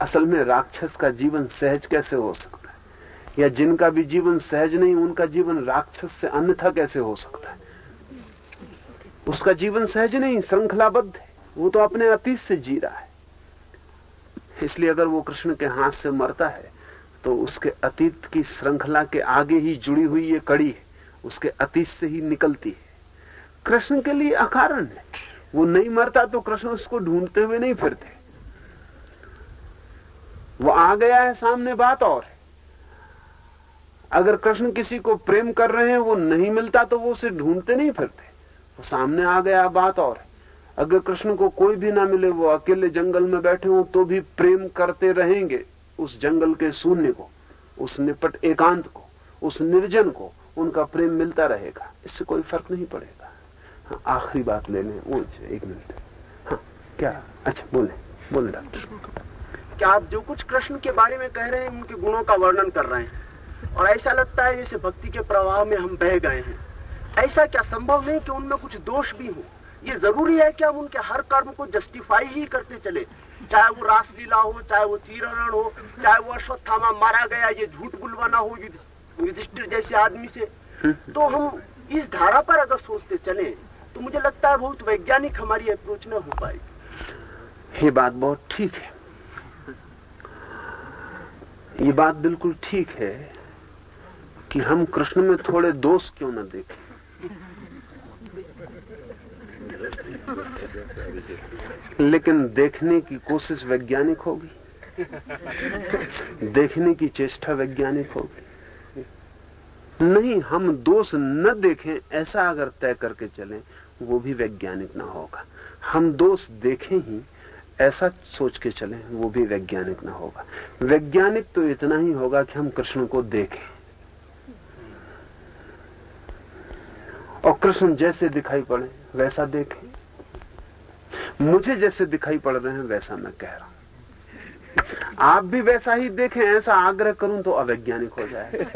असल में राक्षस का जीवन सहज कैसे हो सकता है? या जिनका भी जीवन सहज नहीं, उनका जीवन राक्षस से अन्यथा कैसे हो सकता है? उसका जीवन सहज नहीं, श्रृंखलाबद्ध है। वो तो अपने अतीत से जी रहा है। इसलिए अगर वो कृष्ण के हाथ से मरता है तो उसके अतीत की श्रृंखला के आगे ही जुड़ी हुई ये कड़ी है, उसके अतीत से ही निकलती है। कृष्ण के लिए अकारण है। वो नहीं मरता तो कृष्ण उसको ढूंढते हुए नहीं फिरते। वो आ गया है, सामने बात और है। अगर कृष्ण किसी को प्रेम कर रहे हैं, वो नहीं मिलता तो वो उसे ढूंढते नहीं फिरते। वो सामने आ गया, बात और है। अगर कृष्ण को कोई भी ना मिले, वो अकेले जंगल में बैठे हों तो भी प्रेम करते रहेंगे उस जंगल के शून्य को, उस निपट एकांत को, उस निर्जन को, उनका प्रेम मिलता रहेगा। इससे कोई फ़र्क नहीं पड़ेगा। हाँ आखिरी बात ले लें वो एक मिनट। हाँ क्या? अच्छा बोले बोले डॉक्टर। क्या आप जो कुछ कृष्ण के बारे में कह रहे हैं, उनके गुणों का वर्णन कर रहे हैं? और ऐसा लगता है जैसे भक्ति के प्रवाह में हम बह गए हैं। ऐसा क्या संभव नहीं कि उनमें कुछ दोष भी हो? ये ज़रूरी है कि हम उनके हर कर्म को जस्टिफाई ही करते चले। चाहे वो रासलीला हो चाहे वो चीरण हो चाहे वो अश्वत्थामा मारा गया ये झूठ बुलवाना हो युधिष्ठिर जैसे आदमी से। तो हम इस धारा पर अगर सोचते चले तो मुझे लगता है बहुत वैज्ञानिक हमारी अप्रोच न हो पाएगी। ये बात बहुत ठीक है। ये बात बिल्कुल ठीक है कि हम कृष्ण में थोड़े दोष क्यों न देखें। लेकिन देखने की कोशिश वैज्ञानिक होगी। देखने की चेष्टा वैज्ञानिक होगी। नहीं, हम दोष न देखें, ऐसा अगर तय करके चलें, वो भी वैज्ञानिक ना होगा। हम दोष देखें ही, ऐसा सोच के चलें, वो भी वैज्ञानिक ना होगा। वैज्ञानिक तो इतना ही होगा कि हम कृष्ण को देखें। और कृष्ण जैसे दिखाई पड़े, वैसा देखें। मुझे जैसे दिखाई पड़ रहे हैं, वैसा मैं कह रहा हूँ। आप भी वैसा ही देखें, ऐसा आग्रह करूँ तो अवैज्ञानिक हो जाए।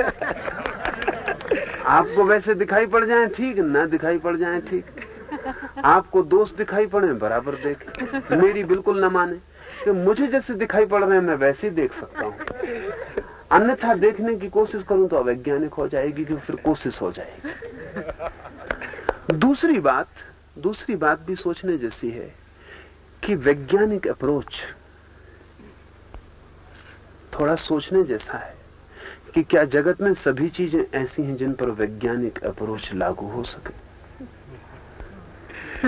आपको वैसे दिखाई पड़ जाए, ठीक, ना दिखाई पड़ जाए, ठीक। आपको दोस्त दिखाई पड़े, बराबर देखें। मेरी बिल्कुल न माने। कि मुझे जैसे दिखाई पड़ रहे हैं, मैं वैसे ही देख सकता हूँ। अन्यथा देखने की कोशिश करूँ तो अवैज्ञानिक हो जाएगी, कि फिर कोशिश हो जाएगी। दूसरी बात दूसरी बात भी सोचने जैसी है। कि वैज्ञानिक अप्रोच थोड़ा सोचने जैसा है कि क्या जगत में सभी चीज़ें ऐसी हैं जिन पर वैज्ञानिक अप्रोच लागू हो सके?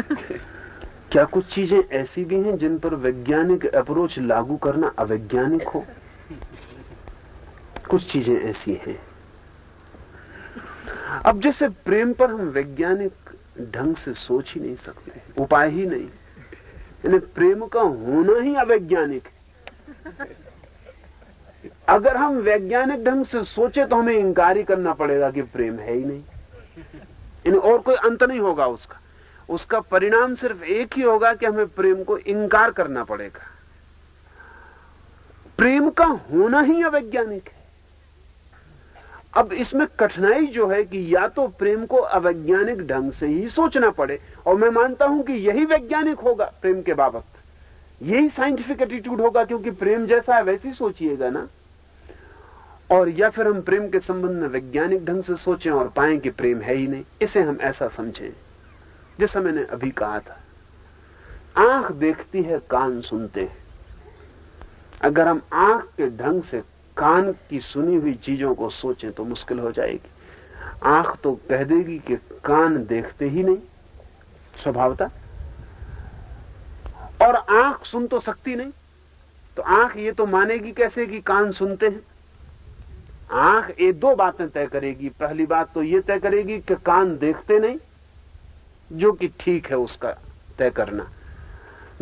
क्या कुछ चीज़ें ऐसी भी हैं जिन पर वैज्ञानिक अप्रोच लागू करना अवैज्ञानिक हो? कुछ चीज़ें ऐसी हैं। अब जैसे प्रेम पर हम वैज्ञानिक ढंग से सोच ही नहीं सकते उपाय ही नहीं। यानी प्रेम का होना ही अवैज्ञानिक है। अगर हम वैज्ञानिक ढंग से सोचे तो हमें इंकार ही करना पड़ेगा कि प्रेम है ही नहीं। यानी और कोई अंत नहीं होगा उसका। उसका परिणाम सिर्फ़ एक ही होगा कि हमें प्रेम को इंकार करना पड़ेगा। प्रेम का होना ही अवैज्ञानिक है। अब इसमें कठिनाई जो है कि या तो प्रेम को अवैज्ञानिक ढंग से ही सोचना पड़े, और मैं मानता हूँ कि यही वैज्ञानिक होगा प्रेम के बाबत। यही साइंटिफिक एटीट्यूड होगा, क्योंकि प्रेम जैसा है वैसे ही सोचिएगा ना। और या फिर हम प्रेम के संबंध में वैज्ञानिक ढंग से सोचें और पाएँ कि प्रेम है ही नहीं, इसे हम ऐसा समझें, जैसा मैंने अभी कहा था। आँख देखती है, कान सुनते हैं। अगर हम आँख के ढंग से कान की सुनी हुई चीज़ों को सोचें तो मुश्किल हो जाएगी। आँख तो कह देगी कि कान देखते ही नहीं, स्वभावता। और आँख सुन तो सकती नहीं तो आँख ये तो मानेगी कैसे कि कान सुनते हैं? आँख ये दो बातें तय करेगी। पहली बात तो ये तय करेगी कि कान देखते नहीं, जो कि ठीक है उसका तय करना।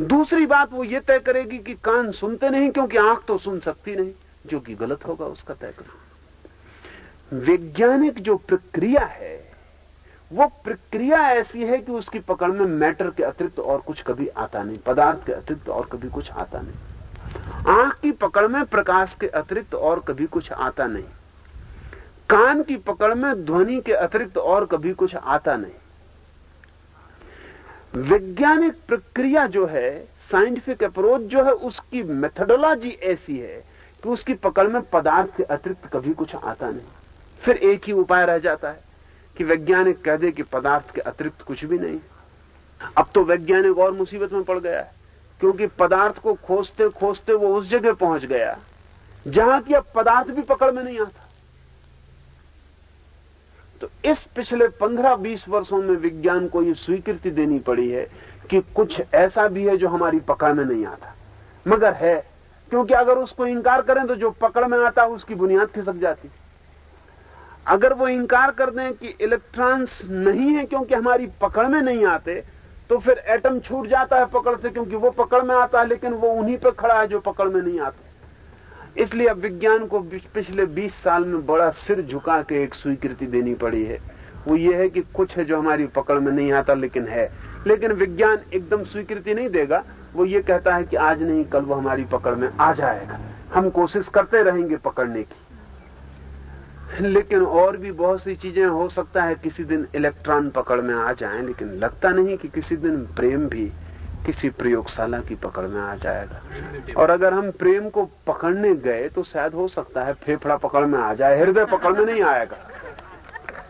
दूसरी बात वो ये तय करेगी कि कान सुनते नहीं, क्योंकि आँख तो सुन सकती नहीं। जो कि गलत होगा उसका तय करना वैज्ञानिक जो प्रक्रिया है, वो प्रक्रिया ऐसी है कि उसकी पकड़ में मैटर के अतिरिक्त और कुछ कभी आता नहीं, पदार्थ के अतिरिक्त और कभी कुछ आता नहीं। आँख की पकड़ में प्रकाश के अतिरिक्त और कभी कुछ आता नहीं। कान की पकड़ में ध्वनि के अतिरिक्त और कभी कुछ आता नहीं। वैज्ञानिक प्रक्रिया जो है साइंटिफिक अप्रोच जो है, उसकी मेथडोलॉजी ऐसी है कि उसकी पकड़ में पदार्थ के अतिरिक्त कभी कुछ आता नहीं। फिर एक ही उपाय रह जाता है कि वैज्ञानिक कह दे कि पदार्थ के अतिरिक्त कुछ भी नहीं। अब तो वैज्ञानिक और मुसीबत में पड़ गया है, क्योंकि पदार्थ को खोजते खोजते वो उस जगह पहुँच गया, जहाँ की अब पदार्थ भी पकड़ में नहीं आता। तो इस पिछले 15-20 वर्षों में विज्ञान को यह स्वीकृति देनी पड़ी है कि कुछ ऐसा भी है जो हमारी पकड़ में नहीं आता। मगर है क्योंकि अगर उसको इंकार करें तो जो पकड़ में आता है उसकी बुनियाद खिसक जाती। अगर वो इंकार कर दें कि इलेक्ट्रॉन्स नहीं है क्योंकि हमारी पकड़ में नहीं आते तो फिर एटम छूट जाता है पकड़ से क्योंकि वो पकड़ में आता है, लेकिन वो उन्हीं पर खड़ा है जो पकड़ में नहीं आते। इसलिए अब विज्ञान को पिछले 20 साल में बड़ा सिर झुका के एक स्वीकृति देनी पड़ी है। वो ये है कि कुछ है जो हमारी पकड़ में नहीं आता, लेकिन है। लेकिन विज्ञान एकदम स्वीकृति नहीं देगा। वो ये कहता है कि आज नहीं, कल वो हमारी पकड़ में आ जाएगा। हम कोशिश करते रहेंगे पकड़ने की। लेकिन और भी बहुत सी चीज़ें, हो सकता है किसी दिन इलेक्ट्रॉन पकड़ में आ जाएँ, लेकिन लगता नहीं कि किसी दिन प्रेम भी किसी प्रयोगशाला की पकड़ में आ जाएगा। और अगर हम प्रेम को पकड़ने गए तो शायद हो सकता है फेफड़ा पकड़ में आ जाए, हृदय पकड़ में नहीं आएगा।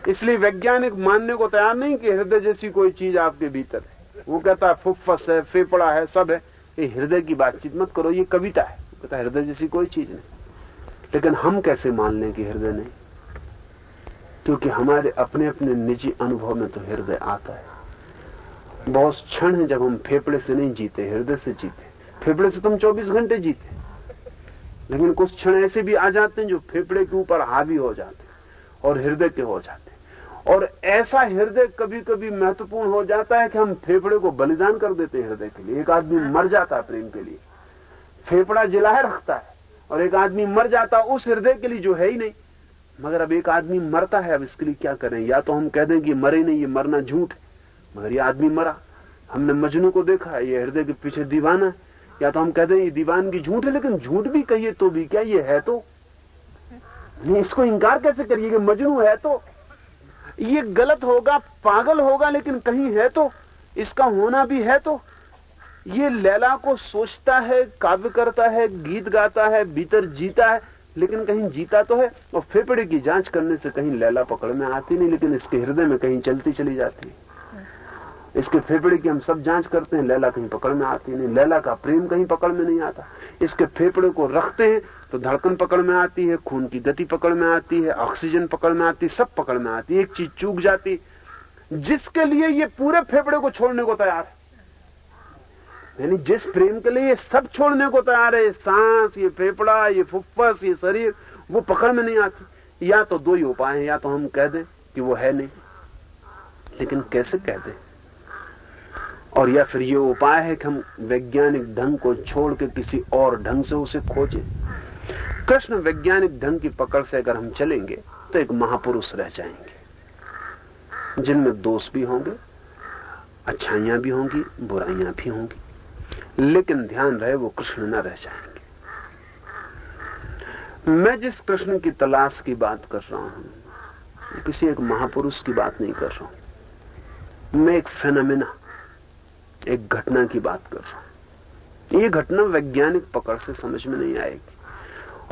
इसलिए वैज्ञानिक मानने को तैयार नहीं कि हृदय जैसी कोई चीज़ आपके भीतर है। वो कहता है, फुफ्फस है, फेफड़ा है, सब है। ये हृदय की बातचीत मत करो, ये कविता है। कहता हृदय जैसी कोई चीज़ नहीं। लेकिन हम कैसे मान लें कि हृदय नहीं? क्योंकि हमारे अपने अपने निजी अनुभव में तो हृदय आता है। बहुत क्षण है जब हम फेफड़े से नहीं जीते, हृदय से जीते। फेफड़े से तुम तो 24 घंटे जीते। लेकिन कुछ क्षण ऐसे भी आ जाते हैं जो फेफड़े के ऊपर हावी हो जाते हैं और हृदय के हो जाते और ऐसा हृदय कभी कभी महत्वपूर्ण हो जाता है कि हम फेफड़े को बलिदान कर देते हैं हृदय के लिए। एक आदमी मर जाता है प्रेम के लिए। फेफड़ा जिलाए रखता है और एक आदमी मर जाता उस हृदय के लिए जो है ही नहीं। मगर अब एक आदमी मरता है, अब इसके लिए क्या करें? या तो हम कह दें कि मरे नहीं, ये मरना झूठ है। मगर ये आदमी मरा। हमने मजनू को देखा है ये हृदय के पीछे दीवाना है। या तो हम कहते हैं ये दीवान की झूठ है, लेकिन झूठ भी कहिए तो भी क्या? ये है तो। नहीं, इसको इंकार कैसे करिए कि मजनू है तो? ये गलत होगा, पागल होगा, लेकिन कहीं है तो इसका होना भी है तो। ये लैला को सोचता है, काव्य करता है, गीत गाता है, भीतर जीता है, लेकिन कहीं जीता तो है, और फेफड़े की जाँच करने से कहीं लैला पकड़ में आती नहीं, लेकिन इसके हृदय में कहीं चलती चली जाती। है इसके फेफड़े की हम सब जाँच करते हैं, लैला कहीं पकड़ में आती नहीं, लैला का प्रेम कहीं पकड़ में नहीं आता। इसके फेफड़े को रखते हैं तो धड़कन पकड़ में आती है, खून की गति पकड़ में आती है, ऑक्सीजन पकड़ में आती है सब पकड़ में आती है, एक चीज़ चूक जाती जिसके लिए ये पूरे फेफड़े को छोड़ने को तैयार है। यानी जिस प्रेम के लिए ये सब छोड़ने को तैयार है सांस, ये फेफड़ा, ये फुफ्फस ये शरीर, वो पकड़ में नहीं आती। या तो दो ही उपाय हैं, या तो हम कह दें कि वो है नहीं। लेकिन कैसे कह दें? और या फिर ये उपाय है कि हम वैज्ञानिक ढंग को छोड़ के किसी और ढंग से उसे खोजें। कृष्ण वैज्ञानिक ढंग की पकड़ से अगर हम चलेंगे तो एक महापुरुष रह जाएँगे। जिनमें दोष भी होंगे, अच्छाइयाँ भी होंगी, बुराइयाँ भी होंगी। लेकिन ध्यान रहे, वो कृष्ण न रह जाएँगे। मैं जिस कृष्ण की तलाश की बात कर रहा हूँ, किसी एक महापुरुष की बात नहीं कर रहा हूँ। मैं एक फेनोमिना एक घटना की बात कर रहा हूँ। ये घटना वैज्ञानिक पकड़ से समझ में नहीं आएगी।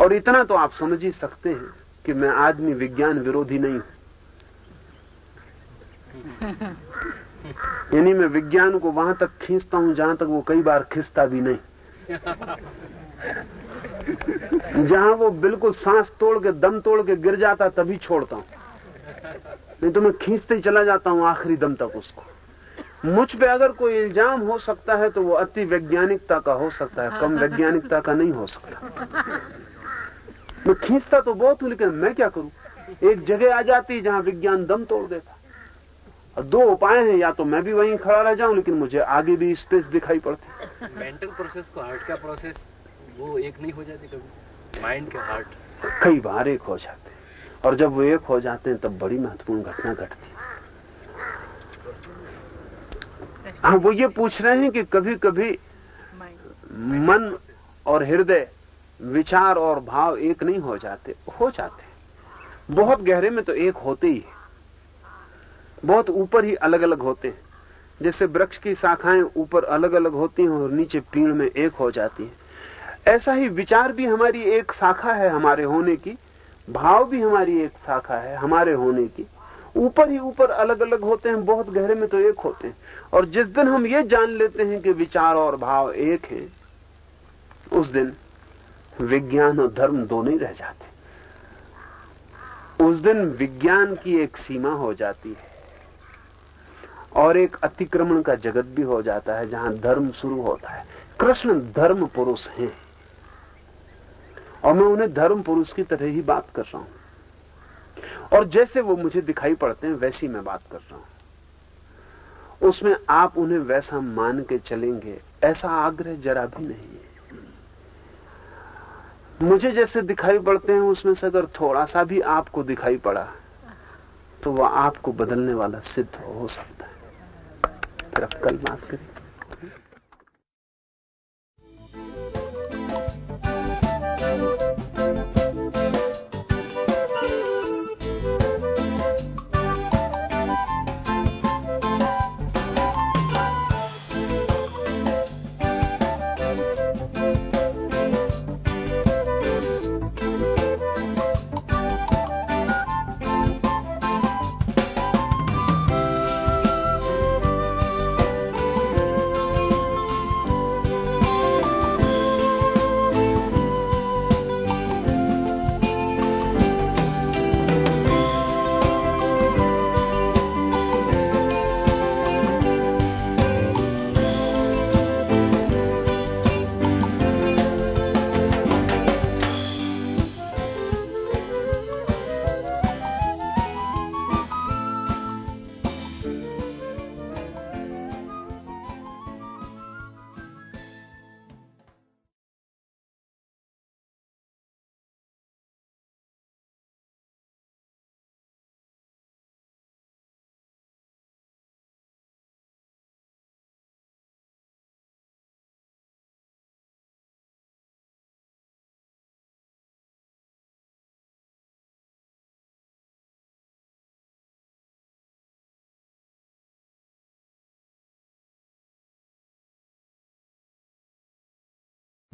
और इतना तो आप समझ ही सकते हैं कि मैं आदमी विज्ञान विरोधी नहीं हूँ। यानी मैं विज्ञान को वहाँ तक खींचता हूँ, जहाँ तक वो कई बार खींचता भी नहीं। जहाँ वो बिल्कुल सांस तोड़ के, दम तोड़ के गिर जाता तभी छोड़ता हूँ। नहीं तो मैं खींचते ही चला जाता हूँ, आखिरी दम तक उसको। मुझ पे अगर कोई इल्ज़ाम हो सकता है तो वो अति वैज्ञानिकता का हो सकता है कम वैज्ञानिकता का नहीं हो सकता। मैं खींचता तो बहुत हूँ लेकिन मैं क्या करूँ? एक जगह आ जाती जहाँ विज्ञान दम तोड़ देता। और दो उपाय हैं या तो मैं भी वहीं खड़ा रह जाऊँ लेकिन मुझे आगे भी स्पेस दिखाई पड़ती। मेंटल प्रोसेस को हार्ट का प्रोसेस वो एक नहीं हो जाती कभी। माइंड के हार्ट कई बार एक हो जाते हैं। और जब वो एक हो जाते हैं तब बड़ी महत्वपूर्ण घटना घटती है। हाँ वो ये पूछ रहे हैं कि कभी कभी मन और हृदय, विचार और भाव एक नहीं हो जाते हो जाते बहुत गहरे में तो एक होते ही बहुत ऊपर ही अलग अलग होते हैं। जैसे वृक्ष की शाखाएँ ऊपर अलग अलग होती हैं और नीचे पीड़ में एक हो जाती है। ऐसा ही विचार भी हमारी एक शाखा है हमारे होने की, भाव भी हमारी एक शाखा है हमारे होने की। ऊपर ही ऊपर अलग अलग होते हैं, बहुत गहरे में तो एक होते हैं। और जिस दिन हम ये जान लेते हैं कि विचार और भाव एक हैं, उस दिन विज्ञान और धर्म दोनों ही रह जाते उस दिन विज्ञान की एक सीमा हो जाती है और एक अतिक्रमण का जगत भी हो जाता है, जहाँ धर्म शुरू होता है। कृष्ण धर्म पुरुष हैं। और मैं उन्हें धर्म पुरुष की तरह ही बात कर रहा हूँ। और जैसे वो मुझे दिखाई पड़ते हैं वैसी मैं बात कर रहा हूँ। उसमें आप उन्हें वैसा मान के चलेंगे ऐसा आग्रह जरा भी नहीं है। मुझे जैसे दिखाई पड़ते हैं उसमें से अगर थोड़ा सा भी आपको दिखाई पड़ा तो वह आपको बदलने वाला सिद्ध हो, सकता है। फिर अब कल बात करें।